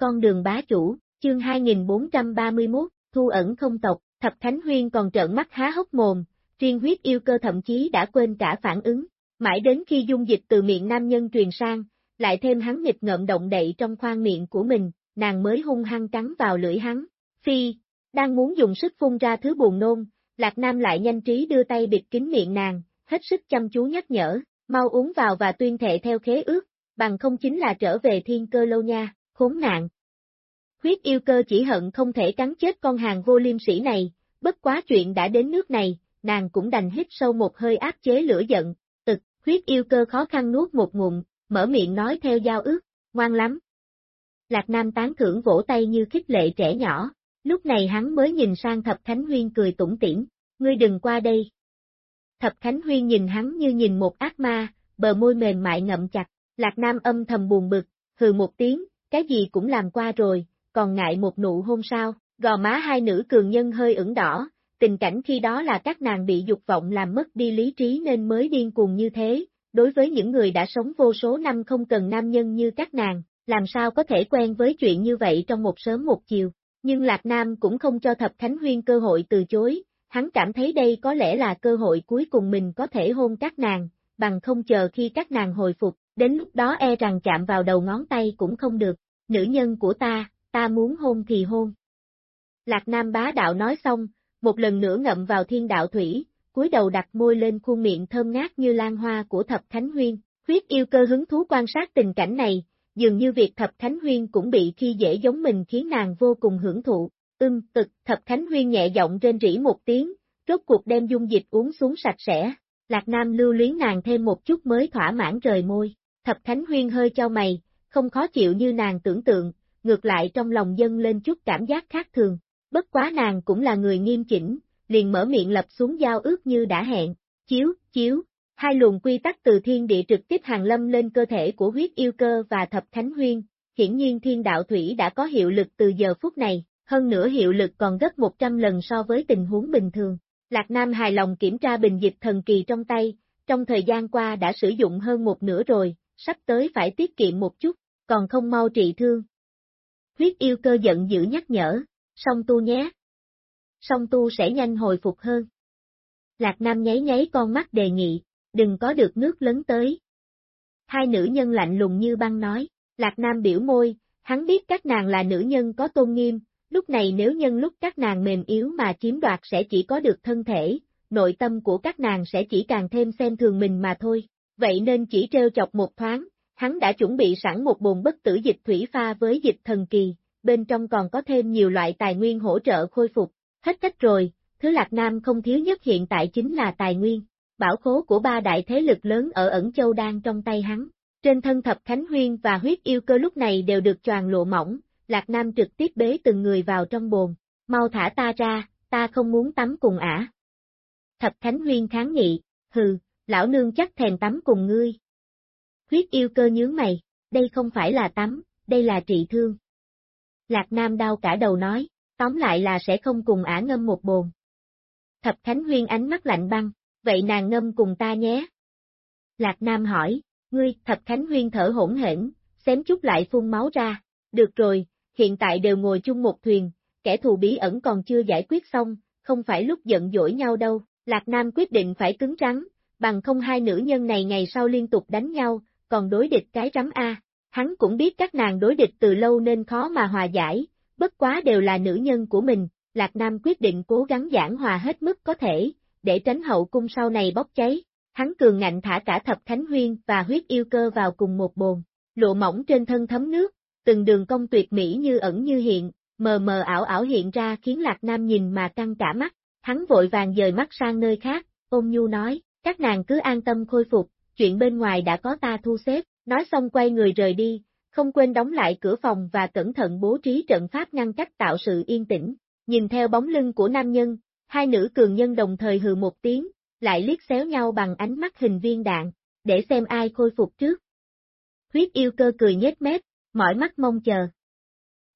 con đường bá chủ, chương 2431, thu ẩn không tộc, Thập Thánh Huyên còn trợn mắt há hốc mồm, riêng huyết yêu cơ thậm chí đã quên cả phản ứng, mãi đến khi dung dịch từ miệng nam nhân truyền sang, lại thêm hắn nghịch ngợm động đậy trong khoang miệng của mình, nàng mới hung hăng cắn vào lưỡi hắn. Phi, đang muốn dùng sức phun ra thứ buồn nôn, Lạc Nam lại nhanh trí đưa tay bịt kín miệng nàng, hết sức chăm chú nhắc nhở, mau uống vào và tuyên thệ theo khế ước, bằng không chính là trở về thiên cơ lâu nha, khốn nạn. Huyết yêu cơ chỉ hận không thể cắn chết con hàng vô liêm sĩ này, bất quá chuyện đã đến nước này, nàng cũng đành hít sâu một hơi áp chế lửa giận, ực, huyết yêu cơ khó khăn nuốt một ngụm, mở miệng nói theo giao ước, ngoan lắm. Lạc Nam tán thưởng vỗ tay như khích lệ trẻ nhỏ, lúc này hắn mới nhìn sang Thập Khánh Huyên cười tủm tỉm, ngươi đừng qua đây. Thập Khánh Huyên nhìn hắn như nhìn một ác ma, bờ môi mềm mại ngậm chặt, Lạc Nam âm thầm buồn bực, hừ một tiếng, cái gì cũng làm qua rồi, còn ngại một nụ hôn sao, gò má hai nữ cường nhân hơi ửng đỏ, tình cảnh khi đó là các nàng bị dục vọng làm mất đi lý trí nên mới điên cuồng như thế, đối với những người đã sống vô số năm không cần nam nhân như các nàng, làm sao có thể quen với chuyện như vậy trong một sớm một chiều. Nhưng Lạc Nam cũng không cho Thập Khánh Huyên cơ hội từ chối, hắn cảm thấy đây có lẽ là cơ hội cuối cùng mình có thể hôn các nàng, bằng không chờ khi các nàng hồi phục, đến lúc đó e rằng chạm vào đầu ngón tay cũng không được, nữ nhân của ta, ta muốn hôn thì hôn. Lạc Nam bá đạo nói xong, một lần nữa ngậm vào thiên đạo thủy, cúi đầu đặt môi lên khuôn miệng thơm ngát như lan hoa của Thập Khánh Huyên, huyết yêu cơ hứng thú quan sát tình cảnh này, dường như việc Thập Khánh Huyên cũng bị khi dễ giống mình khiến nàng vô cùng hưởng thụ, ưm, cực. Thập Khánh Huyên nhẹ giọng trên rỉ một tiếng, rốt cuộc đem dung dịch uống xuống sạch sẽ, Lạc Nam lưu luyến nàng thêm một chút mới thỏa mãn rời môi, Thập Khánh Huyên hơi cho mày, không khó chịu như nàng tưởng tượng, ngược lại trong lòng dân lên chút cảm giác khác thường, bất quá nàng cũng là người nghiêm chỉnh, liền mở miệng lập xuống giao ước như đã hẹn, chiếu, chiếu, hai luồng quy tắc từ thiên địa trực tiếp hàng lâm lên cơ thể của huyết yêu cơ và thập thánh huyên, hiển nhiên thiên đạo thủy đã có hiệu lực từ giờ phút này, hơn nữa hiệu lực còn gấp 100 lần so với tình huống bình thường. Lạc Nam hài lòng kiểm tra bình dịch thần kỳ trong tay, trong thời gian qua đã sử dụng hơn một nửa rồi, sắp tới phải tiết kiệm một chút, còn không mau trị thương. Huyết yêu cơ giận dữ nhắc nhở, song tu nhé. Song tu sẽ nhanh hồi phục hơn. Lạc Nam nháy nháy con mắt đề nghị, đừng có được nước lớn tới. Hai nữ nhân lạnh lùng như băng nói, Lạc Nam biểu môi, hắn biết các nàng là nữ nhân có tôn nghiêm, lúc này nếu nhân lúc các nàng mềm yếu mà chiếm đoạt sẽ chỉ có được thân thể, nội tâm của các nàng sẽ chỉ càng thêm xem thường mình mà thôi, vậy nên chỉ treo chọc một thoáng, hắn đã chuẩn bị sẵn một bồn bất tử dịch thủy pha với dịch thần kỳ, bên trong còn có thêm nhiều loại tài nguyên hỗ trợ khôi phục, hết cách rồi, thứ Lạc Nam không thiếu nhất hiện tại chính là tài nguyên, bảo khố của ba đại thế lực lớn ở ẩn châu đang trong tay hắn. Trên thân thập Khánh Huyên và huyết yêu cơ lúc này đều được choàng lộ mỏng, Lạc Nam trực tiếp bế từng người vào trong bồn, mau thả ta ra, ta không muốn tắm cùng ả. Thập Khánh Huyên kháng nghị, hừ, lão nương chắc thèm tắm cùng ngươi. Huyết yêu cơ nhướng mày, đây không phải là tắm, đây là trị thương. Lạc Nam đau cả đầu nói, tóm lại là sẽ không cùng ả ngâm một bồn. Thập Khánh Huyên ánh mắt lạnh băng, vậy nàng ngâm cùng ta nhé. Lạc Nam hỏi, ngươi, Thập Khánh Huyên thở hỗn hển, xém chút lại phun máu ra, được rồi, hiện tại đều ngồi chung một thuyền, kẻ thù bí ẩn còn chưa giải quyết xong, không phải lúc giận dỗi nhau đâu, Lạc Nam quyết định phải cứng rắn, bằng không hai nữ nhân này ngày sau liên tục đánh nhau, còn đối địch cái rắm A. Hắn cũng biết các nàng đối địch từ lâu nên khó mà hòa giải, bất quá đều là nữ nhân của mình, Lạc Nam quyết định cố gắng giảng hòa hết mức có thể, để tránh hậu cung sau này bốc cháy. Hắn cường ngạnh thả cả thập thánh huyên và huyết yêu cơ vào cùng một bồn, lụa mỏng trên thân thấm nước, từng đường cong tuyệt mỹ như ẩn như hiện, mờ mờ ảo ảo hiện ra khiến Lạc Nam nhìn mà căng cả mắt, hắn vội vàng dời mắt sang nơi khác, ôm nhu nói, các nàng cứ an tâm khôi phục, chuyện bên ngoài đã có ta thu xếp, nói xong quay người rời đi, không quên đóng lại cửa phòng và cẩn thận bố trí trận pháp ngăn cách tạo sự yên tĩnh, nhìn theo bóng lưng của nam nhân, hai nữ cường nhân đồng thời hừ một tiếng, lại liếc xéo nhau bằng ánh mắt hình viên đạn, để xem ai khôi phục trước. Huyết yêu cơ cười nhếch mép, mỏi mắt mong chờ.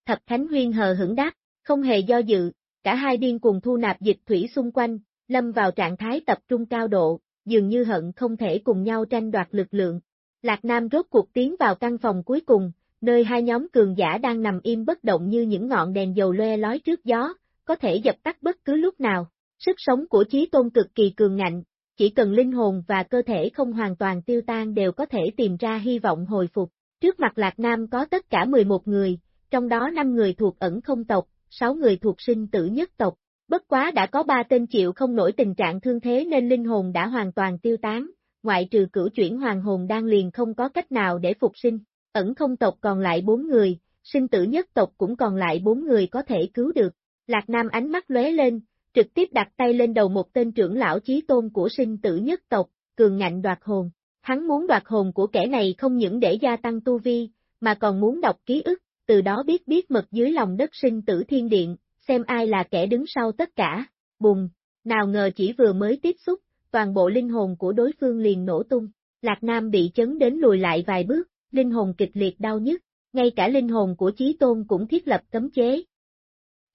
Thập Thánh Huyên hờ hững đáp, không hề do dự, cả hai điên cùng thu nạp dịch thủy xung quanh, lâm vào trạng thái tập trung cao độ, dường như hận không thể cùng nhau tranh đoạt lực lượng. Lạc Nam rốt cuộc tiến vào căn phòng cuối cùng, nơi hai nhóm cường giả đang nằm im bất động như những ngọn đèn dầu loe lói trước gió, có thể dập tắt bất cứ lúc nào. Sức sống của Chí Tôn cực kỳ cường ngạnh, chỉ cần linh hồn và cơ thể không hoàn toàn tiêu tan đều có thể tìm ra hy vọng hồi phục. Trước mặt Lạc Nam có tất cả 11 người, trong đó 5 người thuộc ẩn không tộc, 6 người thuộc sinh tử nhất tộc. Bất quá đã có ba tên chịu không nổi tình trạng thương thế nên linh hồn đã hoàn toàn tiêu tán, ngoại trừ cửu chuyển hoàng hồn đang liền không có cách nào để phục sinh. Ẩn không tộc còn lại bốn người, sinh tử nhất tộc cũng còn lại bốn người có thể cứu được. Lạc Nam ánh mắt lóe lên, trực tiếp đặt tay lên đầu một tên trưởng lão chí tôn của sinh tử nhất tộc, cường ngạnh đoạt hồn. Hắn muốn đoạt hồn của kẻ này không những để gia tăng tu vi, mà còn muốn đọc ký ức, từ đó biết biết mật dưới lòng đất sinh tử thiên điện, xem ai là kẻ đứng sau tất cả. Bùng, nào ngờ chỉ vừa mới tiếp xúc, toàn bộ linh hồn của đối phương liền nổ tung. Lạc Nam bị chấn đến lùi lại vài bước, linh hồn kịch liệt đau nhức, ngay cả linh hồn của Chí Tôn cũng thiết lập cấm chế,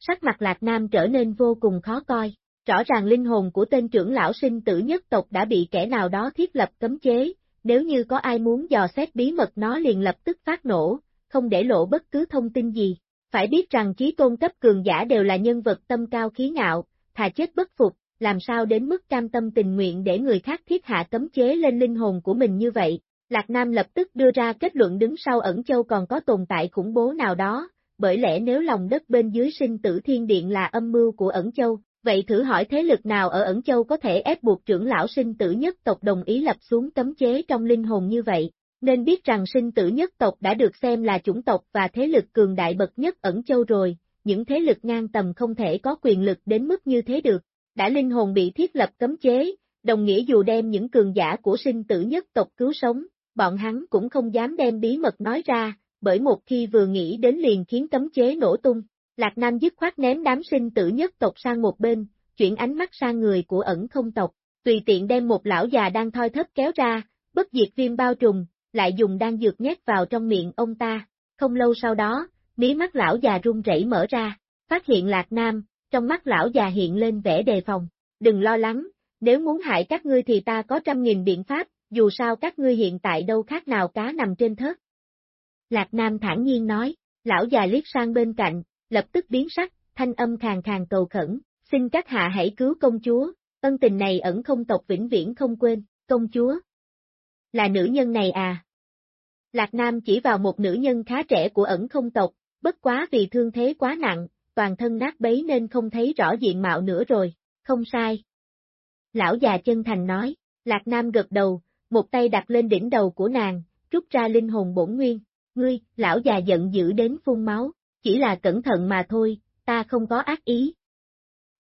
Sắc mặt Lạc Nam trở nên vô cùng khó coi, rõ ràng linh hồn của tên trưởng lão sinh tử nhất tộc đã bị kẻ nào đó thiết lập cấm chế, nếu như có ai muốn dò xét bí mật nó liền lập tức phát nổ, không để lộ bất cứ thông tin gì. Phải biết rằng chí tôn cấp cường giả đều là nhân vật tâm cao khí ngạo, thà chết bất phục, làm sao đến mức cam tâm tình nguyện để người khác thiết hạ cấm chế lên linh hồn của mình như vậy. Lạc Nam lập tức đưa ra kết luận đứng sau ẩn châu còn có tồn tại khủng bố nào đó, bởi lẽ nếu lòng đất bên dưới sinh tử thiên điện là âm mưu của ẩn châu, vậy thử hỏi thế lực nào ở ẩn châu có thể ép buộc trưởng lão sinh tử nhất tộc đồng ý lập xuống cấm chế trong linh hồn như vậy, nên biết rằng sinh tử nhất tộc đã được xem là chủng tộc và thế lực cường đại bậc nhất ẩn châu rồi, những thế lực ngang tầm không thể có quyền lực đến mức như thế được, đã linh hồn bị thiết lập cấm chế, đồng nghĩa dù đem những cường giả của sinh tử nhất tộc cứu sống, bọn hắn cũng không dám đem bí mật nói ra, bởi một khi vừa nghĩ đến liền khiến cấm chế nổ tung, Lạc Nam dứt khoát ném đám sinh tử nhất tộc sang một bên, chuyển ánh mắt sang người của ẩn không tộc, tùy tiện đem một lão già đang thoi thấp kéo ra, bất diệt viêm bao trùm, lại dùng đan dược nhét vào trong miệng ông ta, không lâu sau đó, mí mắt lão già run rẩy mở ra, phát hiện Lạc Nam, trong mắt lão già hiện lên vẻ đề phòng, đừng lo lắng, nếu muốn hại các ngươi thì ta có trăm nghìn biện pháp, dù sao các ngươi hiện tại đâu khác nào cá nằm trên thớt, Lạc Nam thản nhiên nói, lão già liếc sang bên cạnh, lập tức biến sắc, thanh âm khàn khàn cầu khẩn, xin các hạ hãy cứu công chúa, ân tình này ẩn không tộc vĩnh viễn không quên, công chúa. Là nữ nhân này à? Lạc Nam chỉ vào một nữ nhân khá trẻ của ẩn không tộc, bất quá vì thương thế quá nặng, toàn thân nát bấy nên không thấy rõ diện mạo nữa rồi, không sai. Lão già chân thành nói, Lạc Nam gật đầu, một tay đặt lên đỉnh đầu của nàng, rút ra linh hồn bổn nguyên, Ngươi, lão già giận dữ đến phun máu, chỉ là cẩn thận mà thôi, ta không có ác ý.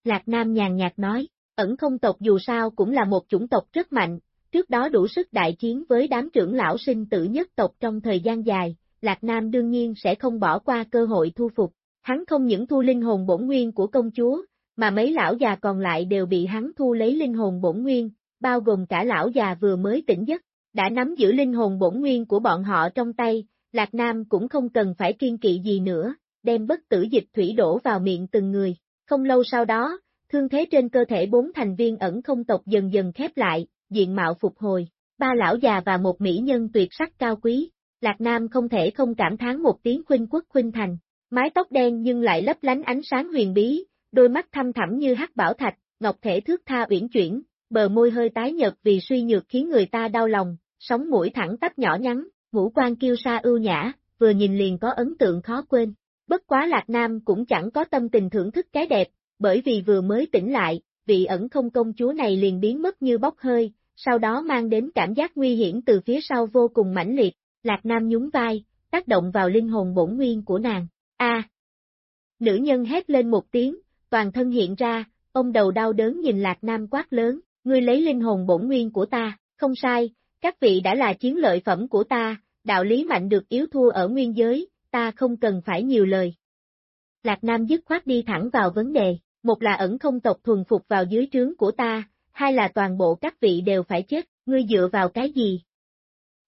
Lạc Nam nhàn nhạt nói, ẩn không tộc dù sao cũng là một chủng tộc rất mạnh, trước đó đủ sức đại chiến với đám trưởng lão sinh tử nhất tộc trong thời gian dài, Lạc Nam đương nhiên sẽ không bỏ qua cơ hội thu phục. Hắn không những thu linh hồn bổn nguyên của công chúa, mà mấy lão già còn lại đều bị hắn thu lấy linh hồn bổn nguyên, bao gồm cả lão già vừa mới tỉnh giấc, đã nắm giữ linh hồn bổn nguyên của bọn họ trong tay, Lạc Nam cũng không cần phải kiên kỵ gì nữa, đem bất tử dịch thủy đổ vào miệng từng người. Không lâu sau đó, thương thế trên cơ thể bốn thành viên ẩn không tộc dần dần khép lại, diện mạo phục hồi. Ba lão già và một mỹ nhân tuyệt sắc cao quý. Lạc Nam không thể không cảm thán một tiếng khuynh quốc khuynh thành. Mái tóc đen nhưng lại lấp lánh ánh sáng huyền bí, đôi mắt thâm thẳm như hắc bảo thạch, ngọc thể thước tha uyển chuyển, bờ môi hơi tái nhợt vì suy nhược khiến người ta đau lòng, sống mũi thẳng tắp nhỏ nhắn, ngũ quan kiêu sa ưu nhã, vừa nhìn liền có ấn tượng khó quên. Bất quá Lạc Nam cũng chẳng có tâm tình thưởng thức cái đẹp, bởi vì vừa mới tỉnh lại, vị ẩn không công chúa này liền biến mất như bốc hơi, sau đó mang đến cảm giác nguy hiểm từ phía sau vô cùng mãnh liệt, Lạc Nam nhún vai, tác động vào linh hồn bổn nguyên của nàng. A! Nữ nhân hét lên một tiếng, toàn thân hiện ra, ông đầu đau đớn nhìn Lạc Nam quát lớn, ngươi lấy linh hồn bổn nguyên của ta, không sai, các vị đã là chiến lợi phẩm của ta, đạo lý mạnh được yếu thua ở nguyên giới, ta không cần phải nhiều lời. Lạc Nam dứt khoát đi thẳng vào vấn đề, một là ẩn không tộc thuần phục vào dưới trướng của ta, hai là toàn bộ các vị đều phải chết, ngươi dựa vào cái gì?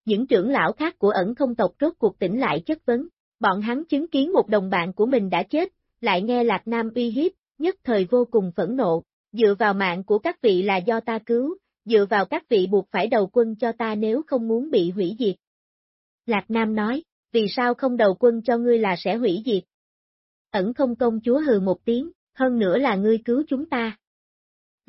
Những trưởng lão khác của ẩn không tộc rốt cuộc tỉnh lại chất vấn, bọn hắn chứng kiến một đồng bạn của mình đã chết, lại nghe Lạc Nam uy hiếp, nhất thời vô cùng phẫn nộ, dựa vào mạng của các vị là do ta cứu, dựa vào các vị buộc phải đầu quân cho ta nếu không muốn bị hủy diệt. Lạc Nam nói, vì sao không đầu quân cho ngươi là sẽ hủy diệt? Ẩn không công chúa hừ một tiếng, hơn nữa là ngươi cứu chúng ta.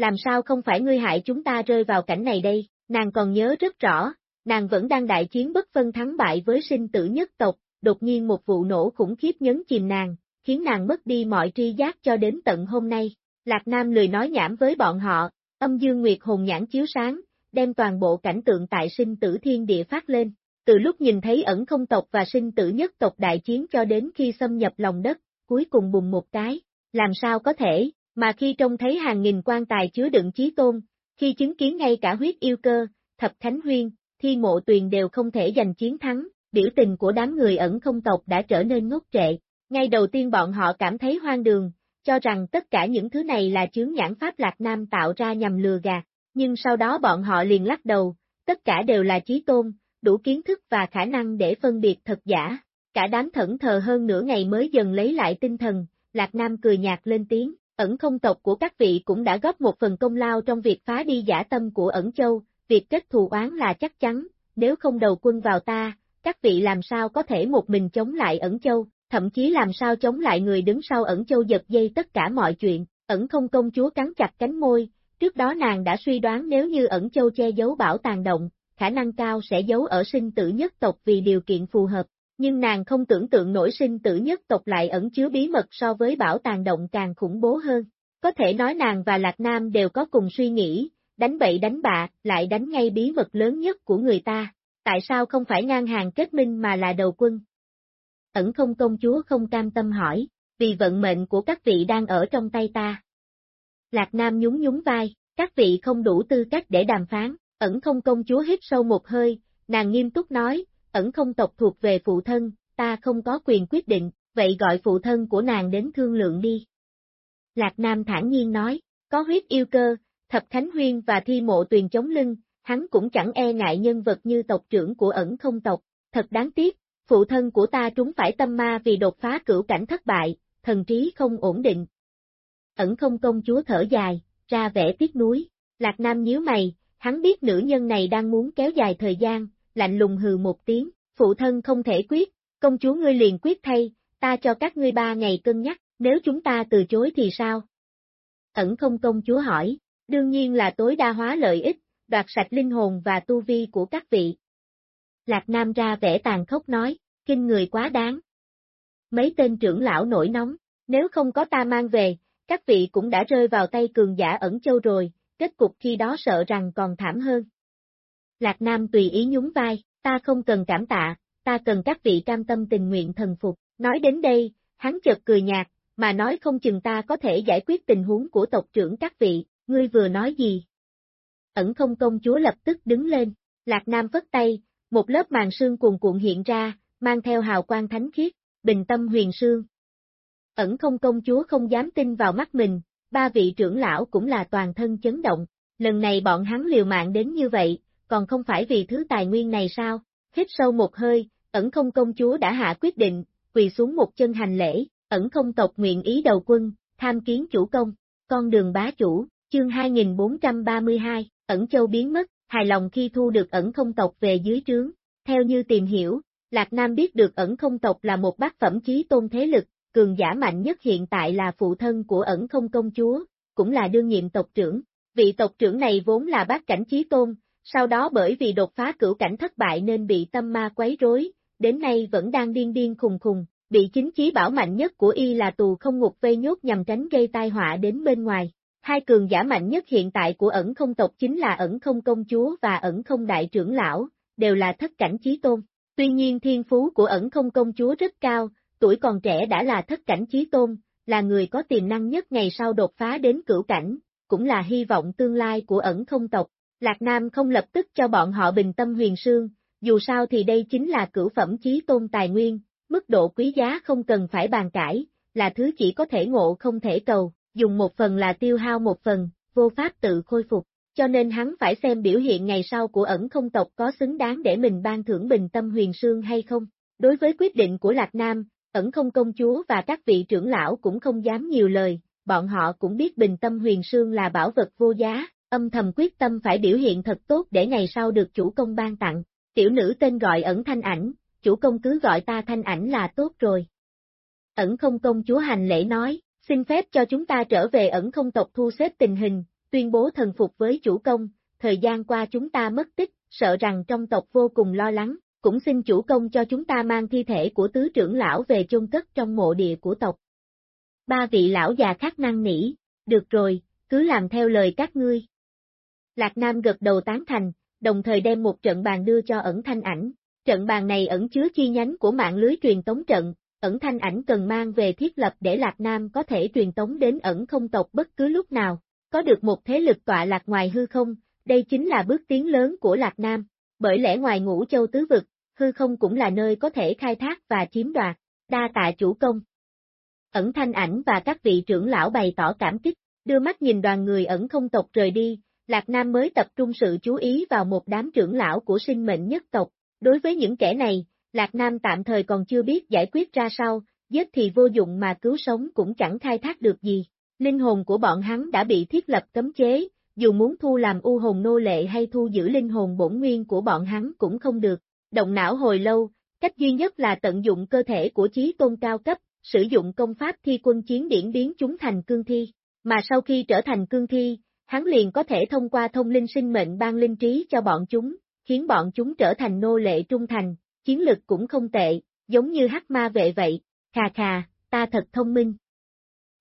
Làm sao không phải ngươi hại chúng ta rơi vào cảnh này đây, nàng còn nhớ rất rõ, nàng vẫn đang đại chiến bất phân thắng bại với sinh tử nhất tộc, đột nhiên một vụ nổ khủng khiếp nhấn chìm nàng, khiến nàng mất đi mọi tri giác cho đến tận hôm nay. Lạc Nam lười nói nhảm với bọn họ, âm dương nguyệt hồn nhãn chiếu sáng, đem toàn bộ cảnh tượng tại sinh tử thiên địa phát lên. Từ lúc nhìn thấy ẩn không tộc và sinh tử nhất tộc đại chiến cho đến khi xâm nhập lòng đất, cuối cùng bùng một cái, làm sao có thể, mà khi trông thấy hàng nghìn quan tài chứa đựng chí tôn, khi chứng kiến ngay cả huyết yêu cơ, thập thánh huyên, thi mộ tuyền đều không thể giành chiến thắng, biểu tình của đám người ẩn không tộc đã trở nên ngốc trệ. Ngay đầu tiên bọn họ cảm thấy hoang đường, cho rằng tất cả những thứ này là chướng nhãn pháp Lạc Nam tạo ra nhằm lừa gạt, nhưng sau đó bọn họ liền lắc đầu, tất cả đều là trí tôn, đủ kiến thức và khả năng để phân biệt thật giả. Cả đám thẫn thờ hơn nửa ngày mới dần lấy lại tinh thần, Lạc Nam cười nhạt lên tiếng, ẩn không tộc của các vị cũng đã góp một phần công lao trong việc phá đi giả tâm của ẩn châu, việc kết thù oán là chắc chắn, nếu không đầu quân vào ta, các vị làm sao có thể một mình chống lại ẩn châu, thậm chí làm sao chống lại người đứng sau ẩn châu giật dây tất cả mọi chuyện, ẩn không công chúa cắn chặt cánh môi, trước đó nàng đã suy đoán nếu như ẩn châu che giấu bảo tàng động, khả năng cao sẽ giấu ở sinh tử nhất tộc vì điều kiện phù hợp, nhưng nàng không tưởng tượng nổi sinh tử nhất tộc lại ẩn chứa bí mật so với bảo tàng động càng khủng bố hơn. Có thể nói nàng và Lạc Nam đều có cùng suy nghĩ, đánh bậy đánh bạ, lại đánh ngay bí mật lớn nhất của người ta. Tại sao không phải ngang hàng kết minh mà là đầu quân? Ẩn không công chúa không cam tâm hỏi, vì vận mệnh của các vị đang ở trong tay ta. Lạc Nam nhún nhún vai, các vị không đủ tư cách để đàm phán, ẩn không công chúa hít sâu một hơi, nàng nghiêm túc nói, ẩn không tộc thuộc về phụ thân, ta không có quyền quyết định, vậy gọi phụ thân của nàng đến thương lượng đi. Lạc Nam thản nhiên nói, có huyết yêu cơ, thập thánh huyên và thi mộ tuyền chống lưng, hắn cũng chẳng e ngại nhân vật như tộc trưởng của ẩn không tộc, thật đáng tiếc, phụ thân của ta trúng phải tâm ma vì đột phá cửu cảnh thất bại, thần trí không ổn định. Ẩn không công chúa thở dài, ra vẻ tiếc nuối, Lạc Nam nhíu mày, hắn biết nữ nhân này đang muốn kéo dài thời gian, lạnh lùng hừ một tiếng, phụ thân không thể quyết, công chúa ngươi liền quyết thay, ta cho các ngươi ba ngày cân nhắc, nếu chúng ta từ chối thì sao? Ẩn không công chúa hỏi, đương nhiên là tối đa hóa lợi ích, đoạt sạch linh hồn và tu vi của các vị. Lạc Nam ra vẻ tàn khốc nói, kinh người quá đáng. Mấy tên trưởng lão nổi nóng, nếu không có ta mang về, các vị cũng đã rơi vào tay cường giả ẩn châu rồi, kết cục khi đó sợ rằng còn thảm hơn. Lạc Nam tùy ý nhún vai, ta không cần cảm tạ, ta cần các vị cam tâm tình nguyện thần phục. Nói đến đây, hắn chợt cười nhạt, mà nói không chừng ta có thể giải quyết tình huống của tộc trưởng các vị, ngươi vừa nói gì? Ẩn không công chúa lập tức đứng lên, Lạc Nam vất tay, một lớp màn sương cuồn cuộn hiện ra, mang theo hào quang thánh khiết, bình tâm huyền sương. Ẩn không công chúa không dám tin vào mắt mình, ba vị trưởng lão cũng là toàn thân chấn động, lần này bọn hắn liều mạng đến như vậy, còn không phải vì thứ tài nguyên này sao? Hít sâu một hơi, ẩn không công chúa đã hạ quyết định, quỳ xuống một chân hành lễ, ẩn không tộc nguyện ý đầu quân, tham kiến chủ công, con đường bá chủ, chương 2432, ẩn châu biến mất, hài lòng khi thu được ẩn không tộc về dưới trướng. Theo như tìm hiểu, Lạc Nam biết được ẩn không tộc là một bác phẩm chí tôn thế lực, cường giả mạnh nhất hiện tại là phụ thân của ẩn không công chúa, cũng là đương nhiệm tộc trưởng. Vị tộc trưởng này vốn là bác cảnh chí tôn, sau đó bởi vì đột phá cửu cảnh thất bại nên bị tâm ma quấy rối, đến nay vẫn đang điên điên khùng khùng, bị chính chí bảo mạnh nhất của y là tù không ngục vây nhốt nhằm tránh gây tai họa đến bên ngoài. Hai cường giả mạnh nhất hiện tại của ẩn không tộc chính là ẩn không công chúa và ẩn không đại trưởng lão, đều là thất cảnh chí tôn. Tuy nhiên thiên phú của ẩn không công chúa rất cao, tuổi còn trẻ đã là thất cảnh chí tôn, là người có tiềm năng nhất ngày sau đột phá đến cửu cảnh, cũng là hy vọng tương lai của ẩn không tộc. Lạc Nam không lập tức cho bọn họ bình tâm huyền sương, dù sao thì đây chính là cửu phẩm chí tôn tài nguyên, mức độ quý giá không cần phải bàn cãi, là thứ chỉ có thể ngộ không thể cầu, dùng một phần là tiêu hao một phần, vô pháp tự khôi phục, cho nên hắn phải xem biểu hiện ngày sau của ẩn không tộc có xứng đáng để mình ban thưởng bình tâm huyền sương hay không. Đối với quyết định của Lạc Nam, ẩn không công chúa và các vị trưởng lão cũng không dám nhiều lời, bọn họ cũng biết bình tâm huyền sương là bảo vật vô giá, âm thầm quyết tâm phải biểu hiện thật tốt để ngày sau được chủ công ban tặng. Tiểu nữ tên gọi ẩn thanh ảnh, chủ công cứ gọi ta thanh ảnh là tốt rồi. Ẩn không công chúa hành lễ nói, xin phép cho chúng ta trở về ẩn không tộc thu xếp tình hình, tuyên bố thần phục với chủ công, thời gian qua chúng ta mất tích, sợ rằng trong tộc vô cùng lo lắng, cũng xin chủ công cho chúng ta mang thi thể của tứ trưởng lão về chôn cất trong mộ địa của tộc. Ba vị lão già khác năng nỉ, được rồi, cứ làm theo lời các ngươi. Lạc Nam gật đầu tán thành, đồng thời đem một trận bàn đưa cho ẩn thanh ảnh. Trận bàn này ẩn chứa chi nhánh của mạng lưới truyền tống trận, ẩn thanh ảnh cần mang về thiết lập để Lạc Nam có thể truyền tống đến ẩn không tộc bất cứ lúc nào. Có được một thế lực tọa lạc ngoài hư không, đây chính là bước tiến lớn của Lạc Nam. Bởi lẽ ngoài ngũ châu tứ vực, hư không cũng là nơi có thể khai thác và chiếm đoạt. Đa tạ chủ công. Ẩn thanh ảnh và các vị trưởng lão bày tỏ cảm kích, đưa mắt nhìn đoàn người ẩn không tộc rời đi, Lạc Nam mới tập trung sự chú ý vào một đám trưởng lão của sinh mệnh nhất tộc. Đối với những kẻ này, Lạc Nam tạm thời còn chưa biết giải quyết ra sao, giết thì vô dụng mà cứu sống cũng chẳng khai thác được gì. Linh hồn của bọn hắn đã bị thiết lập cấm chế, dù muốn thu làm u hồn nô lệ hay thu giữ linh hồn bổn nguyên của bọn hắn cũng không được. Động não hồi lâu, cách duy nhất là tận dụng cơ thể của chí tôn cao cấp, sử dụng công pháp thi quân chiến điển biến chúng thành cương thi. Mà sau khi trở thành cương thi, hắn liền có thể thông qua thông linh sinh mệnh ban linh trí cho bọn chúng, khiến bọn chúng trở thành nô lệ trung thành, chiến lực cũng không tệ, giống như hắc ma vệ vậy, khà khà, ta thật thông minh.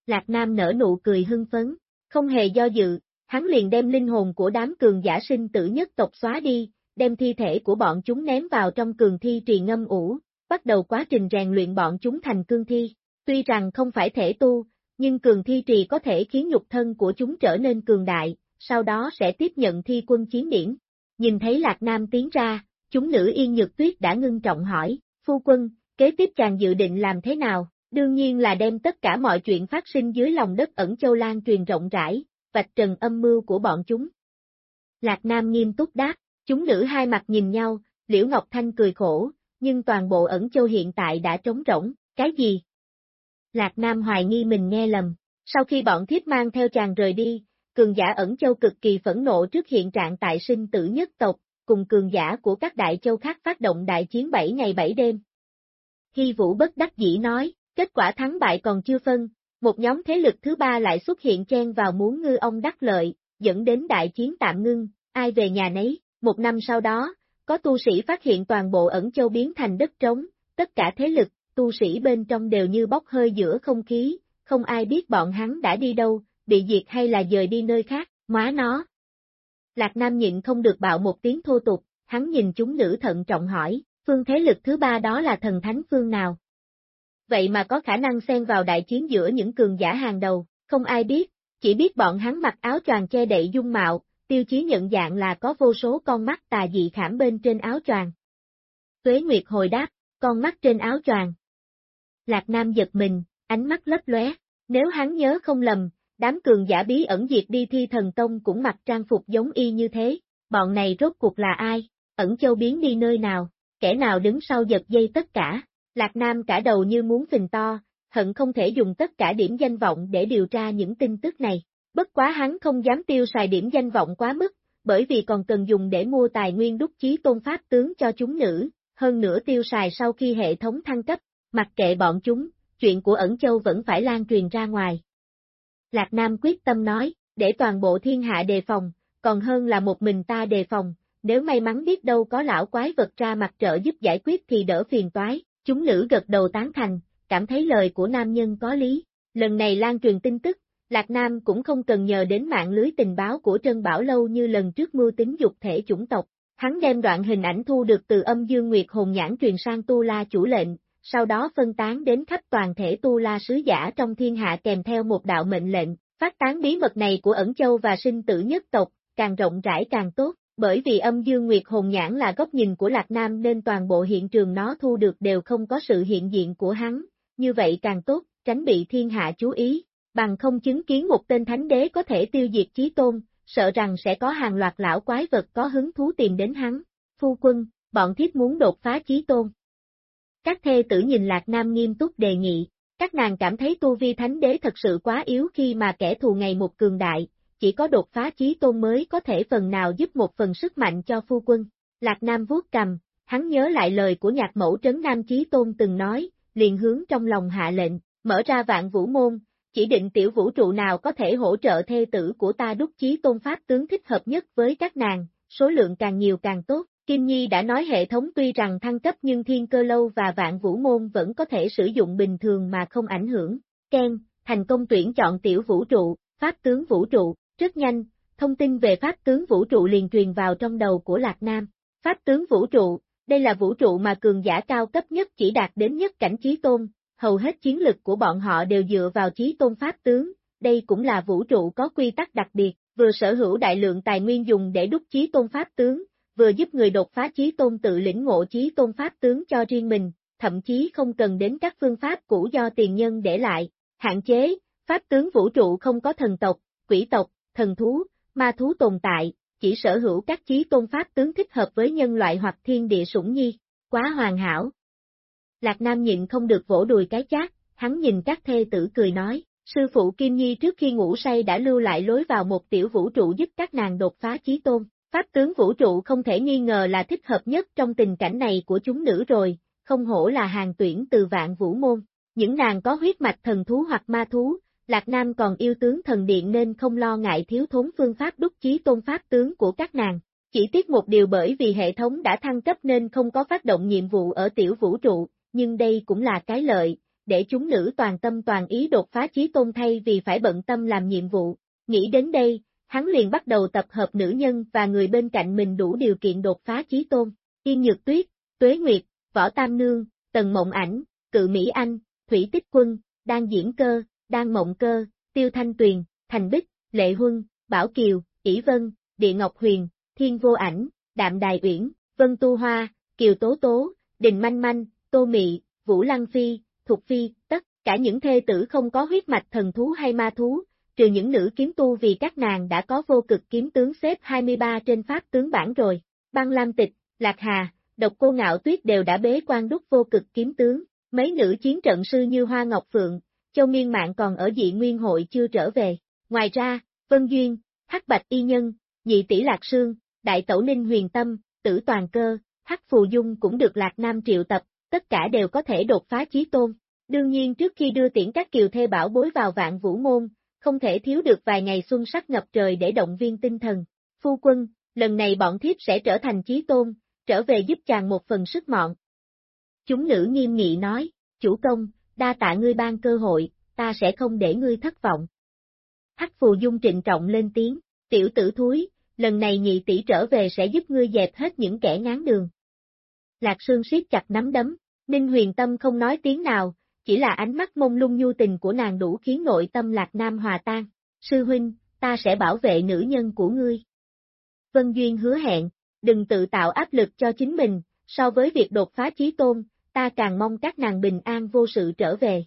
Lạc Nam nở nụ cười hưng phấn, không hề do dự, hắn liền đem linh hồn của đám cường giả sinh tử nhất tộc xóa đi, đem thi thể của bọn chúng ném vào trong cường thi trì ngâm ủ, bắt đầu quá trình rèn luyện bọn chúng thành cương thi. Tuy rằng không phải thể tu, nhưng cường thi trì có thể khiến nhục thân của chúng trở nên cường đại, sau đó sẽ tiếp nhận thi quân chiến điển. Nhìn thấy Lạc Nam tiến ra, chúng nữ yên nhược tuyết đã ngưng trọng hỏi, phu quân, kế tiếp chàng dự định làm thế nào? Đương nhiên là đem tất cả mọi chuyện phát sinh dưới lòng đất ẩn châu lan truyền rộng rãi, vạch trần âm mưu của bọn chúng. Lạc Nam nghiêm túc đáp, chúng nữ hai mặt nhìn nhau, Liễu Ngọc Thanh cười khổ, nhưng toàn bộ ẩn châu hiện tại đã trống rỗng, cái gì? Lạc Nam hoài nghi mình nghe lầm. Sau khi bọn thiếp mang theo chàng rời đi, cường giả ẩn châu cực kỳ phẫn nộ trước hiện trạng tại sinh tử nhất tộc, cùng cường giả của các đại châu khác phát động đại chiến 7 ngày 7 đêm. Hy Vũ bất đắc dĩ nói, kết quả thắng bại còn chưa phân, một nhóm thế lực thứ ba lại xuất hiện chen vào muốn ngư ông đắc lợi, dẫn đến đại chiến tạm ngưng, ai về nhà nấy, một năm sau đó, có tu sĩ phát hiện toàn bộ ẩn châu biến thành đất trống, tất cả thế lực, tu sĩ bên trong đều như bốc hơi giữa không khí, không ai biết bọn hắn đã đi đâu, bị diệt hay là dời đi nơi khác, má nó. Lạc Nam nhịn không được bạo một tiếng thô tục, hắn nhìn chúng nữ thận trọng hỏi, phương thế lực thứ ba đó là thần thánh phương nào? Vậy mà có khả năng xen vào đại chiến giữa những cường giả hàng đầu, không ai biết, chỉ biết bọn hắn mặc áo choàng che đậy dung mạo, tiêu chí nhận dạng là có vô số con mắt tà dị khảm bên trên áo choàng. Tuế Nguyệt hồi đáp, con mắt trên áo choàng. Lạc Nam giật mình, ánh mắt lấp lóe, nếu hắn nhớ không lầm, đám cường giả bí ẩn diệt đi thi thần tông cũng mặc trang phục giống y như thế, bọn này rốt cuộc là ai, ẩn châu biến đi nơi nào, kẻ nào đứng sau giật dây tất cả, Lạc Nam cả đầu như muốn phình to, hận không thể dùng tất cả điểm danh vọng để điều tra những tin tức này, bất quá hắn không dám tiêu xài điểm danh vọng quá mức, bởi vì còn cần dùng để mua tài nguyên đúc chí tôn pháp tướng cho chúng nữ, hơn nữa tiêu xài sau khi hệ thống thăng cấp, mặc kệ bọn chúng, chuyện của ẩn châu vẫn phải lan truyền ra ngoài. Lạc Nam quyết tâm nói, để toàn bộ thiên hạ đề phòng, còn hơn là một mình ta đề phòng, nếu may mắn biết đâu có lão quái vật ra mặt trợ giúp giải quyết thì đỡ phiền toái, chúng nữ gật đầu tán thành, cảm thấy lời của nam nhân có lý, lần này lan truyền tin tức, Lạc Nam cũng không cần nhờ đến mạng lưới tình báo của Trân Bảo Lâu như lần trước mưu tính dục thể chủng tộc, hắn đem đoạn hình ảnh thu được từ âm dương nguyệt hồn nhãn truyền sang Tu La chủ lệnh, sau đó phân tán đến khắp toàn thể tu la sứ giả trong thiên hạ kèm theo một đạo mệnh lệnh, phát tán bí mật này của ẩn châu và sinh tử nhất tộc, càng rộng rãi càng tốt, bởi vì âm dương nguyệt hồn nhãn là góc nhìn của Lạc Nam nên toàn bộ hiện trường nó thu được đều không có sự hiện diện của hắn, như vậy càng tốt, tránh bị thiên hạ chú ý, bằng không chứng kiến một tên thánh đế có thể tiêu diệt chí tôn, sợ rằng sẽ có hàng loạt lão quái vật có hứng thú tìm đến hắn. Phu quân, bọn thiết muốn đột phá chí tôn. Các thê tử nhìn Lạc Nam nghiêm túc đề nghị, các nàng cảm thấy tu vi thánh đế thật sự quá yếu khi mà kẻ thù ngày một cường đại, chỉ có đột phá chí tôn mới có thể phần nào giúp một phần sức mạnh cho phu quân. Lạc Nam vuốt cầm, hắn nhớ lại lời của nhạc mẫu trấn Nam Chí Tôn từng nói, liền hướng trong lòng hạ lệnh, mở ra vạn vũ môn, chỉ định tiểu vũ trụ nào có thể hỗ trợ thê tử của ta đúc chí tôn pháp tướng thích hợp nhất với các nàng, số lượng càng nhiều càng tốt. Kim Nhi đã nói hệ thống tuy rằng thăng cấp nhưng thiên cơ lâu và vạn vũ môn vẫn có thể sử dụng bình thường mà không ảnh hưởng. Ken, thành công tuyển chọn tiểu vũ trụ, pháp tướng vũ trụ, rất nhanh, thông tin về pháp tướng vũ trụ liền truyền vào trong đầu của Lạc Nam. Pháp tướng vũ trụ, đây là vũ trụ mà cường giả cao cấp nhất chỉ đạt đến nhất cảnh trí tôn, hầu hết chiến lực của bọn họ đều dựa vào trí tôn pháp tướng, đây cũng là vũ trụ có quy tắc đặc biệt, vừa sở hữu đại lượng tài nguyên dùng để đúc trí tôn pháp tướng, vừa giúp người đột phá trí tôn tự lĩnh ngộ trí tôn pháp tướng cho riêng mình, thậm chí không cần đến các phương pháp cũ do tiền nhân để lại, hạn chế, pháp tướng vũ trụ không có thần tộc, quỷ tộc, thần thú, ma thú tồn tại, chỉ sở hữu các trí tôn pháp tướng thích hợp với nhân loại hoặc thiên địa sủng nhi, quá hoàn hảo. Lạc Nam nhịn không được vỗ đùi cái chát, hắn nhìn các thê tử cười nói, sư phụ Kim Nhi trước khi ngủ say đã lưu lại lối vào một tiểu vũ trụ giúp các nàng đột phá trí tôn. Pháp tướng vũ trụ không thể nghi ngờ là thích hợp nhất trong tình cảnh này của chúng nữ rồi, không hổ là hàng tuyển từ vạn vũ môn. Những nàng có huyết mạch thần thú hoặc ma thú, Lạc Nam còn yêu tướng thần điện nên không lo ngại thiếu thốn phương pháp đúc chí tôn pháp tướng của các nàng. Chỉ tiếc một điều bởi vì hệ thống đã thăng cấp nên không có phát động nhiệm vụ ở tiểu vũ trụ, nhưng đây cũng là cái lợi, để chúng nữ toàn tâm toàn ý đột phá chí tôn thay vì phải bận tâm làm nhiệm vụ. Nghĩ đến đây, hắn liền bắt đầu tập hợp nữ nhân và người bên cạnh mình đủ điều kiện đột phá chí tôn. Yên Nhược Tuyết, Tuế Nguyệt, Võ Tam Nương, Tần Mộng Ảnh, Cự Mỹ Anh, Thủy Tích Quân, Đan Diễn Cơ, Đan Mộng Cơ, Tiêu Thanh Tuyền, Thành Bích, Lệ Huân, Bảo Kiều, ỷ Vân, Địa Ngọc Huyền, Thiên Vô Ảnh, Đạm Đài Uyển, Vân Tu Hoa, Kiều Tố Tố, Đình Manh Manh, Tô Mị, Vũ Lăng Phi, Thục Phi, tất cả những thê tử không có huyết mạch thần thú hay ma thú, trừ những nữ kiếm tu vì các nàng đã có vô cực kiếm tướng xếp 23 trên pháp tướng bản rồi. Băng Lam Tịch, Lạc Hà, Độc Cô Ngạo Tuyết đều đã bế quan đúc vô cực kiếm tướng, mấy nữ chiến trận sư như Hoa Ngọc Phượng, Châu miên Mạng còn ở dị nguyên hội chưa trở về. Ngoài ra, Vân Duyên, Hắc Bạch Y Nhân, Nhị Tỷ Lạc Sương, Đại Tẩu Ninh Huyền Tâm, Tử Toàn Cơ, Hắc Phù Dung cũng được Lạc Nam triệu tập, tất cả đều có thể đột phá chí tôn. Đương nhiên trước khi đưa tiễn các kiều thê bảo bối vào vạn vũ môn, không thể thiếu được vài ngày xuân sắc ngập trời để động viên tinh thần. Phu quân, lần này bọn thiếp sẽ trở thành chí tôn, trở về giúp chàng một phần sức mọn. Chúng nữ nghiêm nghị nói, chủ công, đa tạ ngươi ban cơ hội, ta sẽ không để ngươi thất vọng. Hắc phù dung trịnh trọng lên tiếng, tiểu tử thúi, lần này nhị tỷ trở về sẽ giúp ngươi dẹp hết những kẻ ngán đường. Lạc Sương siết chặt nắm đấm, Ninh huyền tâm không nói tiếng nào, chỉ là ánh mắt mông lung nhu tình của nàng đủ khiến nội tâm Lạc Nam hòa tan. Sư huynh, ta sẽ bảo vệ nữ nhân của ngươi. Vân Duyên hứa hẹn, đừng tự tạo áp lực cho chính mình, so với việc đột phá chí tôn, ta càng mong các nàng bình an vô sự trở về.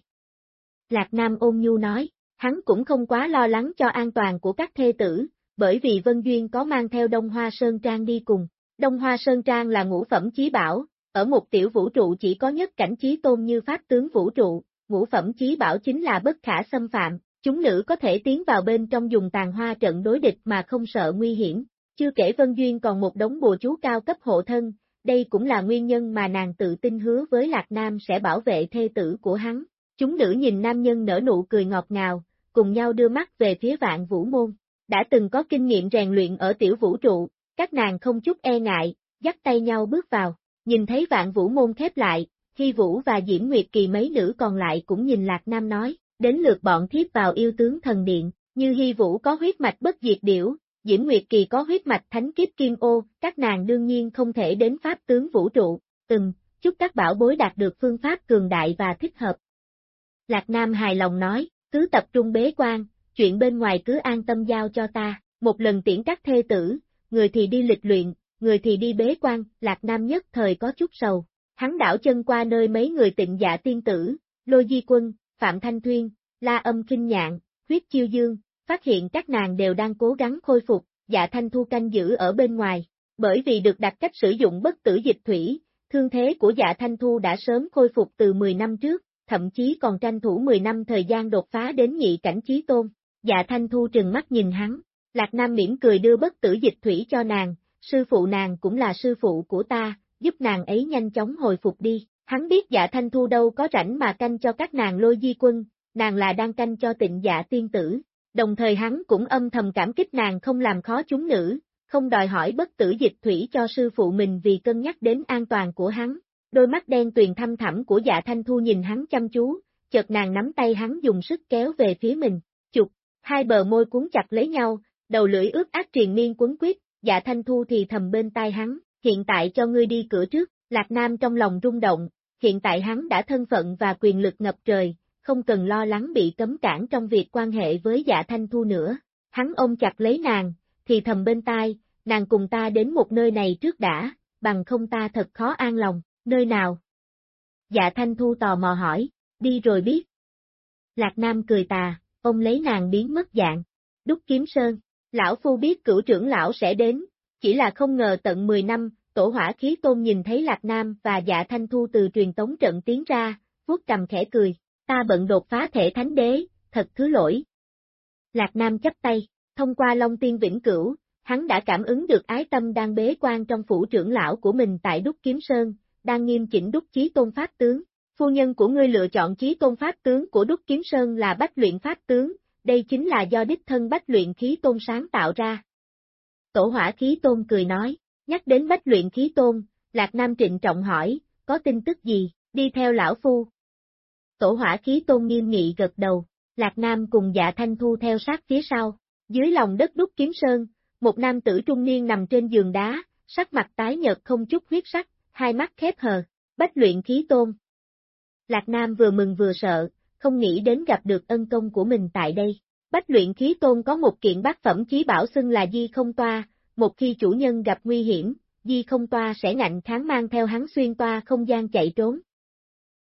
Lạc Nam ôn nhu nói, hắn cũng không quá lo lắng cho an toàn của các thê tử, bởi vì Vân Duyên có mang theo Đông Hoa Sơn Trang đi cùng. Đông Hoa Sơn Trang là ngũ phẩm chí bảo, ở một tiểu vũ trụ chỉ có nhất cảnh trí tôn như pháp tướng vũ trụ, ngũ phẩm chí bảo chính là bất khả xâm phạm, chúng nữ có thể tiến vào bên trong dùng tàn hoa trận đối địch mà không sợ nguy hiểm. Chưa kể Vân Duyên còn một đống bùa chú cao cấp hộ thân, đây cũng là nguyên nhân mà nàng tự tin hứa với Lạc Nam sẽ bảo vệ thê tử của hắn. Chúng nữ nhìn nam nhân nở nụ cười ngọt ngào, cùng nhau đưa mắt về phía vạn vũ môn. Đã từng có kinh nghiệm rèn luyện ở tiểu vũ trụ, các nàng không chút e ngại, dắt tay nhau bước vào. Nhìn thấy vạn vũ môn khép lại, Hy Vũ và Diễm Nguyệt Kỳ mấy nữ còn lại cũng nhìn Lạc Nam nói, đến lượt bọn thiếp vào yêu tướng thần điện, như Hy Vũ có huyết mạch bất diệt điểu, Diễm Nguyệt Kỳ có huyết mạch thánh kiếp kim ô, các nàng đương nhiên không thể đến pháp tướng vũ trụ, từng, chúc các bảo bối đạt được phương pháp cường đại và thích hợp. Lạc Nam hài lòng nói, cứ tập trung bế quan, chuyện bên ngoài cứ an tâm giao cho ta, một lần tiễn các thê tử, người thì đi lịch luyện, người thì đi bế quan, Lạc Nam nhất thời có chút sầu. Hắn đảo chân qua nơi mấy người tịnh dạ tiên tử, Lôi Di Quân, Phạm Thanh Thuyên, La Âm Kinh Nhạn, Huyết Chiêu Dương, phát hiện các nàng đều đang cố gắng khôi phục, dạ thanh thu canh giữ ở bên ngoài. Bởi vì được đặt cách sử dụng bất tử dịch thủy, thương thế của dạ thanh thu đã sớm khôi phục từ 10 năm trước, thậm chí còn tranh thủ 10 năm thời gian đột phá đến nhị cảnh trí tôn. Dạ thanh thu trừng mắt nhìn hắn, Lạc Nam mỉm cười đưa bất tử dịch thủy cho nàng, sư phụ nàng cũng là sư phụ của ta, giúp nàng ấy nhanh chóng hồi phục đi. Hắn biết dạ thanh thu đâu có rảnh mà canh cho các nàng lôi di quân, nàng là đang canh cho tịnh dạ tiên tử. Đồng thời hắn cũng âm thầm cảm kích nàng không làm khó chúng nữ, không đòi hỏi bất tử dịch thủy cho sư phụ mình vì cân nhắc đến an toàn của hắn. Đôi mắt đen tuyền thăm thẳm của dạ thanh thu nhìn hắn chăm chú, chợt nàng nắm tay hắn dùng sức kéo về phía mình, chụp, hai bờ môi cuốn chặt lấy nhau, đầu lưỡi ướt át triền miên quấn quyết, dạ thanh thu thì thầm bên tai hắn, hiện tại cho ngươi đi cửa trước, Lạc Nam trong lòng rung động, hiện tại hắn đã thân phận và quyền lực ngập trời, không cần lo lắng bị cấm cản trong việc quan hệ với dạ thanh thu nữa. Hắn ôm chặt lấy nàng, thì thầm bên tai, nàng cùng ta đến một nơi này trước đã, bằng không ta thật khó an lòng, nơi nào? Dạ thanh thu tò mò hỏi, đi rồi biết. Lạc Nam cười tà, ông lấy nàng biến mất dạng. Đúc kiếm sơn, lão phu biết cửu trưởng lão sẽ đến, chỉ là không ngờ tận 10 năm, tổ hỏa khí tôn nhìn thấy Lạc Nam và dạ thanh thu từ truyền tống trận tiến ra, vuốt cầm khẽ cười, ta bận đột phá thể thánh đế, thật thứ lỗi. Lạc Nam chấp tay, thông qua Long Tiên Vĩnh Cửu, hắn đã cảm ứng được ái tâm đang bế quan trong phủ trưởng lão của mình tại Đúc Kiếm Sơn, đang nghiêm chỉnh đúc chí tôn pháp tướng. Phu nhân của ngươi lựa chọn chí tôn pháp tướng của Đúc Kiếm Sơn là bách luyện pháp tướng, đây chính là do đích thân bách luyện khí tôn sáng tạo ra. Tổ hỏa khí tôn cười nói, nhắc đến bách luyện khí tôn, Lạc Nam trịnh trọng hỏi, có tin tức gì, đi theo lão phu. Tổ hỏa khí tôn nghiêm nghị gật đầu, Lạc Nam cùng dạ thanh thu theo sát phía sau, dưới lòng đất đúc kiếm sơn, một nam tử trung niên nằm trên giường đá, sắc mặt tái nhợt không chút huyết sắc, hai mắt khép hờ, bách luyện khí tôn. Lạc Nam vừa mừng vừa sợ, không nghĩ đến gặp được ân công của mình tại đây. Bách luyện khí tôn có một kiện bát phẩm chí bảo xưng là di không toa, một khi chủ nhân gặp nguy hiểm, di không toa sẽ ngạnh kháng mang theo hắn xuyên toa không gian chạy trốn.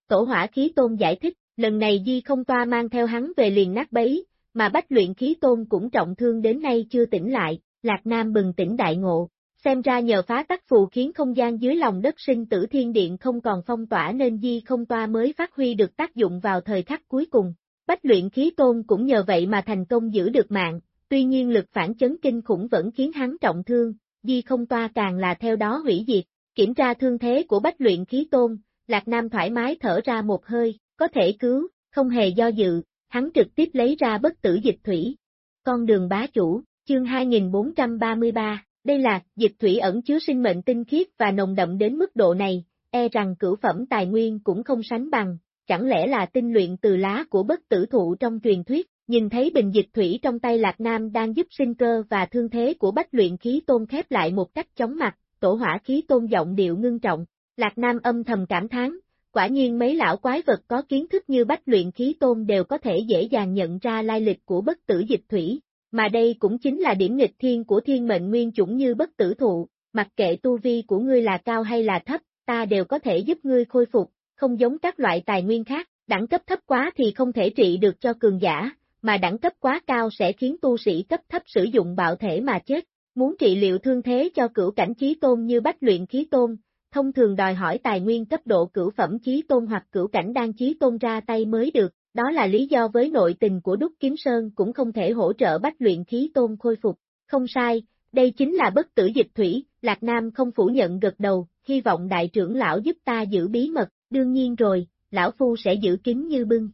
Tổ hỏa khí tôn giải thích, lần này di không toa mang theo hắn về liền nát bấy, mà bách luyện khí tôn cũng trọng thương đến nay chưa tỉnh lại, Lạc Nam bừng tỉnh đại ngộ, xem ra nhờ phá tắc phù khiến không gian dưới lòng đất sinh tử thiên điện không còn phong tỏa nên di không toa mới phát huy được tác dụng vào thời khắc cuối cùng. Bách luyện khí tôn cũng nhờ vậy mà thành công giữ được mạng, tuy nhiên lực phản chấn kinh khủng vẫn khiến hắn trọng thương, di không toa càng là theo đó hủy diệt. Kiểm tra thương thế của bách luyện khí tôn, Lạc Nam thoải mái thở ra một hơi, có thể cứu, không hề do dự, hắn trực tiếp lấy ra bất tử dịch thủy. Con đường bá chủ, chương 2433, đây là, dịch thủy ẩn chứa sinh mệnh tinh khiết và nồng đậm đến mức độ này, e rằng cửu phẩm tài nguyên cũng không sánh bằng, chẳng lẽ là tinh luyện từ lá của bất tử thụ trong truyền thuyết, nhìn thấy bình dịch thủy trong tay Lạc Nam đang giúp sinh cơ và thương thế của bách luyện khí tôn khép lại một cách chóng mặt, tổ hỏa khí tôn giọng điệu ngưng trọng, Lạc Nam âm thầm cảm thán, quả nhiên mấy lão quái vật có kiến thức như bách luyện khí tôn đều có thể dễ dàng nhận ra lai lịch của bất tử dịch thủy, mà đây cũng chính là điểm nghịch thiên của thiên mệnh nguyên chủng như bất tử thụ, mặc kệ tu vi của ngươi là cao hay là thấp, ta đều có thể giúp ngươi khôi phục, không giống các loại tài nguyên khác, đẳng cấp thấp quá thì không thể trị được cho cường giả, mà đẳng cấp quá cao sẽ khiến tu sĩ cấp thấp sử dụng bạo thể mà chết. Muốn trị liệu thương thế cho cửu cảnh chí tôn như bách luyện khí tôn, thông thường đòi hỏi tài nguyên cấp độ cửu phẩm chí tôn hoặc cửu cảnh đan chí tôn ra tay mới được, đó là lý do với nội tình của Đúc Kiếm Sơn cũng không thể hỗ trợ bách luyện khí tôn khôi phục. Không sai, đây chính là bất tử dịch thủy, Lạc Nam không phủ nhận gật đầu, hy vọng đại trưởng lão giúp ta giữ bí mật, đương nhiên rồi, lão phu sẽ giữ kín như bưng.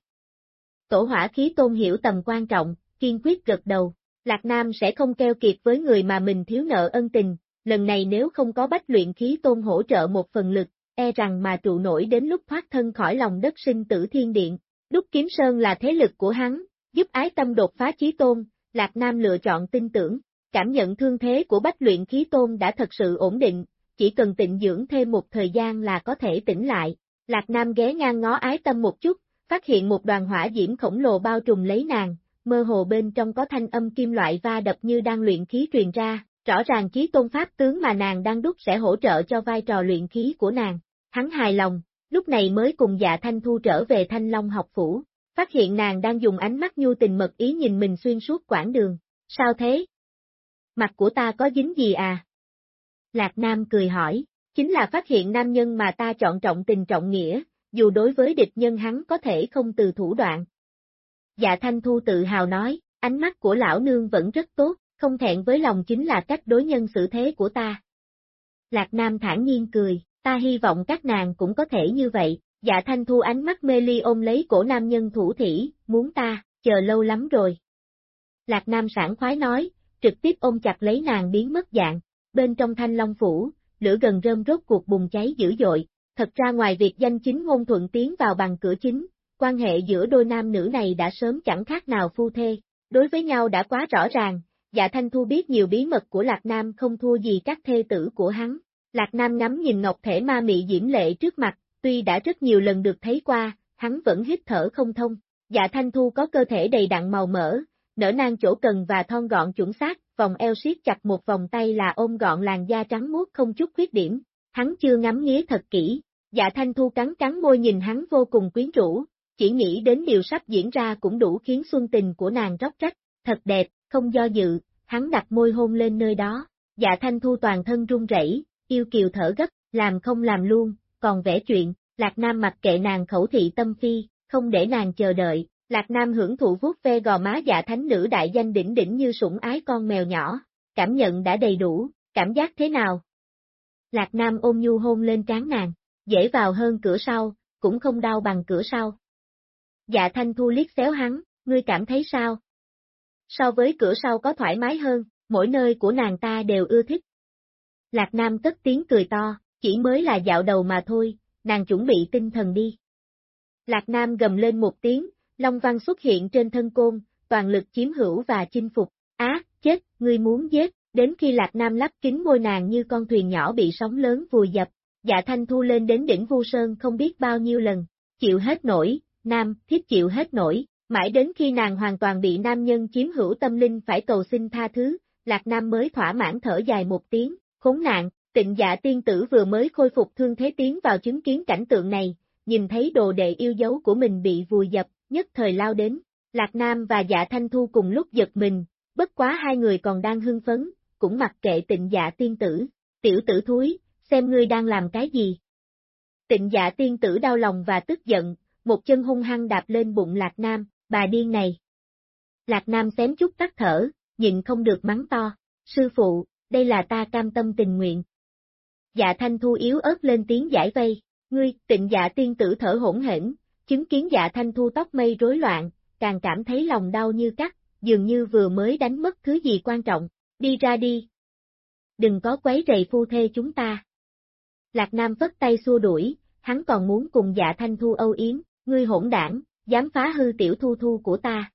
Tổ hỏa khí tôn hiểu tầm quan trọng, kiên quyết gật đầu, Lạc Nam sẽ không keo kiệt với người mà mình thiếu nợ ân tình, lần này nếu không có bách luyện khí tôn hỗ trợ một phần lực, e rằng mà trụ nổi đến lúc thoát thân khỏi lòng đất sinh tử thiên điện, Đúc Kiếm Sơn là thế lực của hắn, giúp ái tâm đột phá chí tôn, Lạc Nam lựa chọn tin tưởng, cảm nhận thương thế của bách luyện khí tôn đã thật sự ổn định, chỉ cần tịnh dưỡng thêm một thời gian là có thể tỉnh lại. Lạc Nam ghé ngang ngó ái tâm một chút, phát hiện một đoàn hỏa diễm khổng lồ bao trùm lấy nàng, mơ hồ bên trong có thanh âm kim loại va đập như đang luyện khí truyền ra, rõ ràng chí tôn pháp tướng mà nàng đang đúc sẽ hỗ trợ cho vai trò luyện khí của nàng. Hắn hài lòng, lúc này mới cùng dạ thanh thu trở về thanh long học phủ, phát hiện nàng đang dùng ánh mắt nhu tình mật ý nhìn mình xuyên suốt quãng đường, sao thế? Mặt của ta có dính gì à? Lạc Nam cười hỏi, chính là phát hiện nam nhân mà ta chọn trọng tình trọng nghĩa, dù đối với địch nhân hắn có thể không từ thủ đoạn. Dạ Thanh Thu tự hào nói, ánh mắt của lão nương vẫn rất tốt, không thẹn với lòng chính là cách đối nhân xử thế của ta. Lạc Nam thản nhiên cười, ta hy vọng các nàng cũng có thể như vậy, dạ thanh thu ánh mắt mê ly ôm lấy cổ nam nhân thủ thỉ, muốn ta, chờ lâu lắm rồi. Lạc Nam sảng khoái nói, trực tiếp ôm chặt lấy nàng biến mất dạng, bên trong thanh long phủ, lửa gần rơm rốt cuộc bùng cháy dữ dội, thật ra ngoài việc danh chính ngôn thuận tiến vào bằng cửa chính, quan hệ giữa đôi nam nữ này đã sớm chẳng khác nào phu thê, đối với nhau đã quá rõ ràng, dạ thanh thu biết nhiều bí mật của Lạc Nam không thua gì các thê tử của hắn, Lạc Nam ngắm nhìn ngọc thể ma mị diễm lệ trước mặt, tuy đã rất nhiều lần được thấy qua, hắn vẫn hít thở không thông, dạ thanh thu có cơ thể đầy đặn màu mỡ, nở nang chỗ cần và thon gọn chuẩn xác, vòng eo siết chặt một vòng tay là ôm gọn làn da trắng muốt không chút khuyết điểm, hắn chưa ngắm nghía thật kỹ, dạ thanh thu cắn cắn môi nhìn hắn vô cùng quyến rũ, chỉ nghĩ đến điều sắp diễn ra cũng đủ khiến xuân tình của nàng róc rách, thật đẹp, không do dự, hắn đặt môi hôn lên nơi đó, dạ thanh thu toàn thân run rẩy, yêu kiều thở gấp, làm không làm luôn, còn vẽ chuyện, Lạc Nam mặc kệ nàng khẩu thị tâm phi, không để nàng chờ đợi, Lạc Nam hưởng thụ vuốt ve gò má dạ thánh nữ đại danh đỉnh đỉnh như sủng ái con mèo nhỏ, cảm nhận đã đầy đủ, cảm giác thế nào? Lạc Nam ôm nhu hôn lên trán nàng, dễ vào hơn cửa sau, cũng không đau bằng cửa sau. Dạ thanh thu liếc xéo hắn, ngươi cảm thấy sao? So với cửa sau có thoải mái hơn, mỗi nơi của nàng ta đều ưa thích. Lạc Nam tất tiếng cười to, chỉ mới là dạo đầu mà thôi, nàng chuẩn bị tinh thần đi. Lạc Nam gầm lên một tiếng, Long Văn xuất hiện trên thân côn, toàn lực chiếm hữu và chinh phục. Á, chết, ngươi muốn giết, đến khi Lạc Nam lắp kính môi nàng như con thuyền nhỏ bị sóng lớn vùi dập, dạ thanh thu lên đến đỉnh Vu Sơn không biết bao nhiêu lần, chịu hết nổi, Nam, thiết chịu hết nổi, mãi đến khi nàng hoàn toàn bị nam nhân chiếm hữu tâm linh phải cầu xin tha thứ, Lạc Nam mới thỏa mãn thở dài một tiếng, khốn nạn, tịnh dạ tiên tử vừa mới khôi phục thương thế tiến vào chứng kiến cảnh tượng này, nhìn thấy đồ đệ yêu dấu của mình bị vùi dập, nhất thời lao đến, Lạc Nam và dạ thanh thu cùng lúc giật mình, bất quá hai người còn đang hưng phấn, cũng mặc kệ tịnh dạ tiên tử, tiểu tử thúi, xem ngươi đang làm cái gì. Tịnh dạ tiên tử đau lòng và tức giận, một chân hung hăng đạp lên bụng Lạc Nam, bà điên này. Lạc Nam xém chút tắt thở, nhịn không được mắng to, sư phụ, đây là ta cam tâm tình nguyện. Dạ thanh thu yếu ớt lên tiếng giải vây, ngươi, tịnh dạ tiên tử thở hỗn hển, chứng kiến dạ thanh thu tóc mây rối loạn, càng cảm thấy lòng đau như cắt, dường như vừa mới đánh mất thứ gì quan trọng, đi ra đi. Đừng có quấy rầy phu thê chúng ta. Lạc Nam vất tay xua đuổi, hắn còn muốn cùng dạ thanh thu âu yếm, ngươi hỗn đảng, dám phá hư tiểu thu thu của ta.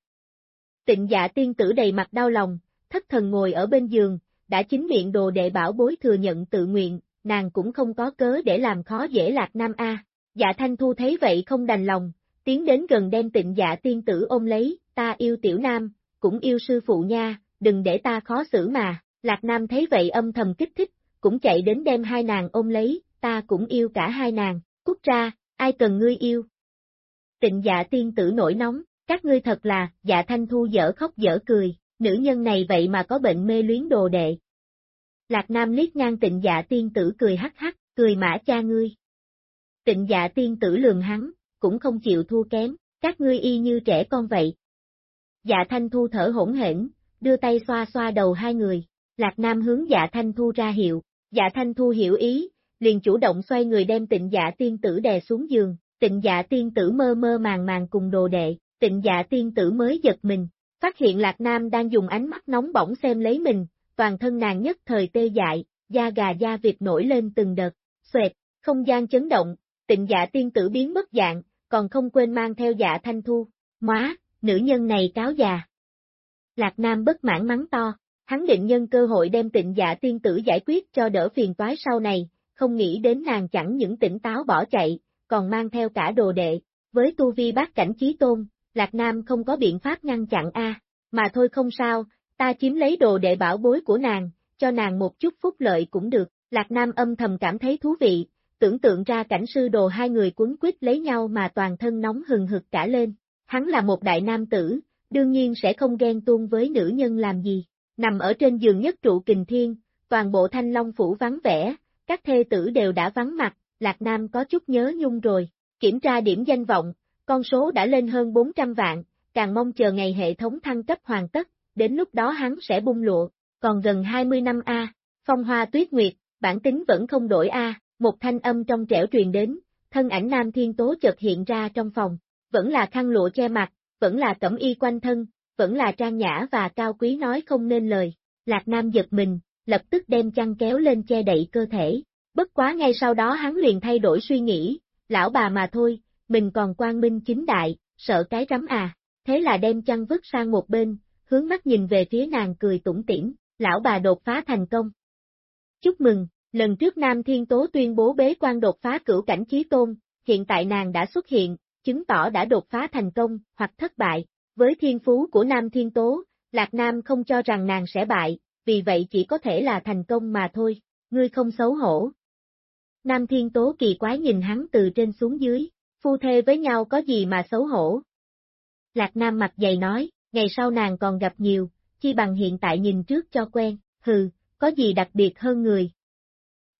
Tịnh dạ tiên tử đầy mặt đau lòng, thất thần ngồi ở bên giường, đã chính miệng đồ đệ bảo bối thừa nhận tự nguyện, nàng cũng không có cớ để làm khó dễ lạc nam A. Dạ thanh thu thấy vậy không đành lòng, tiến đến gần đem tịnh dạ tiên tử ôm lấy, ta yêu tiểu nam, cũng yêu sư phụ nha, đừng để ta khó xử mà, lạc nam thấy vậy âm thầm kích thích, cũng chạy đến đem hai nàng ôm lấy, ta cũng yêu cả hai nàng, cút ra, ai cần ngươi yêu. Tịnh dạ tiên tử nổi nóng, các ngươi thật là, dạ thanh thu dở khóc dở cười, nữ nhân này vậy mà có bệnh mê luyến đồ đệ. Lạc Nam liếc ngang tịnh dạ tiên tử cười hắc hắc, cười mã cha ngươi. Tịnh dạ tiên tử lường hắn, cũng không chịu thua kém, các ngươi y như trẻ con vậy. Dạ thanh thu thở hỗn hển, đưa tay xoa xoa đầu hai người, Lạc Nam hướng dạ thanh thu ra hiệu, dạ thanh thu hiểu ý, liền chủ động xoay người đem tịnh dạ tiên tử đè xuống giường, tịnh dạ tiên tử mơ mơ màng màng cùng đồ đệ, tịnh dạ tiên tử mới giật mình, phát hiện Lạc Nam đang dùng ánh mắt nóng bỏng xem lấy mình, toàn thân nàng nhất thời tê dại, da gà da vịt nổi lên từng đợt, xoẹt, không gian chấn động, tịnh dạ tiên tử biến mất dạng, còn không quên mang theo dạ thanh thu, móa, nữ nhân này cáo già. Lạc Nam bất mãn mắng to, hắn định nhân cơ hội đem tịnh dạ tiên tử giải quyết cho đỡ phiền toái sau này, không nghĩ đến nàng chẳng những tỉnh táo bỏ chạy, còn mang theo cả đồ đệ, với tu vi bác cảnh trí tôn, Lạc Nam không có biện pháp ngăn chặn A, mà thôi không sao, ta chiếm lấy đồ đệ bảo bối của nàng, cho nàng một chút phúc lợi cũng được, Lạc Nam âm thầm cảm thấy thú vị, tưởng tượng ra cảnh sư đồ hai người cuốn quýt lấy nhau mà toàn thân nóng hừng hực cả lên, hắn là một đại nam tử, đương nhiên sẽ không ghen tuông với nữ nhân làm gì, nằm ở trên giường nhất trụ kình thiên, toàn bộ thanh long phủ vắng vẻ, các thê tử đều đã vắng mặt, Lạc Nam có chút nhớ nhung rồi, kiểm tra điểm danh vọng, con số đã lên hơn 400 vạn, càng mong chờ ngày hệ thống thăng cấp hoàn tất, đến lúc đó hắn sẽ bung lụa, còn gần 20 năm A, phong hoa tuyết nguyệt, bản tính vẫn không đổi A, một thanh âm trong trẻo truyền đến, thân ảnh Nam Thiên Tố chợt hiện ra trong phòng, vẫn là khăn lụa che mặt, vẫn là cẩm y quanh thân, vẫn là trang nhã và cao quý nói không nên lời. Lạc Nam giật mình, lập tức đem chăn kéo lên che đậy cơ thể. Bất quá ngay sau đó hắn liền thay đổi suy nghĩ, lão bà mà thôi, mình còn quang minh chính đại, sợ cái rắm à. Thế là đem chăn vứt sang một bên, hướng mắt nhìn về phía nàng cười tủm tỉm, lão bà đột phá thành công. Chúc mừng, lần trước Nam Thiên Tố tuyên bố bế quan đột phá cửu cảnh chí tôn, hiện tại nàng đã xuất hiện, chứng tỏ đã đột phá thành công, hoặc thất bại. Với thiên phú của Nam Thiên Tố, Lạc Nam không cho rằng nàng sẽ bại, vì vậy chỉ có thể là thành công mà thôi, ngươi không xấu hổ. Nam Thiên Tố kỳ quái nhìn hắn từ trên xuống dưới, phu thê với nhau có gì mà xấu hổ. Lạc Nam mặt dày nói, ngày sau nàng còn gặp nhiều, chi bằng hiện tại nhìn trước cho quen, hừ, có gì đặc biệt hơn người.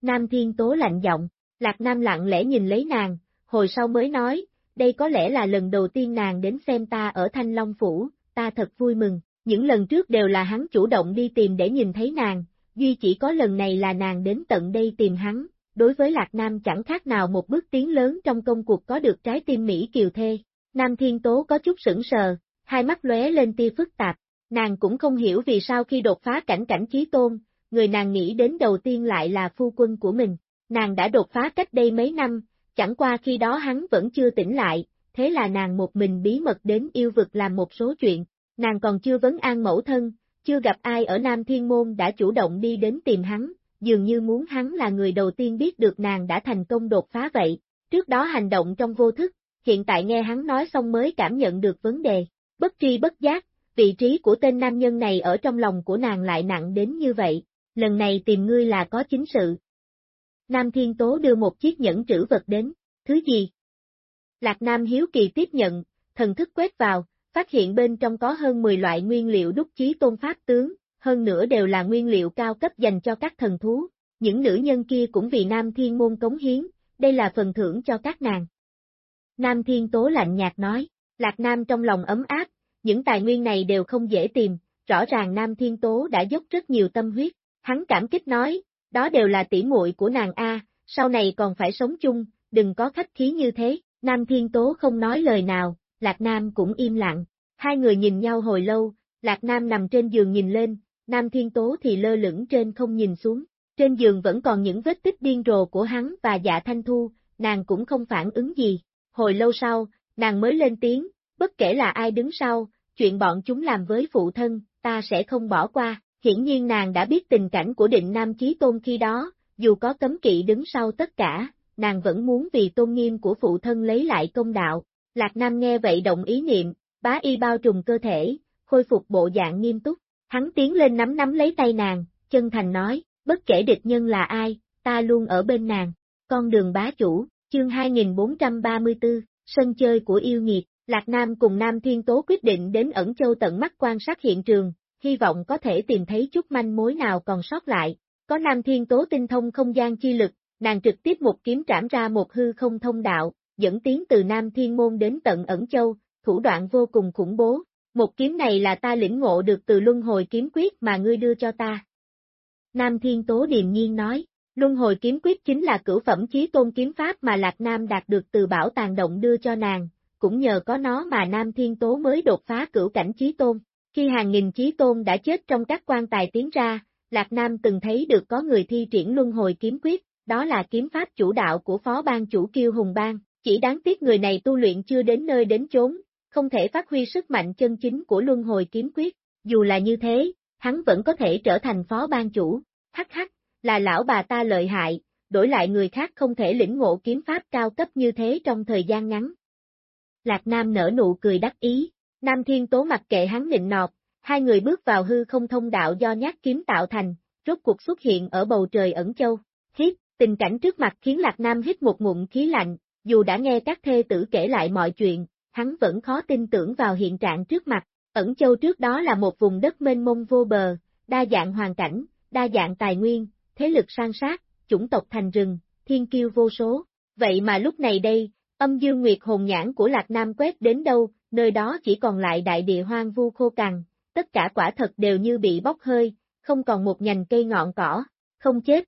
Nam Thiên Tố lạnh giọng, Lạc Nam lặng lẽ nhìn lấy nàng, hồi sau mới nói, đây có lẽ là lần đầu tiên nàng đến xem ta ở Thanh Long Phủ, ta thật vui mừng, những lần trước đều là hắn chủ động đi tìm để nhìn thấy nàng, duy chỉ có lần này là nàng đến tận đây tìm hắn, đối với Lạc Nam chẳng khác nào một bước tiến lớn trong công cuộc có được trái tim Mỹ kiều thê. Nam Thiên Tố có chút sững sờ, hai mắt lóe lên tia phức tạp, nàng cũng không hiểu vì sao khi đột phá cảnh cảnh trí tôn, người nàng nghĩ đến đầu tiên lại là phu quân của mình, nàng đã đột phá cách đây mấy năm, chẳng qua khi đó hắn vẫn chưa tỉnh lại, thế là nàng một mình bí mật đến yêu vực làm một số chuyện, nàng còn chưa vấn an mẫu thân, chưa gặp ai ở Nam Thiên Môn đã chủ động đi đến tìm hắn, dường như muốn hắn là người đầu tiên biết được nàng đã thành công đột phá vậy, trước đó hành động trong vô thức, hiện tại nghe hắn nói xong mới cảm nhận được vấn đề, bất tri bất giác, vị trí của tên nam nhân này ở trong lòng của nàng lại nặng đến như vậy, lần này tìm ngươi là có chính sự. Nam Thiên Tố đưa một chiếc nhẫn trữ vật đến, thứ gì? Lạc Nam Hiếu Kỳ tiếp nhận, thần thức quét vào, phát hiện bên trong có hơn 10 loại nguyên liệu đúc chí tôn pháp tướng, hơn nữa đều là nguyên liệu cao cấp dành cho các thần thú. Những nữ nhân kia cũng vì Nam Thiên Môn cống hiến, đây là phần thưởng cho các nàng. Nam Thiên Tố lạnh nhạt nói, Lạc Nam trong lòng ấm áp, những tài nguyên này đều không dễ tìm, rõ ràng Nam Thiên Tố đã dốc rất nhiều tâm huyết, hắn cảm kích nói, đó đều là tỉ muội của nàng A, sau này còn phải sống chung, đừng có khách khí như thế, Nam Thiên Tố không nói lời nào, Lạc Nam cũng im lặng, hai người nhìn nhau hồi lâu, Lạc Nam nằm trên giường nhìn lên, Nam Thiên Tố thì lơ lửng trên không nhìn xuống, trên giường vẫn còn những vết tích điên rồ của hắn và dạ thanh thu, nàng cũng không phản ứng gì, hồi lâu sau, nàng mới lên tiếng, bất kể là ai đứng sau, chuyện bọn chúng làm với phụ thân, ta sẽ không bỏ qua, hiển nhiên nàng đã biết tình cảnh của định Nam Chí Tôn khi đó, dù có cấm kỵ đứng sau tất cả, nàng vẫn muốn vì tôn nghiêm của phụ thân lấy lại công đạo. Lạc Nam nghe vậy động ý niệm, bá y bao trùm cơ thể, khôi phục bộ dạng nghiêm túc, hắn tiến lên nắm nắm lấy tay nàng, chân thành nói, bất kể địch nhân là ai, ta luôn ở bên nàng, con đường bá chủ, chương 2434, sân chơi của yêu nghiệt, Lạc Nam cùng Nam Thiên Tố quyết định đến ẩn châu tận mắt quan sát hiện trường, hy vọng có thể tìm thấy chút manh mối nào còn sót lại. Có Nam Thiên Tố tinh thông không gian chi lực, nàng trực tiếp một kiếm trảm ra một hư không thông đạo, dẫn tiến từ Nam Thiên Môn đến tận ẩn châu, thủ đoạn vô cùng khủng bố. Một kiếm này là ta lĩnh ngộ được từ luân hồi kiếm quyết mà ngươi đưa cho ta. Nam Thiên Tố điềm nhiên nói, luân hồi kiếm quyết chính là cửu phẩm chí tôn kiếm pháp mà Lạc Nam đạt được từ bảo tàng động đưa cho nàng, cũng nhờ có nó mà Nam Thiên Tố mới đột phá cửu cảnh chí tôn. Khi hàng nghìn chí tôn đã chết trong các quan tài tiến ra, Lạc Nam từng thấy được có người thi triển luân hồi kiếm quyết, đó là kiếm pháp chủ đạo của phó ban chủ kiêu hùng bang, chỉ đáng tiếc người này tu luyện chưa đến nơi đến chốn, không thể phát huy sức mạnh chân chính của luân hồi kiếm quyết, dù là như thế, hắn vẫn có thể trở thành phó ban chủ, hắc hắc, là lão bà ta lợi hại, đổi lại người khác không thể lĩnh ngộ kiếm pháp cao cấp như thế trong thời gian ngắn. Lạc Nam nở nụ cười đắc ý, Nam Thiên Tố mặc kệ hắn nịnh nọt, hai người bước vào hư không thông đạo do nhát kiếm tạo thành, rốt cuộc xuất hiện ở bầu trời ẩn châu. Hít, tình cảnh trước mặt khiến Lạc Nam hít một ngụm khí lạnh, dù đã nghe các thê tử kể lại mọi chuyện, hắn vẫn khó tin tưởng vào hiện trạng trước mặt. Ẩn châu trước đó là một vùng đất mênh mông vô bờ, đa dạng hoàn cảnh, đa dạng tài nguyên, thế lực sang sát, chủng tộc thành rừng, thiên kiêu vô số. Vậy mà lúc này đây, âm dương nguyệt hồn nhãn của Lạc Nam quét đến đâu, nơi đó chỉ còn lại đại địa hoang vu khô cằn, tất cả quả thật đều như bị bốc hơi, không còn một nhành cây ngọn cỏ, không chết.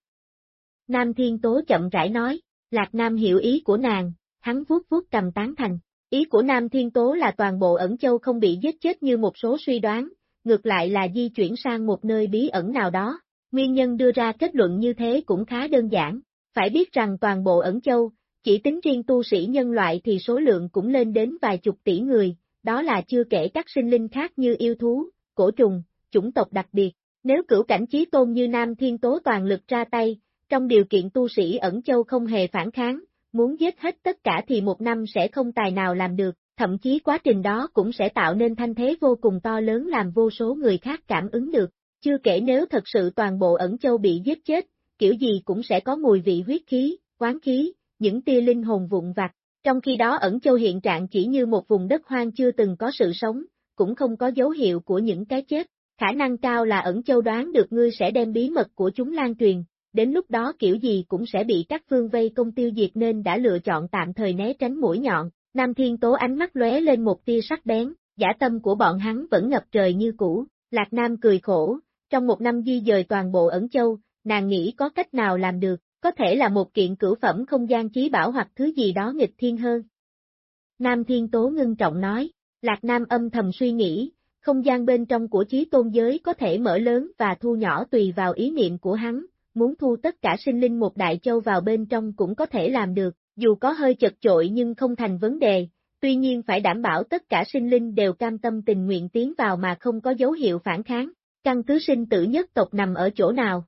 Nam Thiên Tố chậm rãi nói, Lạc Nam hiểu ý của nàng, hắn vuốt vuốt cầm tán thành. Ý của Nam Thiên Tố là toàn bộ ẩn châu không bị giết chết như một số suy đoán, ngược lại là di chuyển sang một nơi bí ẩn nào đó. Nguyên nhân đưa ra kết luận như thế cũng khá đơn giản, phải biết rằng toàn bộ ẩn châu, chỉ tính riêng tu sĩ nhân loại thì số lượng cũng lên đến vài chục tỷ người, đó là chưa kể các sinh linh khác như yêu thú, cổ trùng, chủng tộc đặc biệt. Nếu cửu cảnh trí tôn như Nam Thiên Tố toàn lực ra tay, trong điều kiện tu sĩ ẩn châu không hề phản kháng, muốn giết hết tất cả thì một năm sẽ không tài nào làm được, thậm chí quá trình đó cũng sẽ tạo nên thanh thế vô cùng to lớn làm vô số người khác cảm ứng được. Chưa kể nếu thật sự toàn bộ ẩn châu bị giết chết, kiểu gì cũng sẽ có mùi vị huyết khí, quán khí, những tia linh hồn vụn vặt. Trong khi đó ẩn châu hiện trạng chỉ như một vùng đất hoang chưa từng có sự sống, cũng không có dấu hiệu của những cái chết. Khả năng cao là ẩn châu đoán được ngươi sẽ đem bí mật của chúng lan truyền, đến lúc đó kiểu gì cũng sẽ bị các phương vây công tiêu diệt nên đã lựa chọn tạm thời né tránh mũi nhọn. Nam Thiên Tố ánh mắt lóe lên một tia sắc bén, giả tâm của bọn hắn vẫn ngập trời như cũ. Lạc Nam cười khổ, trong một năm di dời toàn bộ ẩn châu, nàng nghĩ có cách nào làm được, có thể là một kiện cửu phẩm không gian trí bảo hoặc thứ gì đó nghịch thiên hơn. Nam Thiên Tố ngưng trọng nói, Lạc Nam âm thầm suy nghĩ, không gian bên trong của trí tôn giới có thể mở lớn và thu nhỏ tùy vào ý niệm của hắn, muốn thu tất cả sinh linh một đại châu vào bên trong cũng có thể làm được, dù có hơi chật chội nhưng không thành vấn đề, tuy nhiên phải đảm bảo tất cả sinh linh đều cam tâm tình nguyện tiến vào mà không có dấu hiệu phản kháng, căn cứ sinh tử nhất tộc nằm ở chỗ nào?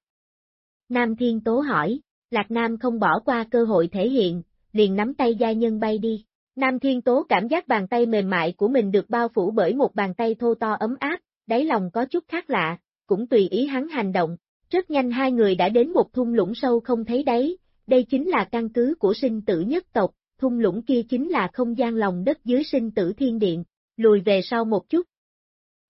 Nam Thiên Tố hỏi, Lạc Nam không bỏ qua cơ hội thể hiện, liền nắm tay gia nhân bay đi. Nam Thiên Tố cảm giác bàn tay mềm mại của mình được bao phủ bởi một bàn tay thô to ấm áp, đáy lòng có chút khác lạ, cũng tùy ý hắn hành động. Rất nhanh hai người đã đến một thung lũng sâu không thấy đáy, đây chính là căn cứ của sinh tử nhất tộc, thung lũng kia chính là không gian lòng đất dưới sinh tử thiên điện, lùi về sau một chút.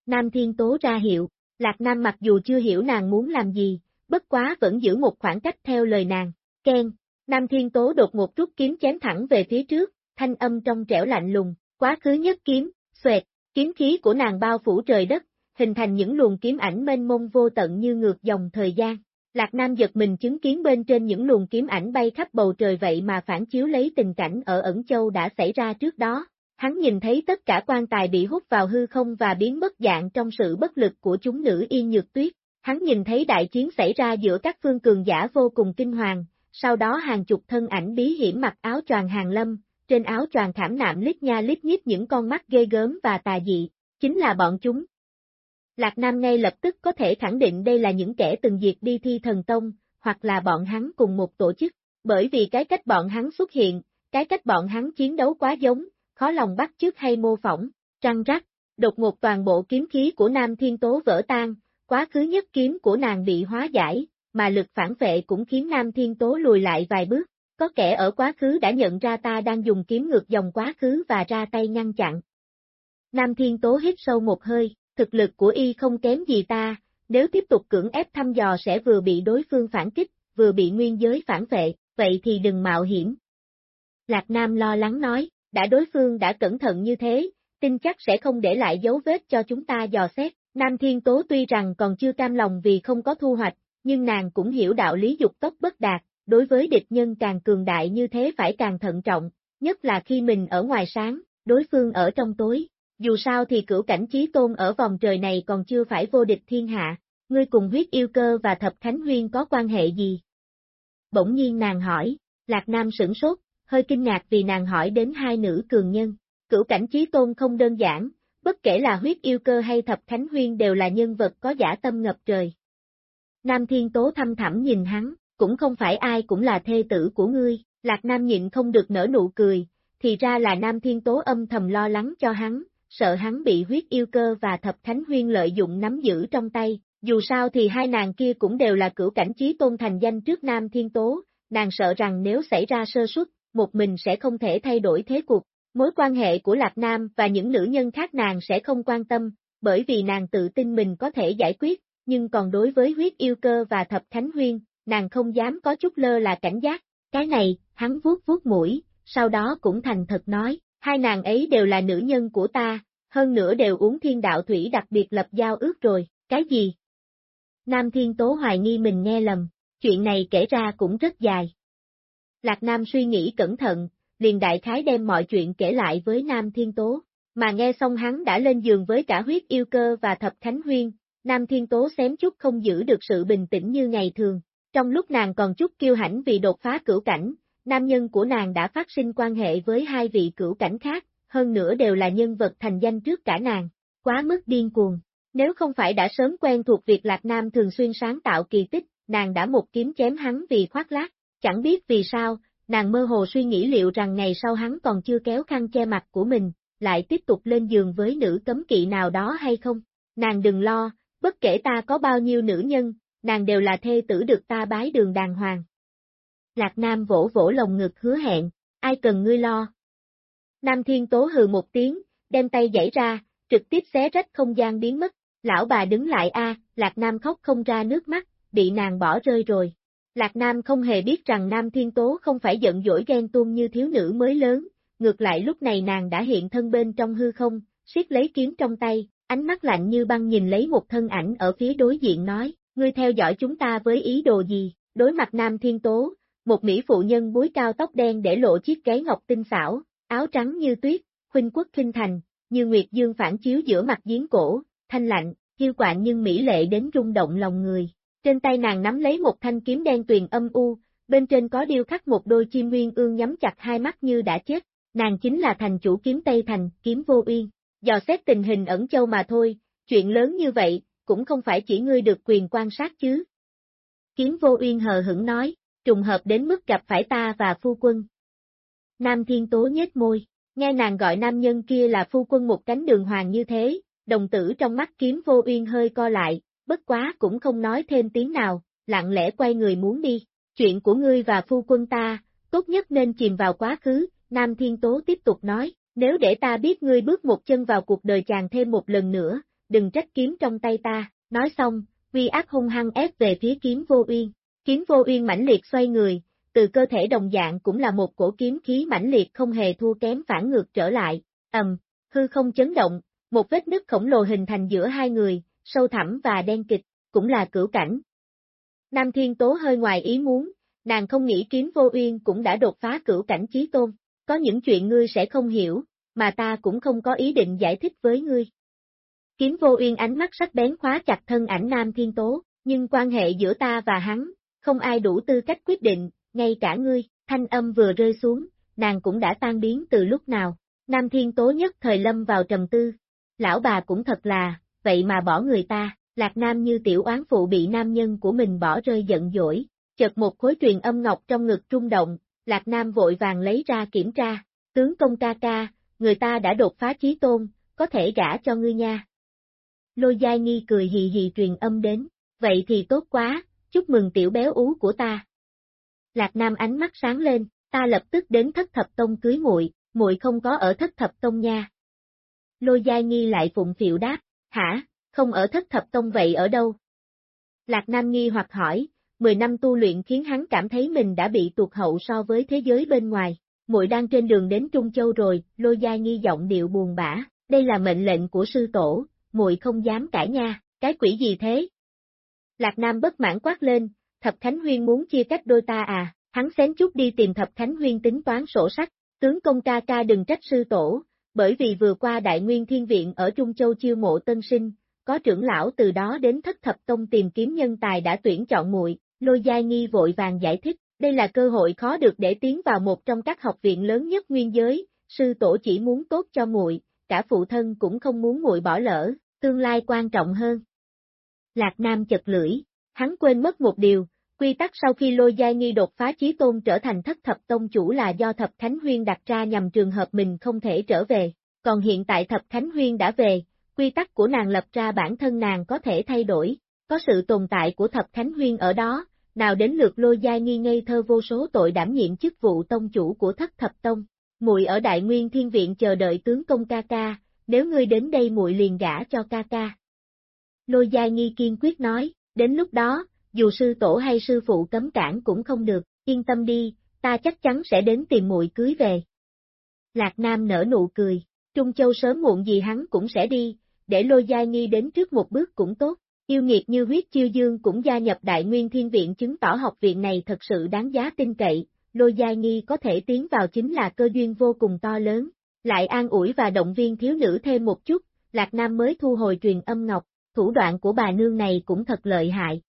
Nam Thiên Tố ra hiệu, Lạc Nam mặc dù chưa hiểu nàng muốn làm gì, bất quá vẫn giữ một khoảng cách theo lời nàng, khen. Nam Thiên Tố đột một rút kiếm chém thẳng về phía trước, thanh âm trong trẻo lạnh lùng, quá khứ nhất kiếm, xoẹt, kiếm khí của nàng bao phủ trời đất, hình thành những luồng kiếm ảnh mênh mông vô tận như ngược dòng thời gian. Lạc Nam giật mình chứng kiến bên trên những luồng kiếm ảnh bay khắp bầu trời vậy mà phản chiếu lấy tình cảnh ở ẩn châu đã xảy ra trước đó. Hắn nhìn thấy tất cả quan tài bị hút vào hư không và biến mất dạng trong sự bất lực của chúng nữ yên nhược tuyết. Hắn nhìn thấy đại chiến xảy ra giữa các phương cường giả vô cùng kinh hoàng, sau đó hàng chục thân ảnh bí hiểm mặc áo choàng hàng lâm, trên áo choàng khảm nạm lít nha lít nhít những con mắt ghê gớm và tà dị, chính là bọn chúng. Lạc Nam ngay lập tức có thể khẳng định đây là những kẻ từng diệt đi thi thần tông, hoặc là bọn hắn cùng một tổ chức, bởi vì cái cách bọn hắn xuất hiện, cái cách bọn hắn chiến đấu quá giống, khó lòng bắt chước hay mô phỏng, trăng rắc, đột ngột toàn bộ kiếm khí của Nam Thiên Tố vỡ tan, quá khứ nhất kiếm của nàng bị hóa giải, mà lực phản vệ cũng khiến Nam Thiên Tố lùi lại vài bước, có kẻ ở quá khứ đã nhận ra ta đang dùng kiếm ngược dòng quá khứ và ra tay ngăn chặn. Nam Thiên Tố hít sâu một hơi, thực lực của y không kém gì ta, nếu tiếp tục cưỡng ép thăm dò sẽ vừa bị đối phương phản kích, vừa bị nguyên giới phản vệ, vậy thì đừng mạo hiểm. Lạc Nam lo lắng nói, đã đối phương đã cẩn thận như thế, tin chắc sẽ không để lại dấu vết cho chúng ta dò xét. Nam Thiên Tố tuy rằng còn chưa cam lòng vì không có thu hoạch, nhưng nàng cũng hiểu đạo lý dục tốc bất đạt, đối với địch nhân càng cường đại như thế phải càng thận trọng, nhất là khi mình ở ngoài sáng, đối phương ở trong tối. Dù sao thì cửu cảnh trí tôn ở vòng trời này còn chưa phải vô địch thiên hạ, ngươi cùng huyết yêu cơ và thập thánh huyên có quan hệ gì? Bỗng nhiên nàng hỏi, Lạc Nam sửng sốt, hơi kinh ngạc vì nàng hỏi đến hai nữ cường nhân. Cửu cảnh trí tôn không đơn giản, bất kể là huyết yêu cơ hay thập thánh huyên đều là nhân vật có giả tâm ngập trời. Nam Thiên Tố thăm thẳm nhìn hắn, cũng không phải ai cũng là thê tử của ngươi, Lạc Nam nhịn không được nở nụ cười, thì ra là Nam Thiên Tố âm thầm lo lắng cho hắn, sợ hắn bị huyết yêu cơ và thập thánh huyên lợi dụng nắm giữ trong tay, dù sao thì hai nàng kia cũng đều là cửu cảnh trí tôn thành danh trước Nam Thiên Tố, nàng sợ rằng nếu xảy ra sơ suất, một mình sẽ không thể thay đổi thế cuộc. Mối quan hệ của Lạc Nam và những nữ nhân khác nàng sẽ không quan tâm, bởi vì nàng tự tin mình có thể giải quyết, nhưng còn đối với huyết yêu cơ và thập thánh huyên, nàng không dám có chút lơ là cảnh giác. Cái này, hắn vuốt vuốt mũi, sau đó cũng thành thật nói, hai nàng ấy đều là nữ nhân của ta, hơn nữa đều uống thiên đạo thủy đặc biệt lập giao ước rồi, cái gì? Nam Thiên Tố hoài nghi mình nghe lầm, chuyện này kể ra cũng rất dài. Lạc Nam suy nghĩ cẩn thận, liền đại khái đem mọi chuyện kể lại với Nam Thiên Tố, mà nghe xong hắn đã lên giường với cả huyết yêu cơ và thập Khánh Huyên, Nam Thiên Tố xém chút không giữ được sự bình tĩnh như ngày thường, trong lúc nàng còn chút kiêu hãnh vì đột phá cửu cảnh, nam nhân của nàng đã phát sinh quan hệ với hai vị cửu cảnh khác, hơn nữa đều là nhân vật thành danh trước cả nàng, quá mức điên cuồng. Nếu không phải đã sớm quen thuộc việc Lạc Nam thường xuyên sáng tạo kỳ tích, nàng đã một kiếm chém hắn vì khoác lác, chẳng biết vì sao, nàng mơ hồ suy nghĩ liệu rằng ngày sau hắn còn chưa kéo khăn che mặt của mình, lại tiếp tục lên giường với nữ cấm kỵ nào đó hay không. Nàng đừng lo, bất kể ta có bao nhiêu nữ nhân, nàng đều là thê tử được ta bái đường đàng hoàng. Lạc Nam vỗ vỗ lồng ngực hứa hẹn, ai cần ngươi lo. Nam Thiên Tố hừ một tiếng, đem tay giãy ra, trực tiếp xé rách không gian biến mất, lão bà đứng lại a, Lạc Nam khóc không ra nước mắt, bị nàng bỏ rơi rồi. Lạc Nam không hề biết rằng Nam Thiên Tố không phải giận dỗi ghen tuông như thiếu nữ mới lớn, ngược lại lúc này nàng đã hiện thân bên trong hư không, siết lấy kiếm trong tay, ánh mắt lạnh như băng nhìn lấy một thân ảnh ở phía đối diện nói, ngươi theo dõi chúng ta với ý đồ gì, đối mặt Nam Thiên Tố, một mỹ phụ nhân búi cao tóc đen để lộ chiếc gáy ngọc tinh xảo, áo trắng như tuyết, khuynh quốc kinh thành, như nguyệt dương phản chiếu giữa mặt giếng cổ, thanh lạnh, hiu quạnh nhưng mỹ lệ đến rung động lòng người. Trên tay nàng nắm lấy một thanh kiếm đen tuyền âm u, bên trên có điêu khắc một đôi chim nguyên ương nhắm chặt hai mắt như đã chết, nàng chính là thành chủ kiếm Tây Thành, kiếm vô uyên. Dò xét tình hình ẩn châu mà thôi, chuyện lớn như vậy, cũng không phải chỉ ngươi được quyền quan sát chứ. Kiếm vô uyên hờ hững nói, trùng hợp đến mức gặp phải ta và phu quân. Nam Thiên Tố nhếch môi, nghe nàng gọi nam nhân kia là phu quân một cánh đường hoàng như thế, đồng tử trong mắt kiếm vô uyên hơi co lại, bất quá cũng không nói thêm tiếng nào, lặng lẽ quay người muốn đi, chuyện của ngươi và phu quân ta, tốt nhất nên chìm vào quá khứ, Nam Thiên Tố tiếp tục nói, nếu để ta biết ngươi bước một chân vào cuộc đời chàng thêm một lần nữa, đừng trách kiếm trong tay ta, nói xong, vi ác hung hăng ép về phía kiếm vô uyên, kiếm vô uyên mãnh liệt xoay người, từ cơ thể đồng dạng cũng là một cổ kiếm khí mãnh liệt không hề thua kém phản ngược trở lại, ầm, hư không chấn động, một vết nứt khổng lồ hình thành giữa hai người, sâu thẳm và đen kịch, cũng là cửu cảnh. Nam Thiên Tố hơi ngoài ý muốn, nàng không nghĩ kiếm vô uyên cũng đã đột phá cửu cảnh chí tôn, có những chuyện ngươi sẽ không hiểu, mà ta cũng không có ý định giải thích với ngươi. Kiếm vô uyên ánh mắt sắc bén khóa chặt thân ảnh Nam Thiên Tố, nhưng quan hệ giữa ta và hắn, không ai đủ tư cách quyết định, ngay cả ngươi, thanh âm vừa rơi xuống, nàng cũng đã tan biến từ lúc nào. Nam Thiên Tố nhất thời lâm vào trầm tư. Lão bà cũng thật là, vậy mà bỏ người ta, Lạc Nam như tiểu oán phụ bị nam nhân của mình bỏ rơi giận dỗi, chợt một khối truyền âm ngọc trong ngực trung động, Lạc Nam vội vàng lấy ra kiểm tra, tướng công ca ca, người ta đã đột phá chí tôn, có thể gả cho ngươi nha. Lôi Giai Nghi cười hì hì truyền âm đến, vậy thì tốt quá, chúc mừng tiểu béo ú của ta. Lạc Nam ánh mắt sáng lên, ta lập tức đến thất thập tông cưới muội, muội không có ở thất thập tông nha. Lôi Giai Nghi lại phụng phiệu đáp, hả, không ở thất thập tông vậy ở đâu? Lạc Nam nghi hoặc hỏi, 10 năm tu luyện khiến hắn cảm thấy mình đã bị tụt hậu so với thế giới bên ngoài. Muội đang trên đường đến Trung Châu rồi, Lôi Gia nghi giọng điệu buồn bã, đây là mệnh lệnh của sư tổ, muội không dám cãi nha, cái quỷ gì thế? Lạc Nam bất mãn quát lên, Thập Khánh Huyên muốn chia cách đôi ta à, hắn xén chút đi tìm Thập Khánh Huyên tính toán sổ sách, tướng công ca ca đừng trách sư tổ, bởi vì vừa qua Đại Nguyên Thiên Viện ở Trung Châu chiêu mộ tân sinh, có trưởng lão từ đó đến thất thập tông tìm kiếm nhân tài đã tuyển chọn muội, Lôi Giai Nghi vội vàng giải thích, đây là cơ hội khó được để tiến vào một trong các học viện lớn nhất nguyên giới, sư tổ chỉ muốn tốt cho muội, cả phụ thân cũng không muốn muội bỏ lỡ, tương lai quan trọng hơn. Lạc Nam chật lưỡi, hắn quên mất một điều, quy tắc sau khi lôi giai nghi đột phá chí tôn trở thành thất thập tông chủ là do thập thánh Huyên đặt ra nhằm trường hợp mình không thể trở về, còn hiện tại thập thánh Huyên đã về, quy tắc của nàng lập ra bản thân nàng có thể thay đổi, có sự tồn tại của thập thánh Huyên ở đó, nào đến lượt lôi giai nghi ngây thơ vô số tội đảm nhiệm chức vụ tông chủ của thất thập tông. Muội ở Đại Nguyên Thiên Viện chờ đợi tướng công ca ca, nếu ngươi đến đây muội liền gả cho ca ca. Lôi giai nghi kiên quyết nói, đến lúc đó, dù sư tổ hay sư phụ cấm cản cũng không được, yên tâm đi, ta chắc chắn sẽ đến tìm muội cưới về. Lạc Nam nở nụ cười, Trung Châu sớm muộn gì hắn cũng sẽ đi, để lôi giai nghi đến trước một bước cũng tốt, Yêu nghiệt như huyết chiêu dương cũng gia nhập Đại Nguyên Thiên Viện chứng tỏ học viện này thật sự đáng giá tin cậy, lôi giai nghi có thể tiến vào chính là cơ duyên vô cùng to lớn, lại an ủi và động viên thiếu nữ thêm một chút, Lạc Nam mới thu hồi truyền âm ngọc, thủ đoạn của bà nương này cũng thật lợi hại.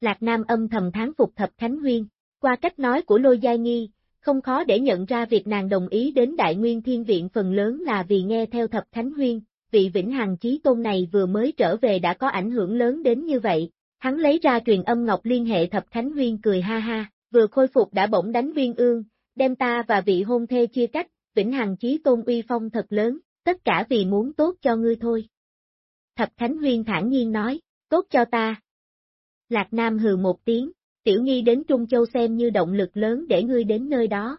Lạc Nam âm thầm tháng phục thập Khánh Huyên, qua cách nói của lôi giai nghi, không khó để nhận ra việc nàng đồng ý đến Đại Nguyên Thiên Viện phần lớn là vì nghe theo thập Khánh Huyên, vị Vĩnh Hằng Chí Tôn này vừa mới trở về đã có ảnh hưởng lớn đến như vậy. Hắn lấy ra truyền âm ngọc liên hệ thập Khánh Huyên cười ha ha, vừa khôi phục đã bỗng đánh viên ương, đem ta và vị hôn thê chia cách, Vĩnh Hằng Chí Tôn uy phong thật lớn, tất cả vì muốn tốt cho ngươi thôi. Thập Thánh Huyên thản nhiên nói, tốt cho ta. Lạc Nam hừ một tiếng, tiểu nghi đến Trung Châu xem như động lực lớn để ngươi đến nơi đó.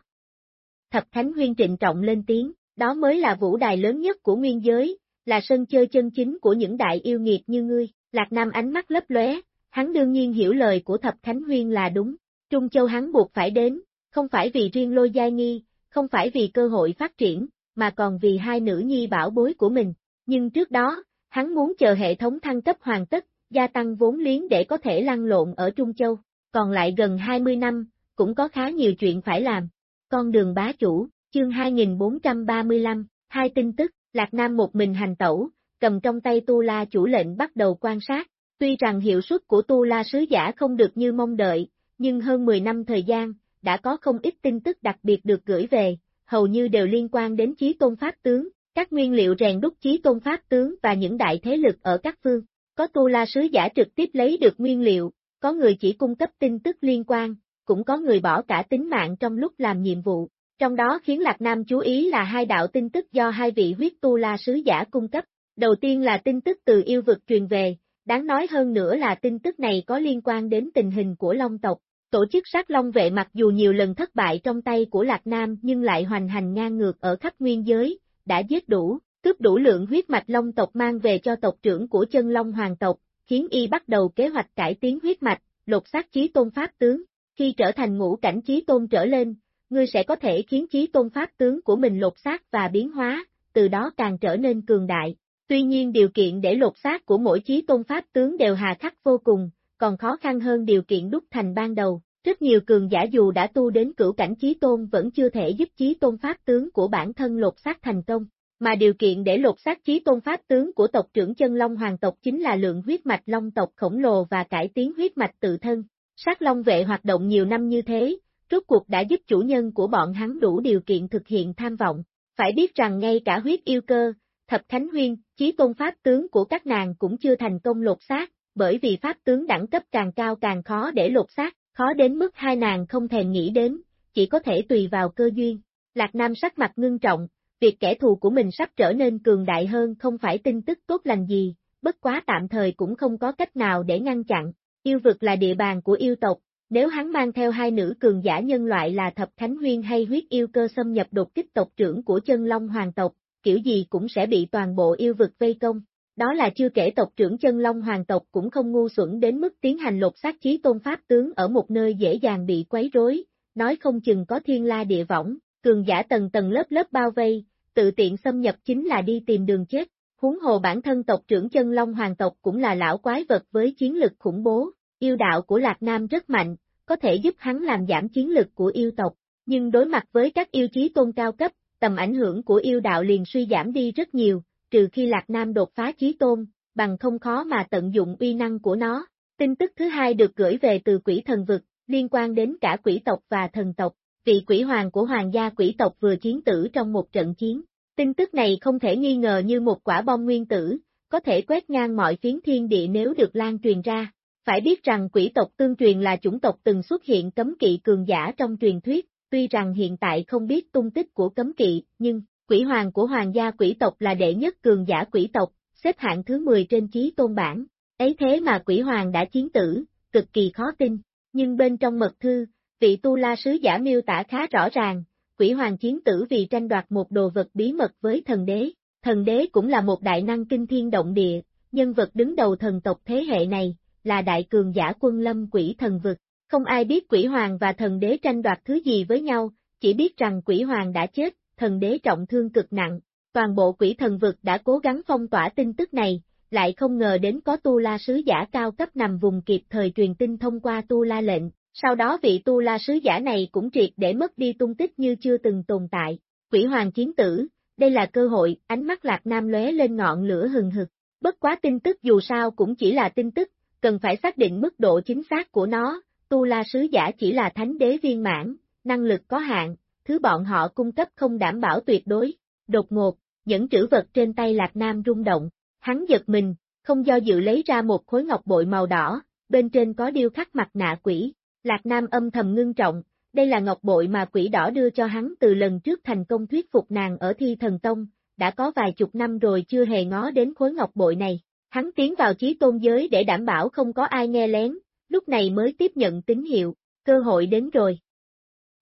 Thập Thánh Huyên trịnh trọng lên tiếng, đó mới là vũ đài lớn nhất của nguyên giới, là sân chơi chân chính của những đại yêu nghiệt như ngươi. Lạc Nam ánh mắt lấp lóe, hắn đương nhiên hiểu lời của Thập Thánh Huyên là đúng. Trung Châu hắn buộc phải đến, không phải vì riêng lôi giai nghi, không phải vì cơ hội phát triển, mà còn vì hai nữ nhi bảo bối của mình. Nhưng trước đó, hắn muốn chờ hệ thống thăng cấp hoàn tất, gia tăng vốn liếng để có thể lăn lộn ở Trung Châu. Còn lại gần 20 năm, cũng có khá nhiều chuyện phải làm. Con đường bá chủ, chương 2435, hai tin tức, Lạc Nam một mình hành tẩu, cầm trong tay Tu La chủ lệnh bắt đầu quan sát. Tuy rằng hiệu suất của Tu La sứ giả không được như mong đợi, nhưng hơn 10 năm thời gian, đã có không ít tin tức đặc biệt được gửi về, hầu như đều liên quan đến chí tôn pháp tướng, các nguyên liệu rèn đúc chí tôn pháp tướng và những đại thế lực ở các phương. Có tu la sứ giả trực tiếp lấy được nguyên liệu, có người chỉ cung cấp tin tức liên quan, cũng có người bỏ cả tính mạng trong lúc làm nhiệm vụ. Trong đó khiến Lạc Nam chú ý là hai đạo tin tức do hai vị huyết tu la sứ giả cung cấp. Đầu tiên là tin tức từ yêu vực truyền về, đáng nói hơn nữa là tin tức này có liên quan đến tình hình của Long tộc. Tổ chức sát Long vệ mặc dù nhiều lần thất bại trong tay của Lạc Nam nhưng lại hoành hành ngang ngược ở khắp nguyên giới, đã giết đủ, cướp đủ lượng huyết mạch Long tộc mang về cho tộc trưởng của chân Long Hoàng tộc, khiến y bắt đầu kế hoạch cải tiến huyết mạch, lột xác chí tôn pháp tướng. Khi trở thành ngũ cảnh chí tôn trở lên, ngươi sẽ có thể khiến chí tôn pháp tướng của mình lột xác và biến hóa, từ đó càng trở nên cường đại. Tuy nhiên điều kiện để lột xác của mỗi chí tôn pháp tướng đều hà khắc vô cùng, còn khó khăn hơn điều kiện đúc thành ban đầu. Rất nhiều cường giả dù đã tu đến cửu cảnh chí tôn vẫn chưa thể giúp chí tôn pháp tướng của bản thân lột xác thành công, mà điều kiện để lột xác chí tôn pháp tướng của tộc trưởng chân long hoàng tộc chính là lượng huyết mạch long tộc khổng lồ và cải tiến huyết mạch tự thân. Sát long vệ hoạt động nhiều năm như thế, rốt cuộc đã giúp chủ nhân của bọn hắn đủ điều kiện thực hiện tham vọng. Phải biết rằng ngay cả huyết yêu cơ, thập khánh huyên, chí tôn pháp tướng của các nàng cũng chưa thành công lột xác, bởi vì pháp tướng đẳng cấp càng cao càng khó để lột xác, khó đến mức hai nàng không thèm nghĩ đến, chỉ có thể tùy vào cơ duyên. Lạc Nam sắc mặt ngưng trọng, việc kẻ thù của mình sắp trở nên cường đại hơn không phải tin tức tốt lành gì, bất quá tạm thời cũng không có cách nào để ngăn chặn. Yêu vực là địa bàn của yêu tộc, nếu hắn mang theo hai nữ cường giả nhân loại là Thập Khánh Huyên hay huyết yêu cơ xâm nhập đột kích tộc trưởng của chân Long Hoàng tộc, kiểu gì cũng sẽ bị toàn bộ yêu vực vây công. Đó là chưa kể tộc trưởng chân Long Hoàng tộc cũng không ngu xuẩn đến mức tiến hành lột xác chí tôn pháp tướng ở một nơi dễ dàng bị quấy rối, nói không chừng có thiên la địa võng, cường giả tầng tầng lớp lớp bao vây, tự tiện xâm nhập chính là đi tìm đường chết. Huống hồ bản thân tộc trưởng chân Long Hoàng tộc cũng là lão quái vật với chiến lực khủng bố, yêu đạo của Lạc Nam rất mạnh, có thể giúp hắn làm giảm chiến lực của yêu tộc, nhưng đối mặt với các yêu chí tôn cao cấp, tầm ảnh hưởng của yêu đạo liền suy giảm đi rất nhiều, trừ khi Lạc Nam đột phá chí tôn, bằng không khó mà tận dụng uy năng của nó. Tin tức thứ hai được gửi về từ quỷ thần vực, liên quan đến cả quỷ tộc và thần tộc, vị quỷ hoàng của hoàng gia quỷ tộc vừa chiến tử trong một trận chiến. Tin tức này không thể nghi ngờ như một quả bom nguyên tử, có thể quét ngang mọi phiến thiên địa nếu được lan truyền ra. Phải biết rằng quỷ tộc tương truyền là chủng tộc từng xuất hiện cấm kỵ cường giả trong truyền thuyết, tuy rằng hiện tại không biết tung tích của cấm kỵ, nhưng, quỷ hoàng của hoàng gia quỷ tộc là đệ nhất cường giả quỷ tộc, xếp hạng thứ 10 trên chí tôn bản. Ấy thế mà quỷ hoàng đã chiến tử, cực kỳ khó tin, nhưng bên trong mật thư, vị tu la sứ giả miêu tả khá rõ ràng, quỷ hoàng chiến tử vì tranh đoạt một đồ vật bí mật với thần đế. Thần đế cũng là một đại năng kinh thiên động địa, nhân vật đứng đầu thần tộc thế hệ này, là đại cường giả quân lâm quỷ thần vực. Không ai biết quỷ hoàng và thần đế tranh đoạt thứ gì với nhau, chỉ biết rằng quỷ hoàng đã chết, thần đế trọng thương cực nặng. Toàn bộ quỷ thần vực đã cố gắng phong tỏa tin tức này, lại không ngờ đến có tu la sứ giả cao cấp nằm vùng kịp thời truyền tin thông qua tu la lệnh, sau đó vị tu la sứ giả này cũng triệt để mất đi tung tích như chưa từng tồn tại. Quỷ hoàng chiến tử, đây là cơ hội, ánh mắt Lạc Nam lóe lên ngọn lửa hừng hực. Bất quá tin tức dù sao cũng chỉ là tin tức, cần phải xác định mức độ chính xác của nó, tu la sứ giả chỉ là thánh đế viên mãn, năng lực có hạn, thứ bọn họ cung cấp không đảm bảo tuyệt đối. Đột ngột, những trữ vật trên tay Lạc Nam rung động, hắn giật mình, không do dự lấy ra một khối ngọc bội màu đỏ, bên trên có điêu khắc mặt nạ quỷ. Lạc Nam âm thầm ngưng trọng, đây là ngọc bội mà quỷ đỏ đưa cho hắn từ lần trước thành công thuyết phục nàng ở thi thần tông, đã có vài chục năm rồi chưa hề ngó đến khối ngọc bội này. Hắn tiến vào trí tôn giới để đảm bảo không có ai nghe lén, lúc này mới tiếp nhận tín hiệu, cơ hội đến rồi.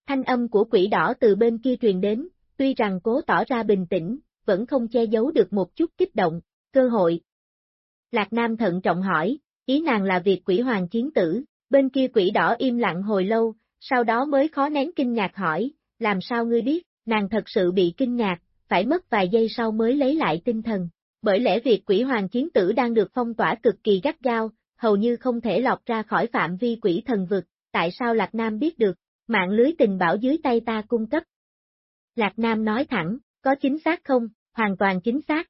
Thanh âm của quỷ đỏ từ bên kia truyền đến, tuy rằng cố tỏ ra bình tĩnh, vẫn không che giấu được một chút kích động, cơ hội. Lạc Nam thận trọng hỏi, ý nàng là việc quỷ hoàng chiến tử, bên kia quỷ đỏ im lặng hồi lâu, sau đó mới khó nén kinh ngạc hỏi, làm sao ngươi biết, nàng thật sự bị kinh ngạc, phải mất vài giây sau mới lấy lại tinh thần, bởi lẽ việc quỷ hoàng chiến tử đang được phong tỏa cực kỳ gắt gao, hầu như không thể lọt ra khỏi phạm vi quỷ thần vực, tại sao Lạc Nam biết được, mạng lưới tình bảo dưới tay ta cung cấp. Lạc Nam nói thẳng, có chính xác không, hoàn toàn chính xác.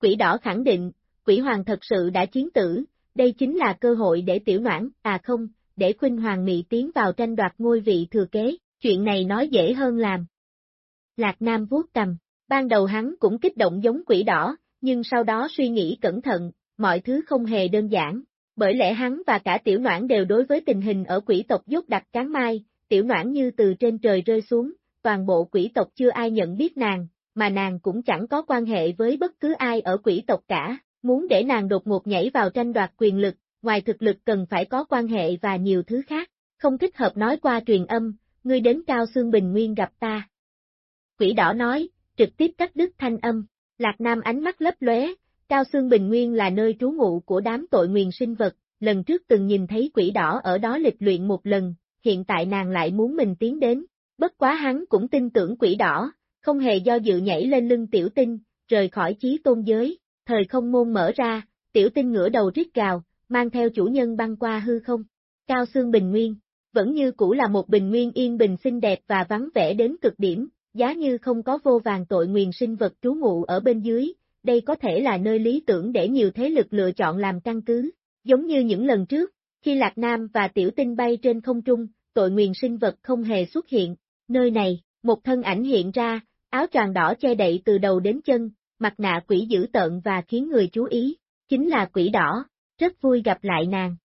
Quỷ đỏ khẳng định, quỷ hoàng thật sự đã chiến tử, đây chính là cơ hội để tiểu noãn, à không, để khuynh hoàng mị tiến vào tranh đoạt ngôi vị thừa kế, chuyện này nói dễ hơn làm. Lạc Nam vuốt cầm, ban đầu hắn cũng kích động giống quỷ đỏ, nhưng sau đó suy nghĩ cẩn thận, mọi thứ không hề đơn giản, bởi lẽ hắn và cả tiểu noãn đều đối với tình hình ở quỷ tộc dốt đặt cán mai, tiểu noãn như từ trên trời rơi xuống, toàn bộ quỷ tộc chưa ai nhận biết nàng, mà nàng cũng chẳng có quan hệ với bất cứ ai ở quỷ tộc cả, muốn để nàng đột ngột nhảy vào tranh đoạt quyền lực, ngoài thực lực cần phải có quan hệ và nhiều thứ khác, không thích hợp nói qua truyền âm, ngươi đến Cao Xương Bình Nguyên gặp ta. Quỷ đỏ nói, trực tiếp cắt đứt thanh âm, Lạc Nam ánh mắt lấp lóe, Cao Xương Bình Nguyên là nơi trú ngụ của đám tội nguyền sinh vật, lần trước từng nhìn thấy quỷ đỏ ở đó lịch luyện một lần, hiện tại nàng lại muốn mình tiến đến, bất quá hắn cũng tin tưởng quỷ đỏ, không hề do dự nhảy lên lưng tiểu tinh, rời khỏi chí tôn giới, thời không môn mở ra, tiểu tinh ngửa đầu rít gào, mang theo chủ nhân băng qua hư không. Cao xương bình nguyên, vẫn như cũ là một bình nguyên yên bình xinh đẹp và vắng vẻ đến cực điểm, giá như không có vô vàng tội nguyền sinh vật trú ngụ ở bên dưới, đây có thể là nơi lý tưởng để nhiều thế lực lựa chọn làm căn cứ. Giống như những lần trước, khi Lạc Nam và Tiểu Tinh bay trên không trung, tội nguyền sinh vật không hề xuất hiện. Nơi này, một thân ảnh hiện ra, áo tràng đỏ che đậy từ đầu đến chân, mặt nạ quỷ dữ tợn và khiến người chú ý, chính là quỷ đỏ, rất vui gặp lại nàng.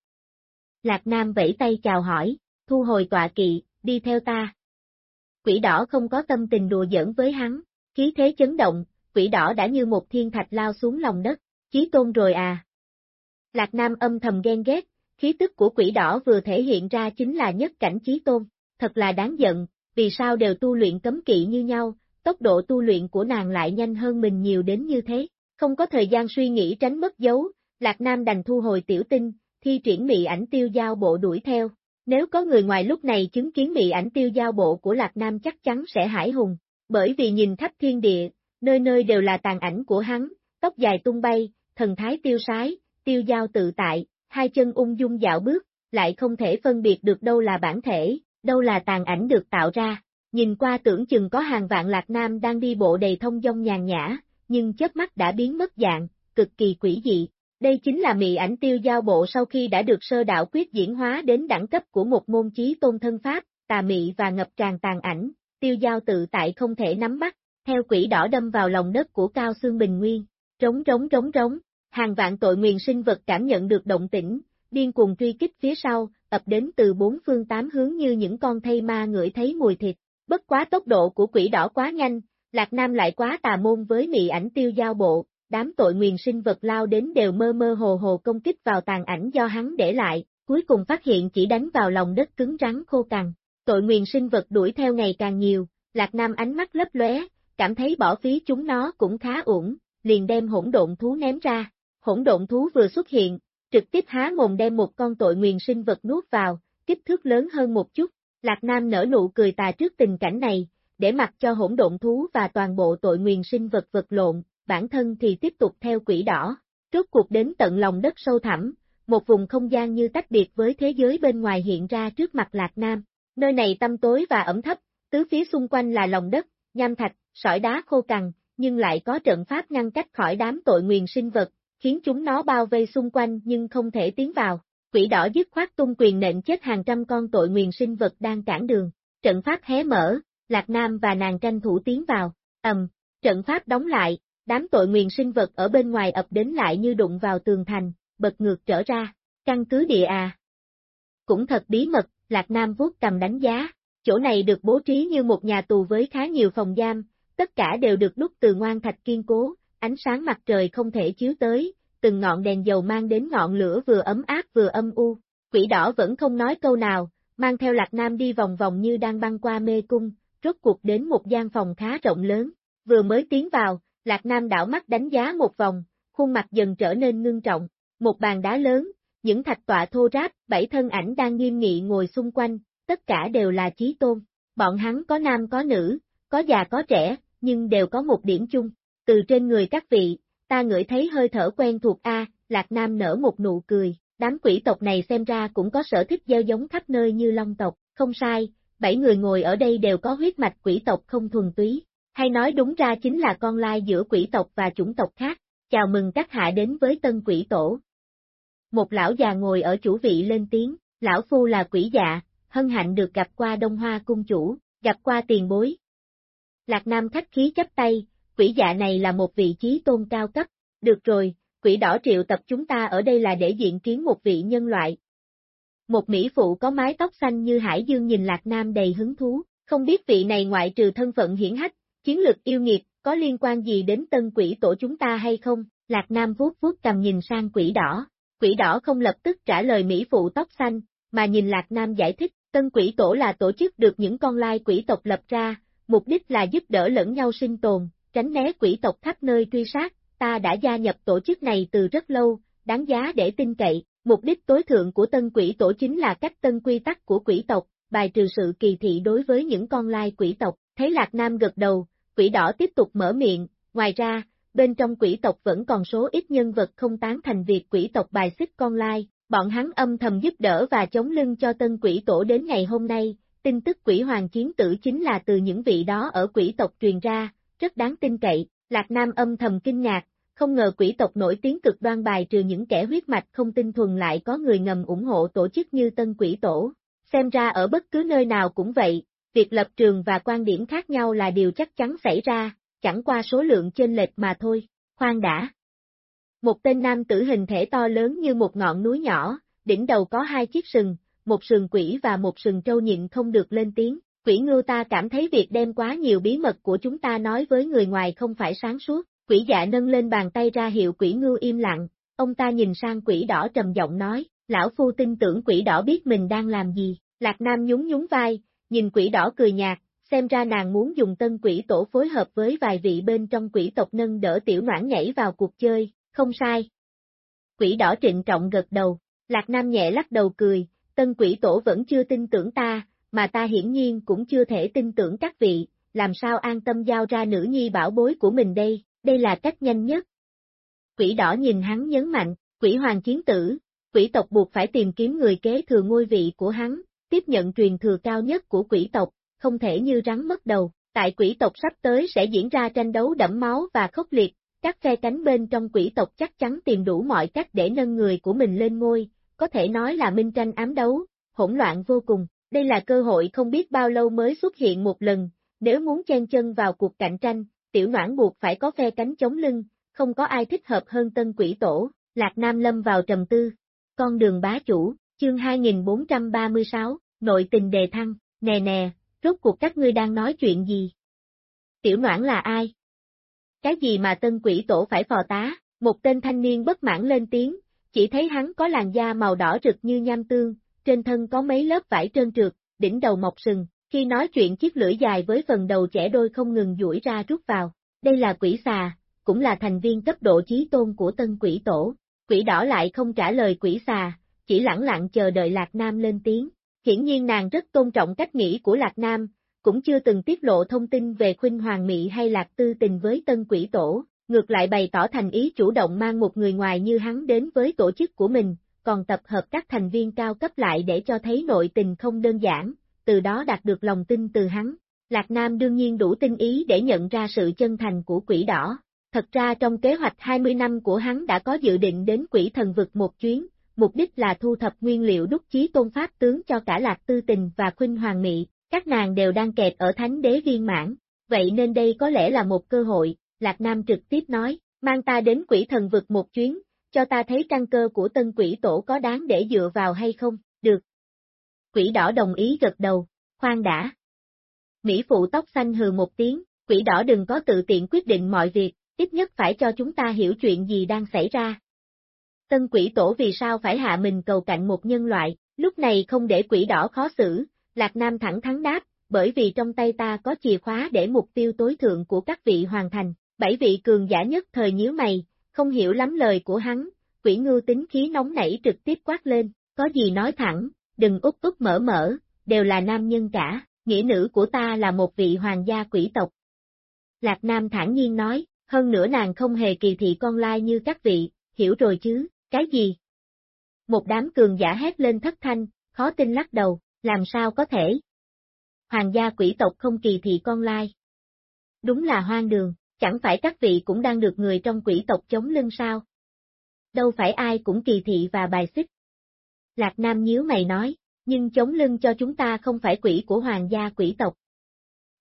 Lạc Nam vẫy tay chào hỏi, thu hồi tọa kỵ, đi theo ta. Quỷ đỏ không có tâm tình đùa giỡn với hắn, khí thế chấn động, quỷ đỏ đã như một thiên thạch lao xuống lòng đất, chí tôn rồi à. Lạc Nam âm thầm ghen ghét, khí tức của quỷ đỏ vừa thể hiện ra chính là nhất cảnh chí tôn, thật là đáng giận, vì sao đều tu luyện cấm kỵ như nhau, tốc độ tu luyện của nàng lại nhanh hơn mình nhiều đến như thế, không có thời gian suy nghĩ tránh mất dấu, Lạc Nam đành thu hồi tiểu tinh, thi triển mị ảnh tiêu giao bộ đuổi theo. Nếu có người ngoài lúc này chứng kiến mị ảnh tiêu giao bộ của Lạc Nam chắc chắn sẽ hải hùng, bởi vì nhìn khắp thiên địa, nơi nơi đều là tàn ảnh của hắn, tóc dài tung bay, thần thái tiêu sái, tiêu giao tự tại, hai chân ung dung dạo bước, lại không thể phân biệt được đâu là bản thể, đâu là tàn ảnh được tạo ra. Nhìn qua tưởng chừng có hàng vạn lạc nam đang đi bộ đầy thông dong nhàn nhã, nhưng chớp mắt đã biến mất dạng, cực kỳ quỷ dị. Đây chính là mị ảnh tiêu giao bộ sau khi đã được sơ đạo quyết diễn hóa đến đẳng cấp của một môn chí tôn thân pháp, tà mị và ngập tràn tàn ảnh, tiêu giao tự tại không thể nắm bắt, theo quỷ đỏ đâm vào lòng đất của Cao Xương Bình Nguyên, trống trống trống trống, hàng vạn tội nguyền sinh vật cảm nhận được động tĩnh, điên cuồng truy kích phía sau, ập đến từ bốn phương tám hướng như những con thây ma ngửi thấy mùi thịt, bất quá tốc độ của quỷ đỏ quá nhanh, Lạc Nam lại quá tà môn với mị ảnh tiêu giao bộ, đám tội nguyền sinh vật lao đến đều mơ mơ hồ hồ công kích vào tàn ảnh do hắn để lại, cuối cùng phát hiện chỉ đánh vào lòng đất cứng rắn khô cằn. Tội nguyền sinh vật đuổi theo ngày càng nhiều, Lạc Nam ánh mắt lấp lóe, cảm thấy bỏ phí chúng nó cũng khá ổn, liền đem hỗn độn thú ném ra. Hỗn độn thú vừa xuất hiện, trực tiếp há mồm đem một con tội nguyền sinh vật nuốt vào, kích thước lớn hơn một chút. Lạc Nam nở nụ cười tà trước tình cảnh này, để mặc cho hỗn độn thú và toàn bộ tội nguyền sinh vật vật lộn, bản thân thì tiếp tục theo quỷ đỏ. Rốt cuộc đến tận lòng đất sâu thẳm, một vùng không gian như tách biệt với thế giới bên ngoài hiện ra trước mặt Lạc Nam. Nơi này tăm tối và ẩm thấp, tứ phía xung quanh là lòng đất, nham thạch, sỏi đá khô cằn, nhưng lại có trận pháp ngăn cách khỏi đám tội nguyền sinh vật, khiến chúng nó bao vây xung quanh nhưng không thể tiến vào. Quỷ đỏ dứt khoát tung quyền nện chết hàng trăm con tội nguyền sinh vật đang cản đường. Trận pháp hé mở, Lạc Nam và nàng tranh thủ tiến vào, ầm, trận pháp đóng lại, đám tội nguyền sinh vật ở bên ngoài ập đến lại như đụng vào tường thành, bật ngược trở ra, căn cứ địa à. Cũng thật bí mật, Lạc Nam vuốt cầm đánh giá, chỗ này được bố trí như một nhà tù với khá nhiều phòng giam, tất cả đều được đúc từ ngoan thạch kiên cố, ánh sáng mặt trời không thể chiếu tới, từng ngọn đèn dầu mang đến ngọn lửa vừa ấm áp vừa âm u. Quỷ đỏ vẫn không nói câu nào, mang theo Lạc Nam đi vòng vòng như đang băng qua mê cung, rốt cuộc đến một gian phòng khá rộng lớn. Vừa mới tiến vào, Lạc Nam đảo mắt đánh giá một vòng, khuôn mặt dần trở nên ngưng trọng. Một bàn đá lớn, những thạch tọa thô ráp, bảy thân ảnh đang nghiêm nghị ngồi xung quanh, tất cả đều là chí tôn. Bọn hắn có nam có nữ, có già có trẻ, nhưng đều có một điểm chung. Từ trên người các vị, ta ngửi thấy hơi thở quen thuộc A, Lạc Nam nở một nụ cười, đám quỷ tộc này xem ra cũng có sở thích gieo giống khắp nơi như long tộc, không sai, bảy người ngồi ở đây đều có huyết mạch quỷ tộc không thuần túy, hay nói đúng ra chính là con lai giữa quỷ tộc và chủng tộc khác, chào mừng các hạ đến với tân quỷ tổ. Một lão già ngồi ở chủ vị lên tiếng, lão phu là quỷ dạ, hân hạnh được gặp qua Đông Hoa cung chủ, gặp qua tiền bối. Lạc Nam khách khí chấp tay, quỷ dạ này là một vị trí tôn cao cấp, được rồi, quỷ đỏ triệu tập chúng ta ở đây là để diện kiến một vị nhân loại. Một mỹ phụ có mái tóc xanh như hải dương nhìn Lạc Nam đầy hứng thú, không biết vị này ngoại trừ thân phận hiển hách, chiến lược yêu nghiệt, có liên quan gì đến tân quỷ tổ chúng ta hay không? Lạc Nam vuốt vuốt cầm nhìn sang quỷ đỏ. Quỷ đỏ không lập tức trả lời Mỹ phụ tóc xanh, mà nhìn Lạc Nam giải thích, tân quỷ tổ là tổ chức được những con lai quỷ tộc lập ra, mục đích là giúp đỡ lẫn nhau sinh tồn, tránh né quỷ tộc khắp nơi truy sát, ta đã gia nhập tổ chức này từ rất lâu, đáng giá để tin cậy, mục đích tối thượng của tân quỷ tổ chính là cách tân quy tắc của quỷ tộc, bài trừ sự kỳ thị đối với những con lai quỷ tộc, thấy Lạc Nam gật đầu, quỷ đỏ tiếp tục mở miệng, ngoài ra, bên trong quỷ tộc vẫn còn số ít nhân vật không tán thành việc quỷ tộc bài xích con lai, bọn hắn âm thầm giúp đỡ và chống lưng cho tân quỷ tổ đến ngày hôm nay, tin tức quỷ hoàng chiến tử chính là từ những vị đó ở quỷ tộc truyền ra, rất đáng tin cậy, Lạc Nam âm thầm kinh ngạc, không ngờ quỷ tộc nổi tiếng cực đoan bài trừ những kẻ huyết mạch không tinh thuần lại có người ngầm ủng hộ tổ chức như tân quỷ tổ, xem ra ở bất cứ nơi nào cũng vậy, việc lập trường và quan điểm khác nhau là điều chắc chắn xảy ra, chẳng qua số lượng chênh lệch mà thôi, khoan đã. Một tên nam tử hình thể to lớn như một ngọn núi nhỏ, đỉnh đầu có hai chiếc sừng, một sừng quỷ và một sừng trâu nhịn không được lên tiếng. Quỷ ngưu ta cảm thấy việc đem quá nhiều bí mật của chúng ta nói với người ngoài không phải sáng suốt. Quỷ dạ nâng lên bàn tay ra hiệu quỷ ngưu im lặng, ông ta nhìn sang quỷ đỏ trầm giọng nói, lão phu tin tưởng quỷ đỏ biết mình đang làm gì. Lạc Nam nhún nhún vai, nhìn quỷ đỏ cười nhạt, xem ra nàng muốn dùng tân quỷ tổ phối hợp với vài vị bên trong quỷ tộc nâng đỡ tiểu noãn nhảy vào cuộc chơi, không sai. Quỷ đỏ trịnh trọng gật đầu, Lạc Nam nhẹ lắc đầu cười, tân quỷ tổ vẫn chưa tin tưởng ta, mà ta hiển nhiên cũng chưa thể tin tưởng các vị, làm sao an tâm giao ra nữ nhi bảo bối của mình đây, đây là cách nhanh nhất. Quỷ đỏ nhìn hắn nhấn mạnh, quỷ hoàng chiến tử, quỷ tộc buộc phải tìm kiếm người kế thừa ngôi vị của hắn, tiếp nhận truyền thừa cao nhất của quỷ tộc, không thể như rắn mất đầu. Tại quỷ tộc sắp tới sẽ diễn ra tranh đấu đẫm máu và khốc liệt, các phe cánh bên trong quỷ tộc chắc chắn tìm đủ mọi cách để nâng người của mình lên ngôi, có thể nói là minh tranh ám đấu, hỗn loạn vô cùng. Đây là cơ hội không biết bao lâu mới xuất hiện một lần, nếu muốn chen chân vào cuộc cạnh tranh, tiểu noãn buộc phải có phe cánh chống lưng, không có ai thích hợp hơn tân quỷ tổ, Lạc Nam lâm vào trầm tư. Con đường bá chủ, chương 2436, nội tình đề thăng, nè nè, rốt cuộc các ngươi đang nói chuyện gì? Tiểu noãn là ai? Cái gì mà tân quỷ tổ phải phò tá? Một tên thanh niên bất mãn lên tiếng, chỉ thấy hắn có làn da màu đỏ rực như nham tương, trên thân có mấy lớp vải trơn trượt, đỉnh đầu mọc sừng, khi nói chuyện chiếc lưỡi dài với phần đầu trẻ đôi không ngừng duỗi ra rút vào. Đây là quỷ xà, cũng là thành viên cấp độ chí tôn của tân quỷ tổ. Quỷ đỏ lại không trả lời quỷ xà, chỉ lẳng lặng chờ đợi Lạc Nam lên tiếng. Hiển nhiên nàng rất tôn trọng cách nghĩ của Lạc Nam, cũng chưa từng tiết lộ thông tin về khuynh hoàng mỹ hay Lạc tư tình với tân quỷ tổ, ngược lại bày tỏ thành ý chủ động mang một người ngoài như hắn đến với tổ chức của mình, còn tập hợp các thành viên cao cấp lại để cho thấy nội tình không đơn giản, từ đó đạt được lòng tin từ hắn. Lạc Nam đương nhiên đủ tinh ý để nhận ra sự chân thành của quỷ đỏ. Thật ra trong kế hoạch 20 năm của hắn đã có dự định đến quỷ thần vực một chuyến, mục đích là thu thập nguyên liệu đúc chí tôn pháp tướng cho cả Lạc Tư Tình và Khuynh Hoàng Mị, các nàng đều đang kẹt ở thánh đế viên mãn, vậy nên đây có lẽ là một cơ hội, Lạc Nam trực tiếp nói, mang ta đến quỷ thần vực một chuyến, cho ta thấy căn cơ của tân quỷ tổ có đáng để dựa vào hay không, được. Quỷ đỏ đồng ý gật đầu, khoan đã. Mỹ phụ tóc xanh hừ một tiếng, quỷ đỏ đừng có tự tiện quyết định mọi việc, ít nhất phải cho chúng ta hiểu chuyện gì đang xảy ra. Tân quỷ tổ vì sao phải hạ mình cầu cạnh một nhân loại, lúc này không để quỷ đỏ khó xử, Lạc Nam thẳng thắn đáp, bởi vì trong tay ta có chìa khóa để mục tiêu tối thượng của các vị hoàn thành, bảy vị cường giả nhất thời nhíu mày, không hiểu lắm lời của hắn, quỷ ngưu tính khí nóng nảy trực tiếp quát lên, có gì nói thẳng, đừng úp úp mở mở, đều là nam nhân cả, nghĩa nữ của ta là một vị hoàng gia quỷ tộc. Lạc Nam thản nhiên nói, hơn nữa nàng không hề kỳ thị con lai như các vị, hiểu rồi chứ, cái gì? Một đám cường giả hét lên thất thanh, khó tin lắc đầu, làm sao có thể? Hoàng gia quỷ tộc không kỳ thị con lai. Đúng là hoang đường, chẳng phải các vị cũng đang được người trong quỷ tộc chống lưng sao? Đâu phải ai cũng kỳ thị và bài xích. Lạc Nam nhíu mày nói, nhưng chống lưng cho chúng ta không phải quỷ của hoàng gia quỷ tộc.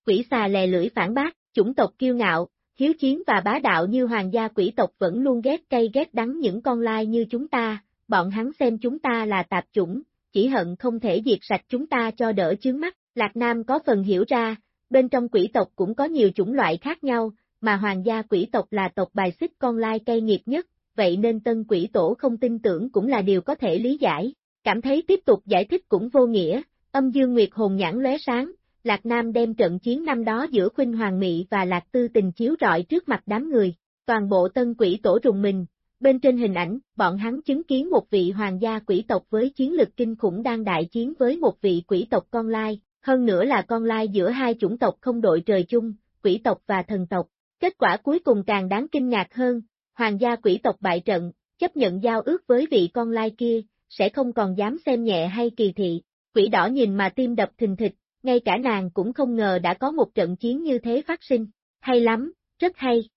Quỷ xà lè lưỡi phản bác, chủng tộc kiêu ngạo, hiếu chiến và bá đạo như hoàng gia quỷ tộc vẫn luôn ghét cay ghét đắng những con lai như chúng ta, bọn hắn xem chúng ta là tạp chủng, chỉ hận không thể diệt sạch chúng ta cho đỡ chướng mắt. Lạc Nam có phần hiểu ra, bên trong quỷ tộc cũng có nhiều chủng loại khác nhau, mà hoàng gia quỷ tộc là tộc bài xích con lai cay nghiệt nhất, vậy nên tân quỷ tổ không tin tưởng cũng là điều có thể lý giải. Cảm thấy tiếp tục giải thích cũng vô nghĩa, âm dương nguyệt hồn nhãn lóe sáng, Lạc Nam đem trận chiến năm đó giữa Khuynh Hoàng Mị và Lạc Tư tình chiếu rọi trước mặt đám người, toàn bộ tân quỷ tổ rùng mình, bên trên hình ảnh, bọn hắn chứng kiến một vị hoàng gia quỷ tộc với chiến lực kinh khủng đang đại chiến với một vị quỷ tộc con lai, hơn nữa là con lai giữa hai chủng tộc không đội trời chung, quỷ tộc và thần tộc. Kết quả cuối cùng càng đáng kinh ngạc hơn, hoàng gia quỷ tộc bại trận, chấp nhận giao ước với vị con lai kia, sẽ không còn dám xem nhẹ hay kỳ thị. Quỷ đỏ nhìn mà tim đập thình thịch, ngay cả nàng cũng không ngờ đã có một trận chiến như thế phát sinh. Hay lắm, rất hay.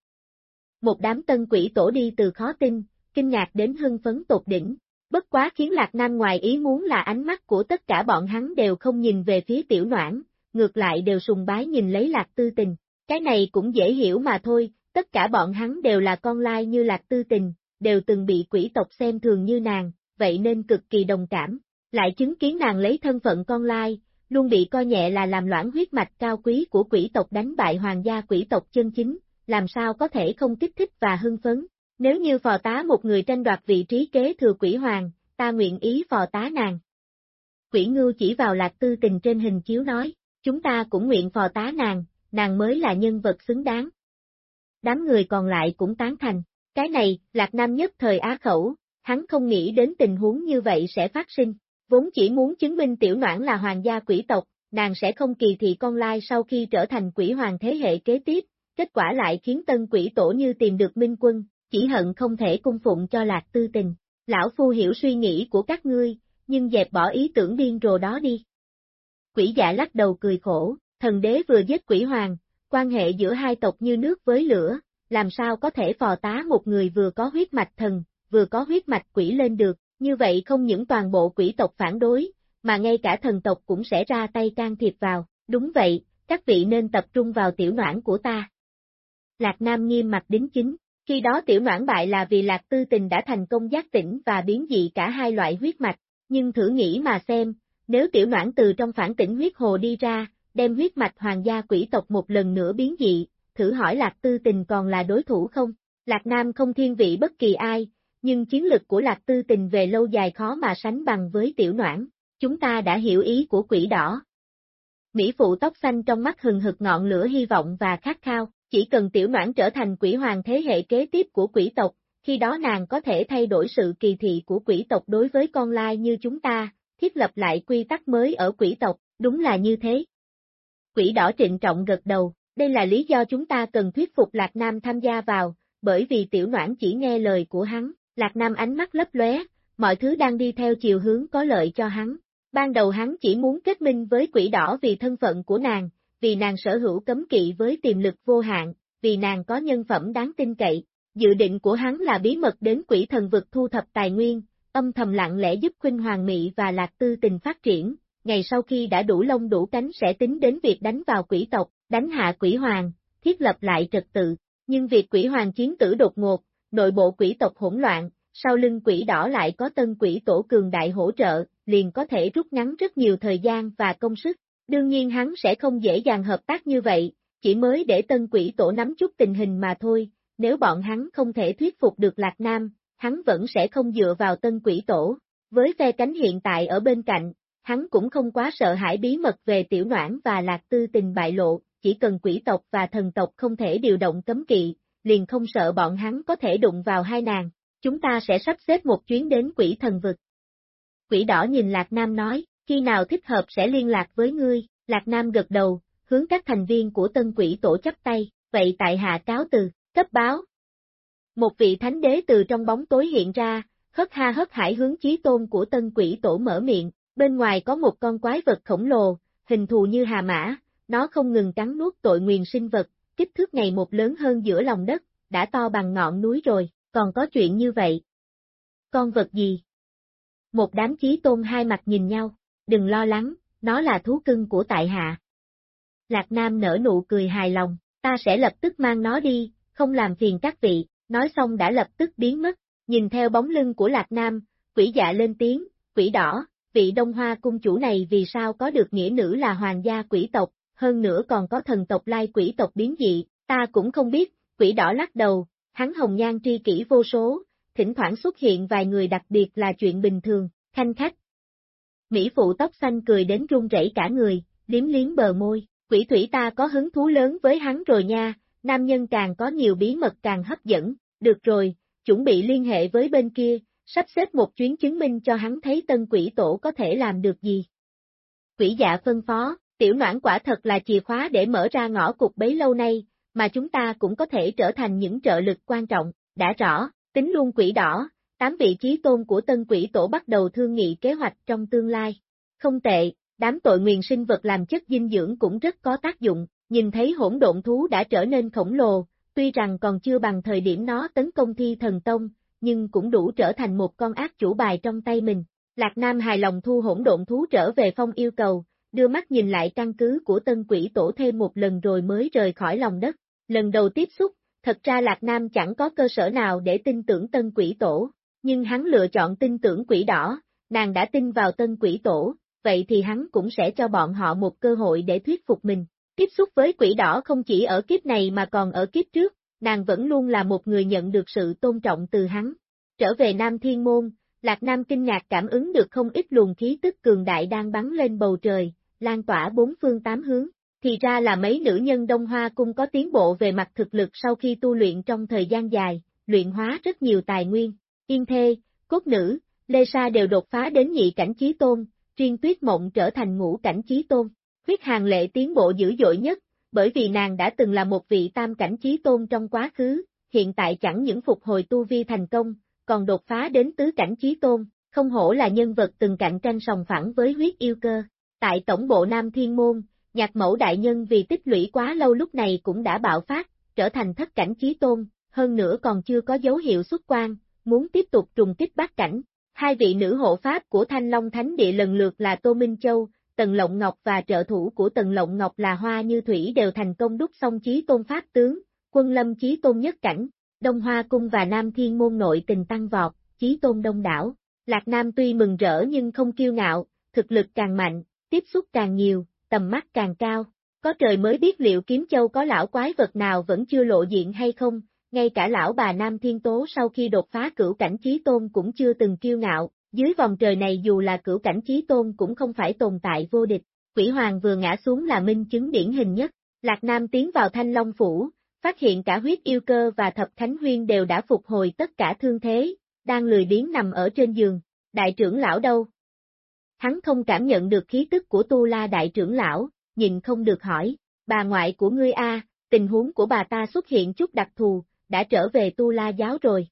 Một đám tân quỷ tổ đi từ khó tin, kinh ngạc đến hưng phấn tột đỉnh. Bất quá khiến Lạc Nam ngoài ý muốn là ánh mắt của tất cả bọn hắn đều không nhìn về phía tiểu noãn, ngược lại đều sùng bái nhìn lấy Lạc Tư Tình. Cái này cũng dễ hiểu mà thôi, tất cả bọn hắn đều là con lai như Lạc Tư Tình, đều từng bị quỷ tộc xem thường như nàng, vậy nên cực kỳ đồng cảm. Lại chứng kiến nàng lấy thân phận con lai, luôn bị coi nhẹ là làm loãng huyết mạch cao quý của quỷ tộc đánh bại hoàng gia quỷ tộc chân chính, làm sao có thể không kích thích và hưng phấn. Nếu như phò tá một người tranh đoạt vị trí kế thừa quỷ hoàng, ta nguyện ý phò tá nàng. Quỷ ngưu chỉ vào lạc tư tình trên hình chiếu nói, chúng ta cũng nguyện phò tá nàng, nàng mới là nhân vật xứng đáng. Đám người còn lại cũng tán thành, cái này, lạc nam nhất thời á khẩu, hắn không nghĩ đến tình huống như vậy sẽ phát sinh, vốn chỉ muốn chứng minh tiểu noãn là hoàng gia quỷ tộc, nàng sẽ không kỳ thị con lai sau khi trở thành quỷ hoàng thế hệ kế tiếp, kết quả lại khiến tân quỷ tổ như tìm được minh quân, chỉ hận không thể cung phụng cho lạc tư tình. Lão Phu hiểu suy nghĩ của các ngươi, nhưng dẹp bỏ ý tưởng điên rồ đó đi. Quỷ giả lắc đầu cười khổ, thần đế vừa giết quỷ hoàng, quan hệ giữa hai tộc như nước với lửa, làm sao có thể phò tá một người vừa có huyết mạch thần, vừa có huyết mạch quỷ lên được, như vậy không những toàn bộ quỷ tộc phản đối, mà ngay cả thần tộc cũng sẽ ra tay can thiệp vào, đúng vậy, các vị nên tập trung vào tiểu noãn của ta. Lạc Nam nghiêm mặt đính chính, khi đó tiểu noãn bại là vì Lạc Tư Tình đã thành công giác tỉnh và biến dị cả hai loại huyết mạch, nhưng thử nghĩ mà xem, nếu tiểu noãn từ trong phản tỉnh huyết hồ đi ra, đem huyết mạch hoàng gia quỷ tộc một lần nữa biến dị, thử hỏi Lạc Tư Tình còn là đối thủ không? Lạc Nam không thiên vị bất kỳ ai, nhưng chiến lực của Lạc Tư Tình về lâu dài khó mà sánh bằng với tiểu noãn, chúng ta đã hiểu ý của quỷ đỏ. Mỹ phụ tóc xanh trong mắt hừng hực ngọn lửa hy vọng và khát khao, chỉ cần tiểu noãn trở thành quỷ hoàng thế hệ kế tiếp của quỷ tộc, khi đó nàng có thể thay đổi sự kỳ thị của quỷ tộc đối với con lai như chúng ta, thiết lập lại quy tắc mới ở quỷ tộc, đúng là như thế. Quỷ đỏ trịnh trọng gật đầu, đây là lý do chúng ta cần thuyết phục Lạc Nam tham gia vào, bởi vì tiểu noãn chỉ nghe lời của hắn, Lạc Nam ánh mắt lấp lóe, mọi thứ đang đi theo chiều hướng có lợi cho hắn. Ban đầu hắn chỉ muốn kết minh với quỷ đỏ vì thân phận của nàng, vì nàng sở hữu cấm kỵ với tiềm lực vô hạn, vì nàng có nhân phẩm đáng tin cậy. Dự định của hắn là bí mật đến quỷ thần vực thu thập tài nguyên, âm thầm lặng lẽ giúp Khuynh Hoàng Mị và Lạc Tư Tình phát triển, ngày sau khi đã đủ lông đủ cánh sẽ tính đến việc đánh vào quỷ tộc, đánh hạ quỷ hoàng, thiết lập lại trật tự. Nhưng việc quỷ hoàng chiến tử đột ngột, nội bộ quỷ tộc hỗn loạn, sau lưng quỷ đỏ lại có tân quỷ tổ cường đại hỗ trợ, liền có thể rút ngắn rất nhiều thời gian và công sức. Đương nhiên hắn sẽ không dễ dàng hợp tác như vậy, chỉ mới để tân quỷ tổ nắm chút tình hình mà thôi, nếu bọn hắn không thể thuyết phục được Lạc Nam, hắn vẫn sẽ không dựa vào tân quỷ tổ. Với phe cánh hiện tại ở bên cạnh, hắn cũng không quá sợ hãi bí mật về tiểu noãn và lạc tư tình bại lộ, chỉ cần quỷ tộc và thần tộc không thể điều động cấm kỵ, liền không sợ bọn hắn có thể đụng vào hai nàng, chúng ta sẽ sắp xếp một chuyến đến quỷ thần vực. Quỷ đỏ nhìn Lạc Nam nói, khi nào thích hợp sẽ liên lạc với ngươi, Lạc Nam gật đầu, hướng các thành viên của tân quỷ tổ chấp tay, vậy tại hạ cáo từ, cấp báo. Một vị thánh đế từ trong bóng tối hiện ra, hất ha hất hải hướng chí tôn của tân quỷ tổ mở miệng, bên ngoài có một con quái vật khổng lồ, hình thù như hà mã, nó không ngừng cắn nuốt tội nguyền sinh vật, kích thước ngày một lớn hơn giữa lòng đất, đã to bằng ngọn núi rồi, còn có chuyện như vậy. Con vật gì? Một đám chí tôn hai mặt nhìn nhau, đừng lo lắng, nó là thú cưng của tại hạ. Lạc Nam nở nụ cười hài lòng, ta sẽ lập tức mang nó đi, không làm phiền các vị, nói xong đã lập tức biến mất, nhìn theo bóng lưng của Lạc Nam, quỷ dạ lên tiếng, quỷ đỏ, vị Đông Hoa cung chủ này vì sao có được nghĩa nữ là hoàng gia quỷ tộc, hơn nữa còn có thần tộc lai quỷ tộc biến dị, ta cũng không biết, quỷ đỏ lắc đầu, hắn hồng nhan tri kỷ vô số, thỉnh thoảng xuất hiện vài người đặc biệt là chuyện bình thường, khanh khách. Mỹ phụ tóc xanh cười đến run rẩy cả người, liếm liếm bờ môi, quỷ thủy ta có hứng thú lớn với hắn rồi nha, nam nhân càng có nhiều bí mật càng hấp dẫn, được rồi, chuẩn bị liên hệ với bên kia, sắp xếp một chuyến chứng minh cho hắn thấy tân quỷ tổ có thể làm được gì. Quỷ dạ phân phó, tiểu noãn quả thật là chìa khóa để mở ra ngõ cục bấy lâu nay, mà chúng ta cũng có thể trở thành những trợ lực quan trọng, đã rõ, tính luôn quỷ đỏ, tám vị trí tôn của tân quỷ tổ bắt đầu thương nghị kế hoạch trong tương lai. Không tệ, đám tội nguyền sinh vật làm chất dinh dưỡng cũng rất có tác dụng, nhìn thấy hỗn độn thú đã trở nên khổng lồ, tuy rằng còn chưa bằng thời điểm nó tấn công thi thần tông, nhưng cũng đủ trở thành một con ác chủ bài trong tay mình. Lạc Nam hài lòng thu hỗn độn thú trở về phong yêu cầu, đưa mắt nhìn lại căn cứ của tân quỷ tổ thêm một lần rồi mới rời khỏi lòng đất. Lần đầu tiếp xúc, thật ra Lạc Nam chẳng có cơ sở nào để tin tưởng tân quỷ tổ, nhưng hắn lựa chọn tin tưởng quỷ đỏ, nàng đã tin vào tân quỷ tổ, vậy thì hắn cũng sẽ cho bọn họ một cơ hội để thuyết phục mình. Tiếp xúc với quỷ đỏ không chỉ ở kiếp này mà còn ở kiếp trước, nàng vẫn luôn là một người nhận được sự tôn trọng từ hắn. Trở về Nam Thiên Môn, Lạc Nam kinh ngạc cảm ứng được không ít luồng khí tức cường đại đang bắn lên bầu trời, lan tỏa bốn phương tám hướng. Thì ra là mấy nữ nhân Đông Hoa cung có tiến bộ về mặt thực lực sau khi tu luyện trong thời gian dài, luyện hóa rất nhiều tài nguyên. Yên Thê, Cốt Nữ, Lê Sa đều đột phá đến nhị cảnh trí tôn, riêng Tuyết Mộng trở thành ngũ cảnh trí tôn. Huyết Hàng Lệ tiến bộ dữ dội nhất, bởi vì nàng đã từng là một vị tam cảnh trí tôn trong quá khứ, hiện tại chẳng những phục hồi tu vi thành công, còn đột phá đến tứ cảnh trí tôn, không hổ là nhân vật từng cạnh tranh sòng phẳng với huyết yêu cơ. Tại tổng bộ Nam Thiên Môn, nhạc mẫu đại nhân vì tích lũy quá lâu lúc này cũng đã bạo phát, trở thành thất cảnh trí tôn, hơn nữa còn chưa có dấu hiệu xuất quan, muốn tiếp tục trùng kích bát cảnh. Hai vị nữ hộ pháp của Thanh Long Thánh Địa lần lượt là Tô Minh Châu, Tần Lộng Ngọc và trợ thủ của Tần Lộng Ngọc là Hoa Như Thủy đều thành công đúc xong chí tôn pháp tướng, quân lâm chí tôn nhất cảnh, Đông Hoa Cung và Nam Thiên Môn nội tình tăng vọt, chí tôn đông đảo. Lạc Nam tuy mừng rỡ nhưng không kiêu ngạo, thực lực càng mạnh, tiếp xúc càng nhiều, tầm mắt càng cao. Có trời mới biết liệu kiếm châu có lão quái vật nào vẫn chưa lộ diện hay không, ngay cả lão bà Nam Thiên Tố sau khi đột phá cửu cảnh chí tôn cũng chưa từng kiêu ngạo, dưới vòng trời này dù là cửu cảnh chí tôn cũng không phải tồn tại vô địch, quỷ hoàng vừa ngã xuống là minh chứng điển hình nhất, Lạc Nam tiến vào thanh long phủ, phát hiện cả huyết yêu cơ và thập thánh huyên đều đã phục hồi tất cả thương thế, đang lười biếng nằm ở trên giường, đại trưởng lão đâu? Hắn không cảm nhận được khí tức của tu la đại trưởng lão, nhìn không được hỏi, bà ngoại của ngươi a, tình huống của bà ta xuất hiện chút đặc thù, đã trở về tu la giáo rồi.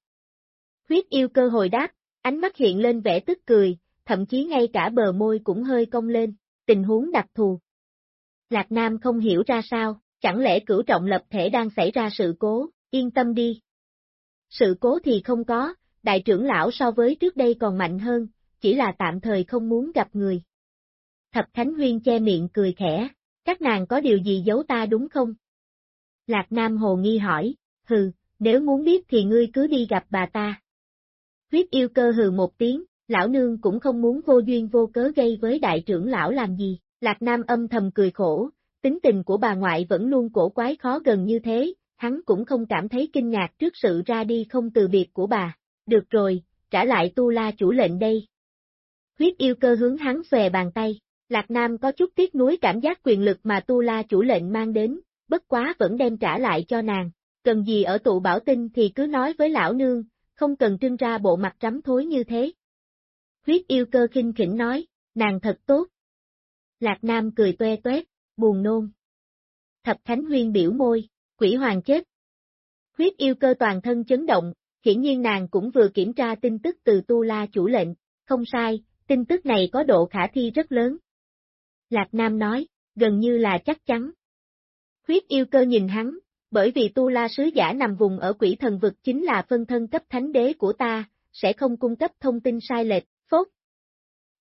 Huyết yêu cơ hồi đáp, ánh mắt hiện lên vẻ tức cười, thậm chí ngay cả bờ môi cũng hơi cong lên, tình huống đặc thù. Lạc Nam không hiểu ra sao, chẳng lẽ cửu trọng lập thể đang xảy ra sự cố, yên tâm đi. Sự cố thì không có, đại trưởng lão so với trước đây còn mạnh hơn, chỉ là tạm thời không muốn gặp người. Thập Khánh Huyên che miệng cười khẽ, các nàng có điều gì giấu ta đúng không? Lạc Nam hồ nghi hỏi, hừ, nếu muốn biết thì ngươi cứ đi gặp bà ta. Huyết yêu cơ hừ một tiếng, lão nương cũng không muốn vô duyên vô cớ gây với đại trưởng lão làm gì, Lạc Nam âm thầm cười khổ, tính tình của bà ngoại vẫn luôn cổ quái khó gần như thế, hắn cũng không cảm thấy kinh ngạc trước sự ra đi không từ biệt của bà. Được rồi, trả lại tu la chủ lệnh đây. Huyết yêu cơ hướng hắn xòe bàn tay, Lạc Nam có chút tiếc nuối cảm giác quyền lực mà tu la chủ lệnh mang đến, bất quá vẫn đem trả lại cho nàng. Cần gì ở tụ bảo tinh thì cứ nói với lão nương, không cần trưng ra bộ mặt rắm thối như thế. Huyết yêu cơ khinh khỉnh nói, nàng thật tốt. Lạc Nam cười toe toét, buồn nôn. Thập Khánh Huyên biểu môi, quỷ hoàng chết. Huyết yêu cơ toàn thân chấn động, hiển nhiên nàng cũng vừa kiểm tra tin tức từ Tu La chủ lệnh, không sai, tin tức này có độ khả thi rất lớn. Lạc Nam nói, gần như là chắc chắn. Huyết yêu cơ nhìn hắn, bởi vì Tu La sứ giả nằm vùng ở quỷ thần vực chính là phân thân cấp thánh đế của ta, sẽ không cung cấp thông tin sai lệch, phốt.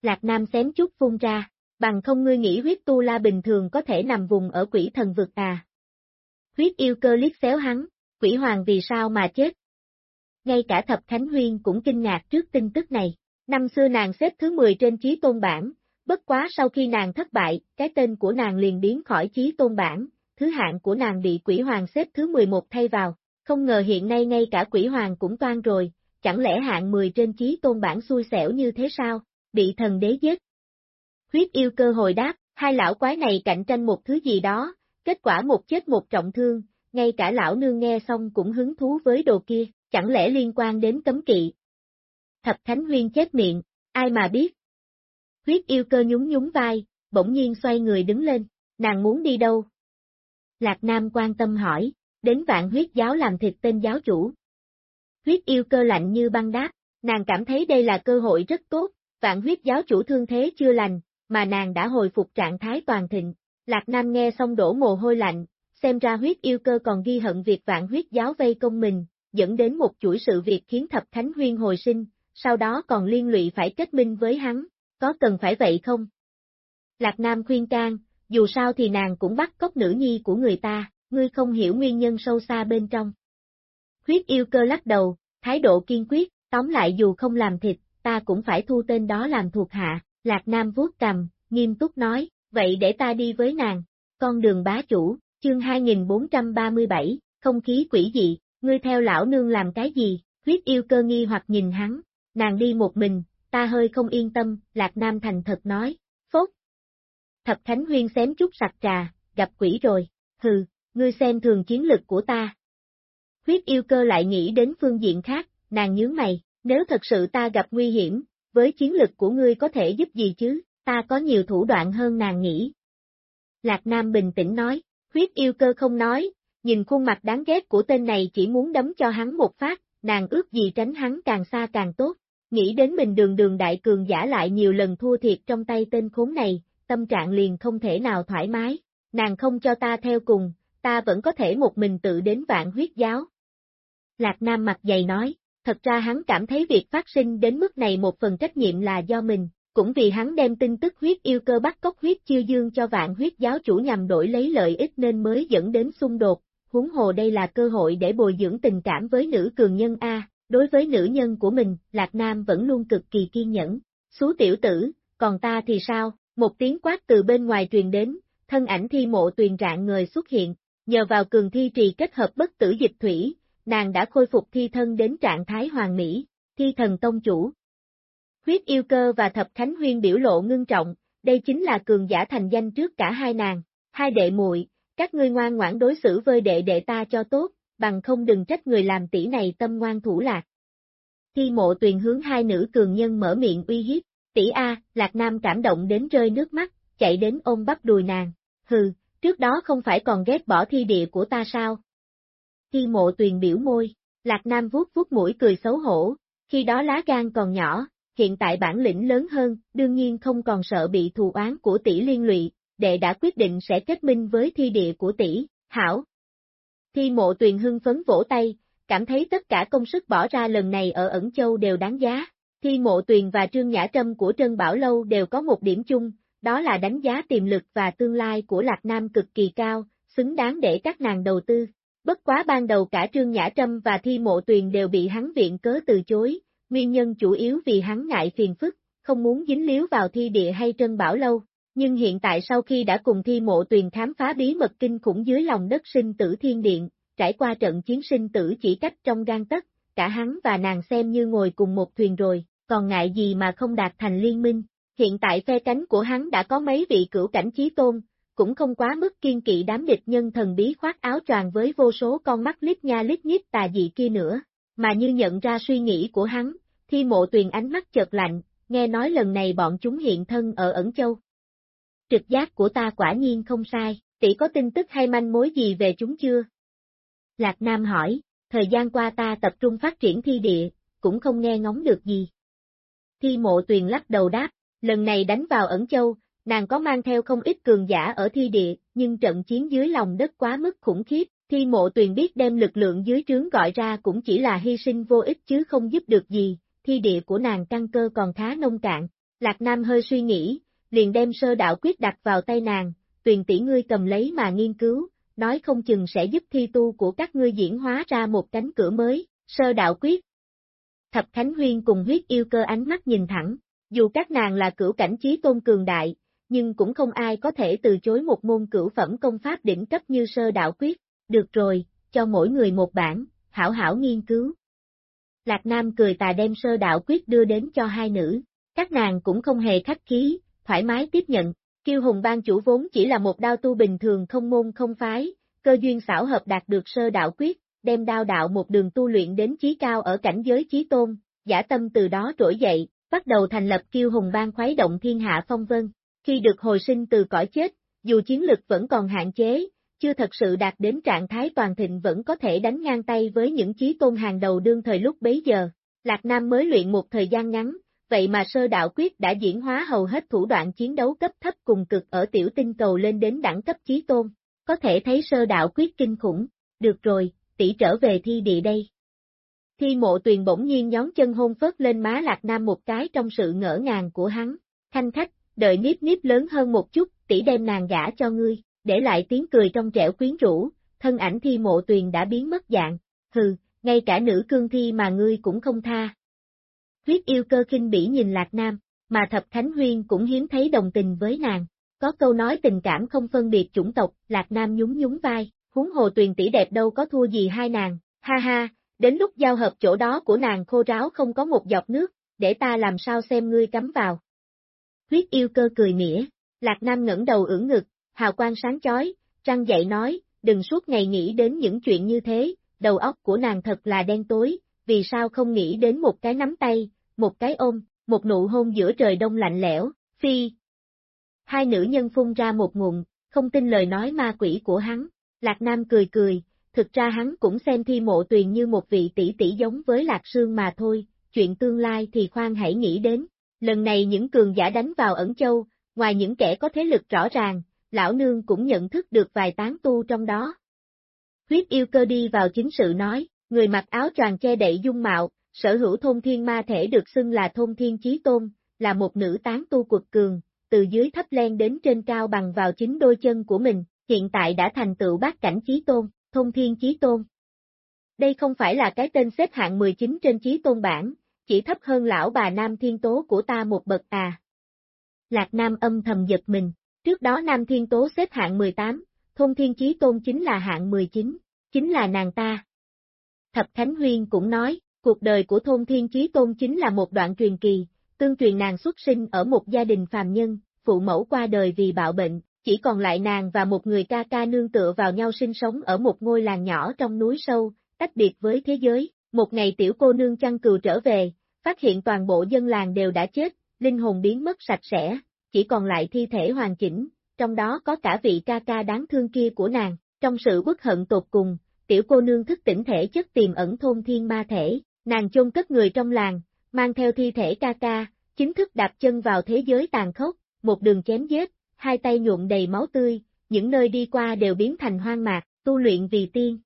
Lạc Nam xém chút phun ra, bằng không ngươi nghĩ huyết Tu La bình thường có thể nằm vùng ở quỷ thần vực à. Huyết yêu cơ liếc xéo hắn, quỷ hoàng vì sao mà chết. Ngay cả Thập Khánh Huyên cũng kinh ngạc trước tin tức này. Năm xưa nàng xếp thứ 10 trên trí tôn bản, bất quá sau khi nàng thất bại, cái tên của nàng liền biến khỏi trí tôn bản thứ hạng của nàng bị quỷ hoàng xếp thứ 11 thay vào. Không ngờ hiện nay ngay cả quỷ hoàng cũng toan rồi, chẳng lẽ hạng 10 trên trí tôn bản xui xẻo như thế sao, bị thần đế giết. Huyết yêu cơ hồi đáp, hai lão quái này cạnh tranh một thứ gì đó, kết quả một chết một trọng thương, ngay cả lão nương nghe xong cũng hứng thú với đồ kia, chẳng lẽ liên quan đến cấm kỵ. Thập Thánh Huyên chết miệng, ai mà biết. Huyết yêu cơ nhún nhún vai, bỗng nhiên xoay người đứng lên, nàng muốn đi đâu? Lạc Nam quan tâm hỏi, đến vạn huyết giáo làm thịt tên giáo chủ. Huyết yêu cơ lạnh như băng đáp, nàng cảm thấy đây là cơ hội rất tốt, vạn huyết giáo chủ thương thế chưa lành, mà nàng đã hồi phục trạng thái toàn thịnh, Lạc Nam nghe xong đổ mồ hôi lạnh, xem ra huyết yêu cơ còn ghi hận việc vạn huyết giáo vây công mình, dẫn đến một chuỗi sự việc khiến thập thánh huyên hồi sinh, sau đó còn liên lụy phải kết minh với hắn, có cần phải vậy không? Lạc Nam khuyên can, dù sao thì nàng cũng bắt cóc nữ nhi của người ta, ngươi không hiểu nguyên nhân sâu xa bên trong. Huyết yêu cơ lắc đầu, thái độ kiên quyết, tóm lại dù không làm thịt, ta cũng phải thu tên đó làm thuộc hạ, Lạc Nam vuốt cầm, nghiêm túc nói, vậy để ta đi với nàng, con đường bá chủ, chương 2437, không khí quỷ dị, ngươi theo lão nương làm cái gì, huyết yêu cơ nghi hoặc nhìn hắn, nàng đi một mình, ta hơi không yên tâm, Lạc Nam thành thật nói. Thập Thánh Huyên xém chút sặc trà, gặp quỷ rồi, hừ, ngươi xem thường chiến lực của ta. Huyết yêu cơ lại nghĩ đến phương diện khác, nàng nhướng mày, nếu thật sự ta gặp nguy hiểm, với chiến lực của ngươi có thể giúp gì chứ, ta có nhiều thủ đoạn hơn nàng nghĩ. Lạc Nam bình tĩnh nói, huyết yêu cơ không nói, nhìn khuôn mặt đáng ghét của tên này chỉ muốn đấm cho hắn một phát, nàng ước gì tránh hắn càng xa càng tốt, nghĩ đến mình đường đường đại cường giả lại nhiều lần thua thiệt trong tay tên khốn này, tâm trạng liền không thể nào thoải mái, nàng không cho ta theo cùng, ta vẫn có thể một mình tự đến vạn huyết giáo. Lạc Nam mặt dày nói, thật ra hắn cảm thấy việc phát sinh đến mức này một phần trách nhiệm là do mình, cũng vì hắn đem tin tức huyết yêu cơ bắt cóc huyết chiêu dương cho vạn huyết giáo chủ nhằm đổi lấy lợi ích nên mới dẫn đến xung đột, huống hồ đây là cơ hội để bồi dưỡng tình cảm với nữ cường nhân A, đối với nữ nhân của mình, Lạc Nam vẫn luôn cực kỳ kiên nhẫn, xú tiểu tử, còn ta thì sao, một tiếng quát từ bên ngoài truyền đến, thân ảnh thi mộ tuyền trạng người xuất hiện, nhờ vào cường thi trì kết hợp bất tử dịch thủy, nàng đã khôi phục thi thân đến trạng thái hoàng mỹ, thi thần tông chủ. Huyết yêu cơ và thập khánh huyên biểu lộ ngưng trọng, đây chính là cường giả thành danh trước cả hai nàng, hai đệ muội, các ngươi ngoan ngoãn đối xử với đệ đệ ta cho tốt, bằng không đừng trách người làm tỷ này tâm ngoan thủ lạc. Thi mộ tuyền hướng hai nữ cường nhân mở miệng uy hiếp, tỷ A, Lạc Nam cảm động đến rơi nước mắt, chạy đến ôm bắp đùi nàng, hừ, trước đó không phải còn ghét bỏ thi địa của ta sao? Thi mộ tuyền biểu môi, Lạc Nam vuốt vuốt mũi cười xấu hổ, khi đó lá gan còn nhỏ, hiện tại bản lĩnh lớn hơn, đương nhiên không còn sợ bị thù oán của tỷ liên lụy, đệ đã quyết định sẽ kết minh với thi địa của tỷ, hảo. Thi mộ tuyền hưng phấn vỗ tay, cảm thấy tất cả công sức bỏ ra lần này ở ẩn châu đều đáng giá. Thi mộ tuyền và Trương Nhã Trâm của Trân Bảo Lâu đều có một điểm chung, đó là đánh giá tiềm lực và tương lai của Lạc Nam cực kỳ cao, xứng đáng để các nàng đầu tư. Bất quá ban đầu cả Trương Nhã Trâm và Thi Mộ Tuyền đều bị hắn viện cớ từ chối, nguyên nhân chủ yếu vì hắn ngại phiền phức, không muốn dính líu vào thi địa hay Trân Bảo Lâu. Nhưng hiện tại sau khi đã cùng Thi Mộ Tuyền khám phá bí mật kinh khủng dưới lòng đất sinh tử thiên điện, trải qua trận chiến sinh tử chỉ cách trong gan tất, cả hắn và nàng xem như ngồi cùng một thuyền rồi, còn ngại gì mà không đạt thành liên minh. Hiện tại phe cánh của hắn đã có mấy vị cửu cảnh chí tôn, cũng không quá mức kiên kỵ đám địch nhân thần bí khoác áo tròn với vô số con mắt lít nha lít nhít tà dị kia nữa, mà như nhận ra suy nghĩ của hắn, thi mộ tuyền ánh mắt chợt lạnh, nghe nói lần này bọn chúng hiện thân ở ẩn châu. Trực giác của ta quả nhiên không sai, tỷ có tin tức hay manh mối gì về chúng chưa? Lạc Nam hỏi, thời gian qua ta tập trung phát triển thi địa, cũng không nghe ngóng được gì. Thi mộ tuyền lắc đầu đáp, lần này đánh vào ẩn châu, nàng có mang theo không ít cường giả ở thi địa, nhưng trận chiến dưới lòng đất quá mức khủng khiếp, thi mộ tuyền biết đem lực lượng dưới trướng gọi ra cũng chỉ là hy sinh vô ích chứ không giúp được gì, thi địa của nàng căn cơ còn khá nông cạn. Lạc Nam hơi suy nghĩ, liền đem sơ đạo quyết đặt vào tay nàng, tuyền tỷ ngươi cầm lấy mà nghiên cứu, nói không chừng sẽ giúp thi tu của các ngươi diễn hóa ra một cánh cửa mới, sơ đạo quyết. Thập Khánh Huyên cùng huyết yêu cơ ánh mắt nhìn thẳng, dù các nàng là cửu cảnh trí tôn cường đại, nhưng cũng không ai có thể từ chối một môn cửu phẩm công pháp đỉnh cấp như sơ đạo quyết, được rồi, cho mỗi người một bản, hảo hảo nghiên cứu. Lạc Nam cười tà đem sơ đạo quyết đưa đến cho hai nữ, các nàng cũng không hề khách khí, thoải mái tiếp nhận, kiêu hùng ban chủ vốn chỉ là một đao tu bình thường không môn không phái, cơ duyên xảo hợp đạt được sơ đạo quyết, đem đao đạo một đường tu luyện đến chí cao ở cảnh giới chí tôn, giả tâm từ đó trỗi dậy, bắt đầu thành lập kiêu hùng bang khoái động thiên hạ phong vân. Khi được hồi sinh từ cõi chết, dù chiến lực vẫn còn hạn chế, chưa thật sự đạt đến trạng thái toàn thịnh vẫn có thể đánh ngang tay với những chí tôn hàng đầu đương thời lúc bấy giờ. Lạc Nam mới luyện một thời gian ngắn, vậy mà sơ đạo quyết đã diễn hóa hầu hết thủ đoạn chiến đấu cấp thấp cùng cực ở tiểu tinh cầu lên đến đẳng cấp chí tôn. Có thể thấy sơ đạo quyết kinh khủng, được rồi, tỷ trở về thi địa đây. Thi mộ tuyền bỗng nhiên nhón chân hôn phớt lên má Lạc Nam một cái trong sự ngỡ ngàng của hắn. Thanh khách, đợi nếp nếp lớn hơn một chút, tỷ đem nàng gả cho ngươi, để lại tiếng cười trong trẻo quyến rũ, thân ảnh thi mộ tuyền đã biến mất dạng, hừ, ngay cả nữ cương thi mà ngươi cũng không tha. Huyết yêu cơ kinh bỉ nhìn Lạc Nam, mà Thập Khánh Huyên cũng hiếm thấy đồng tình với nàng. Có câu nói tình cảm không phân biệt chủng tộc, Lạc Nam nhún nhún vai, huống hồ tuyền tỷ đẹp đâu có thua gì hai nàng, ha ha, đến lúc giao hợp chỗ đó của nàng khô ráo không có một giọt nước, để ta làm sao xem ngươi cắm vào. Huyết yêu cơ cười mỉa, Lạc Nam ngẩng đầu ưỡn ngực, hào quang sáng chói, răng dậy nói, đừng suốt ngày nghĩ đến những chuyện như thế, đầu óc của nàng thật là đen tối, vì sao không nghĩ đến một cái nắm tay, một cái ôm, một nụ hôn giữa trời đông lạnh lẽo, phi. Hai nữ nhân phun ra một ngụm, không tin lời nói ma quỷ của hắn, Lạc Nam cười cười, thực ra hắn cũng xem thi mộ tuyền như một vị tỷ tỷ giống với Lạc Sương mà thôi, chuyện tương lai thì khoan hãy nghĩ đến. Lần này những cường giả đánh vào ẩn châu, ngoài những kẻ có thế lực rõ ràng, lão nương cũng nhận thức được vài tán tu trong đó. Huyết yêu cơ đi vào chính sự nói, người mặc áo tròn che đậy dung mạo, sở hữu thôn thiên ma thể được xưng là thôn thiên chí tôn, là một nữ tán tu quật cường, từ dưới thấp len đến trên cao bằng vào chính đôi chân của mình, hiện tại đã thành tựu bát cảnh chí tôn, thông thiên chí tôn. Đây không phải là cái tên xếp hạng 19 trên chí tôn bản, chỉ thấp hơn lão bà Nam Thiên Tố của ta một bậc à. Lạc Nam âm thầm giật mình, trước đó Nam Thiên Tố xếp hạng 18, thông thiên chí tôn chính là hạng 19, chính là nàng ta. Thập Khánh Huyên cũng nói, cuộc đời của thôn thiên chí tôn chính là một đoạn truyền kỳ, tương truyền nàng xuất sinh ở một gia đình phàm nhân, phụ mẫu qua đời vì bạo bệnh, chỉ còn lại nàng và một người ca ca nương tựa vào nhau sinh sống ở một ngôi làng nhỏ trong núi sâu, tách biệt với thế giới. Một ngày tiểu cô nương chăn cừu trở về, phát hiện toàn bộ dân làng đều đã chết, linh hồn biến mất sạch sẽ, chỉ còn lại thi thể hoàn chỉnh, trong đó có cả vị ca ca đáng thương kia của nàng. Trong sự bất hận tột cùng, tiểu cô nương thức tỉnh thể chất tiềm ẩn thôn thiên ma thể, nàng chôn cất người trong làng, mang theo thi thể ca ca, chính thức đạp chân vào thế giới tàn khốc, một đường chém giết, hai tay nhuộm đầy máu tươi, những nơi đi qua đều biến thành hoang mạc, tu luyện vì tiên.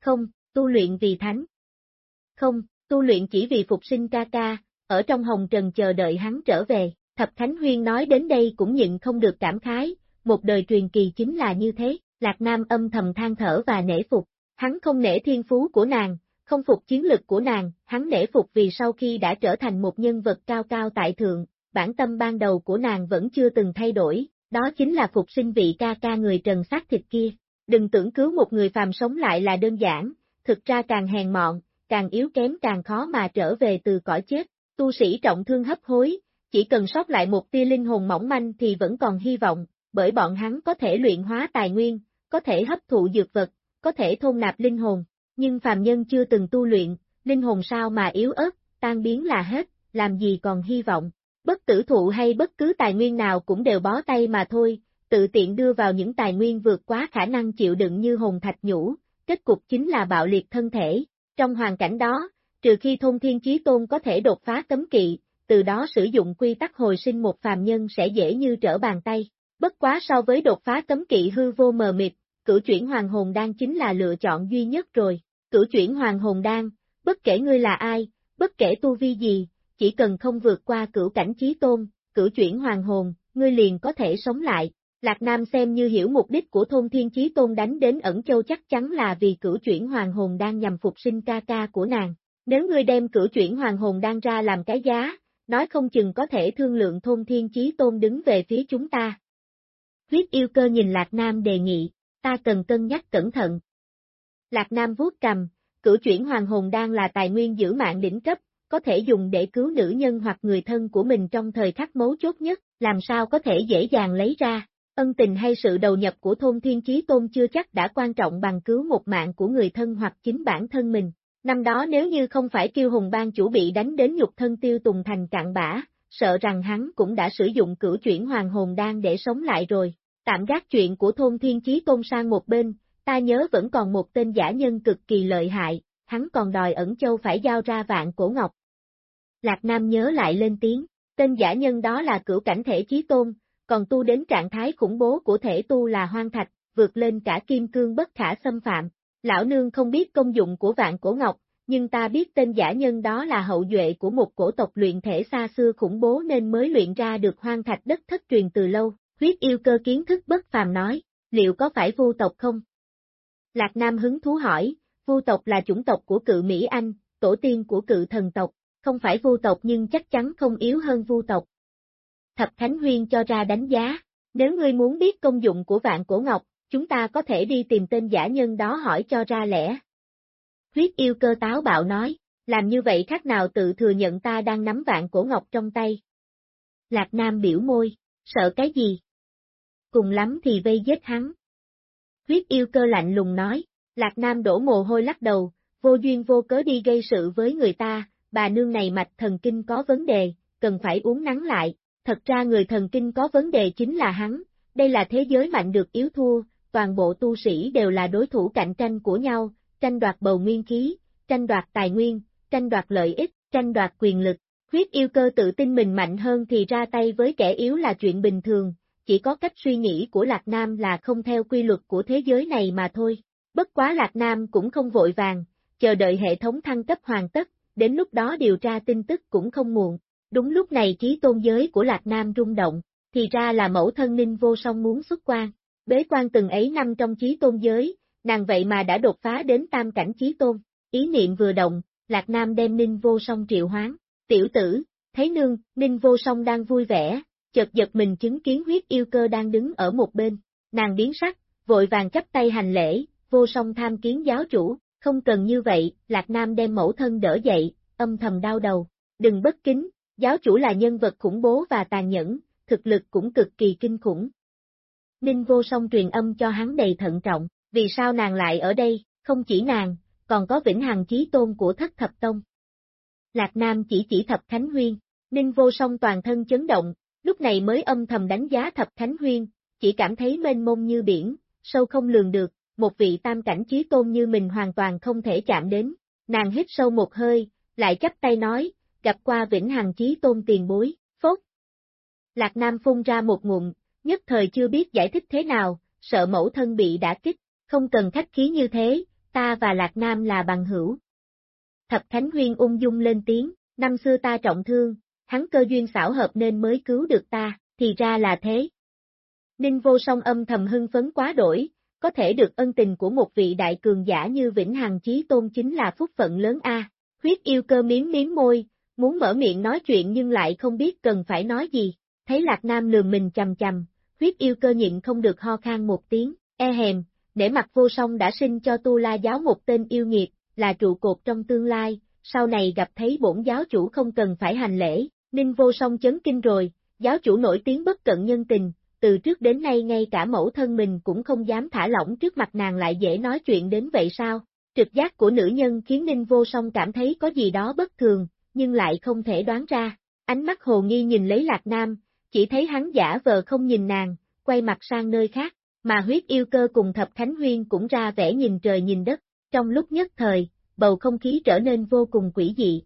Không, tu luyện vì thánh. Không, tu luyện chỉ vì phục sinh ca ca, ở trong hồng trần chờ đợi hắn trở về. Thập Thánh Huyên nói đến đây cũng nhịn không được cảm khái, một đời truyền kỳ chính là như thế, Lạc Nam âm thầm than thở và nể phục, hắn không nể thiên phú của nàng, không phục chiến lực của nàng, hắn nể phục vì sau khi đã trở thành một nhân vật cao cao tại thượng, bản tâm ban đầu của nàng vẫn chưa từng thay đổi, đó chính là phục sinh vị ca ca người trần xác thịt kia. Đừng tưởng cứu một người phàm sống lại là đơn giản, thực ra càng hèn mọn, càng yếu kém càng khó mà trở về từ cõi chết. Tu sĩ trọng thương hấp hối, chỉ cần sót lại một tia linh hồn mỏng manh thì vẫn còn hy vọng, bởi bọn hắn có thể luyện hóa tài nguyên, có thể hấp thụ dược vật, có thể thôn nạp linh hồn, nhưng phàm nhân chưa từng tu luyện, linh hồn sao mà yếu ớt, tan biến là hết, làm gì còn hy vọng. Bất tử thụ hay bất cứ tài nguyên nào cũng đều bó tay mà thôi, tự tiện đưa vào những tài nguyên vượt quá khả năng chịu đựng như hồn thạch nhũ, kết cục chính là bạo liệt thân thể. Trong hoàn cảnh đó, trừ khi thôn thiên chí tôn có thể đột phá cấm kỵ, từ đó sử dụng quy tắc hồi sinh một phàm nhân sẽ dễ như trở bàn tay. Bất quá so với đột phá cấm kỵ hư vô mờ mịt, cửu chuyển hoàng hồn đan chính là lựa chọn duy nhất rồi. Cửu chuyển hoàng hồn đan, bất kể ngươi là ai, bất kể tu vi gì, chỉ cần không vượt qua cửu cảnh chí tôn, cửu chuyển hoàng hồn, ngươi liền có thể sống lại. Lạc Nam xem như hiểu mục đích của thôn thiên chí tôn đánh đến ẩn châu chắc chắn là vì cửu chuyển hoàng hồn đang nhằm phục sinh ca ca của nàng. Nếu ngươi đem cửu chuyển hoàng hồn đang ra làm cái giá, nói không chừng có thể thương lượng thôn thiên chí tôn đứng về phía chúng ta. Huyết yêu cơ nhìn Lạc Nam đề nghị, ta cần cân nhắc cẩn thận. Lạc Nam vuốt cầm, cửu chuyển hoàng hồn đang là tài nguyên giữ mạng đỉnh cấp, có thể dùng để cứu nữ nhân hoặc người thân của mình trong thời khắc mấu chốt nhất, làm sao có thể dễ dàng lấy ra. Ân tình hay sự đầu nhập của thôn thiên chí tôn chưa chắc đã quan trọng bằng cứu một mạng của người thân hoặc chính bản thân mình. Năm đó nếu như không phải kiêu hùng ban chủ bị đánh đến nhục thân tiêu tùng thành cạn bã, sợ rằng hắn cũng đã sử dụng cửu chuyển hoàng hồn đan để sống lại rồi. Tạm gác chuyện của thôn thiên chí tôn sang một bên, ta nhớ vẫn còn một tên giả nhân cực kỳ lợi hại, hắn còn đòi ẩn châu phải giao ra vạn cổ ngọc. Lạc Nam nhớ lại lên tiếng, tên giả nhân đó là cửu cảnh thể chí tôn, còn tu đến trạng thái khủng bố của thể tu là hoang thạch, vượt lên cả kim cương bất khả xâm phạm. Lão nương không biết công dụng của vạn cổ ngọc, nhưng ta biết tên giả nhân đó là hậu duệ của một cổ tộc luyện thể xa xưa khủng bố nên mới luyện ra được hoang thạch đất thất truyền từ lâu. Huyết yêu cơ kiến thức bất phàm nói, liệu có phải vu tộc không? Lạc Nam hứng thú hỏi, vu tộc là chủng tộc của cự Mỹ Anh, tổ tiên của cự thần tộc, không phải vu tộc nhưng chắc chắn không yếu hơn vu tộc. Thập Thánh Huyên cho ra đánh giá, nếu ngươi muốn biết công dụng của vạn cổ ngọc, chúng ta có thể đi tìm tên giả nhân đó hỏi cho ra lẽ. Huyết yêu cơ táo bạo nói, làm như vậy khác nào tự thừa nhận ta đang nắm vạn cổ ngọc trong tay. Lạc Nam biểu môi, sợ cái gì? Cùng lắm thì vây giết hắn. Huyết yêu cơ lạnh lùng nói, Lạc Nam đổ mồ hôi lắc đầu, vô duyên vô cớ đi gây sự với người ta, bà nương này mạch thần kinh có vấn đề, cần phải uống nắng lại, thật ra người thần kinh có vấn đề chính là hắn, đây là thế giới mạnh được yếu thua, toàn bộ tu sĩ đều là đối thủ cạnh tranh của nhau, tranh đoạt bầu nguyên khí, tranh đoạt tài nguyên, tranh đoạt lợi ích, tranh đoạt quyền lực. Huyết yêu cơ tự tin mình mạnh hơn thì ra tay với kẻ yếu là chuyện bình thường, chỉ có cách suy nghĩ của Lạc Nam là không theo quy luật của thế giới này mà thôi. Bất quá Lạc Nam cũng không vội vàng, chờ đợi hệ thống thăng cấp hoàn tất, đến lúc đó điều tra tin tức cũng không muộn. Đúng lúc này trí tôn giới của Lạc Nam rung động, thì ra là mẫu thân ninh vô song muốn xuất quan. Bế quan từng ấy năm trong trí tôn giới, nàng vậy mà đã đột phá đến tam cảnh trí tôn. Ý niệm vừa động, Lạc Nam đem ninh vô song triệu hoán. Tiểu tử, thấy nương, ninh vô song đang vui vẻ, chợt giật mình chứng kiến huyết yêu cơ đang đứng ở một bên. Nàng biến sắc, vội vàng chấp tay hành lễ, vô song tham kiến giáo chủ, không cần như vậy, Lạc Nam đem mẫu thân đỡ dậy, âm thầm đau đầu. Đừng bất kính, giáo chủ là nhân vật khủng bố và tàn nhẫn, thực lực cũng cực kỳ kinh khủng. Ninh vô song truyền âm cho hắn đầy thận trọng, vì sao nàng lại ở đây, không chỉ nàng, còn có vĩnh hằng chí tôn của thất thập tông. Lạc Nam chỉ chỉ thập Khánh Huyên, Ninh vô song toàn thân chấn động, lúc này mới âm thầm đánh giá thập Khánh Huyên, chỉ cảm thấy mênh mông như biển, sâu không lường được, một vị tam cảnh chí tôn như mình hoàn toàn không thể chạm đến. Nàng hít sâu một hơi, lại chắp tay nói, gặp qua vĩnh hằng chí tôn tiền bối, phốt. Lạc Nam phun ra một ngụm, nhất thời chưa biết giải thích thế nào, sợ mẫu thân bị đã kích, không cần khách khí như thế, ta và Lạc Nam là bằng hữu. Thập Thánh Huyên ung dung lên tiếng, năm xưa ta trọng thương, hắn cơ duyên xảo hợp nên mới cứu được ta, thì ra là thế. Ninh vô song âm thầm hưng phấn quá đổi, có thể được ân tình của một vị đại cường giả như Vĩnh Hằng Chí Tôn chính là phúc phận lớn A. Huyết yêu cơ miếm miếm môi, muốn mở miệng nói chuyện nhưng lại không biết cần phải nói gì, thấy Lạc Nam lườm mình chầm chầm, huyết yêu cơ nhịn không được ho khan một tiếng, e hèm, để mặt vô song đã sinh cho tu la giáo một tên yêu nghiệt, là trụ cột trong tương lai, sau này gặp thấy bổn giáo chủ không cần phải hành lễ, ninh vô song chấn kinh rồi, giáo chủ nổi tiếng bất cận nhân tình, từ trước đến nay ngay cả mẫu thân mình cũng không dám thả lỏng trước mặt nàng lại dễ nói chuyện đến vậy sao? Trực giác của nữ nhân khiến Ninh Vô Song cảm thấy có gì đó bất thường, nhưng lại không thể đoán ra. Ánh mắt hồ nghi nhìn lấy Lạc Nam, chỉ thấy hắn giả vờ không nhìn nàng, quay mặt sang nơi khác, mà huyết yêu cơ cùng Thập Khánh Huyên cũng ra vẻ nhìn trời nhìn đất. Trong lúc nhất thời, bầu không khí trở nên vô cùng quỷ dị,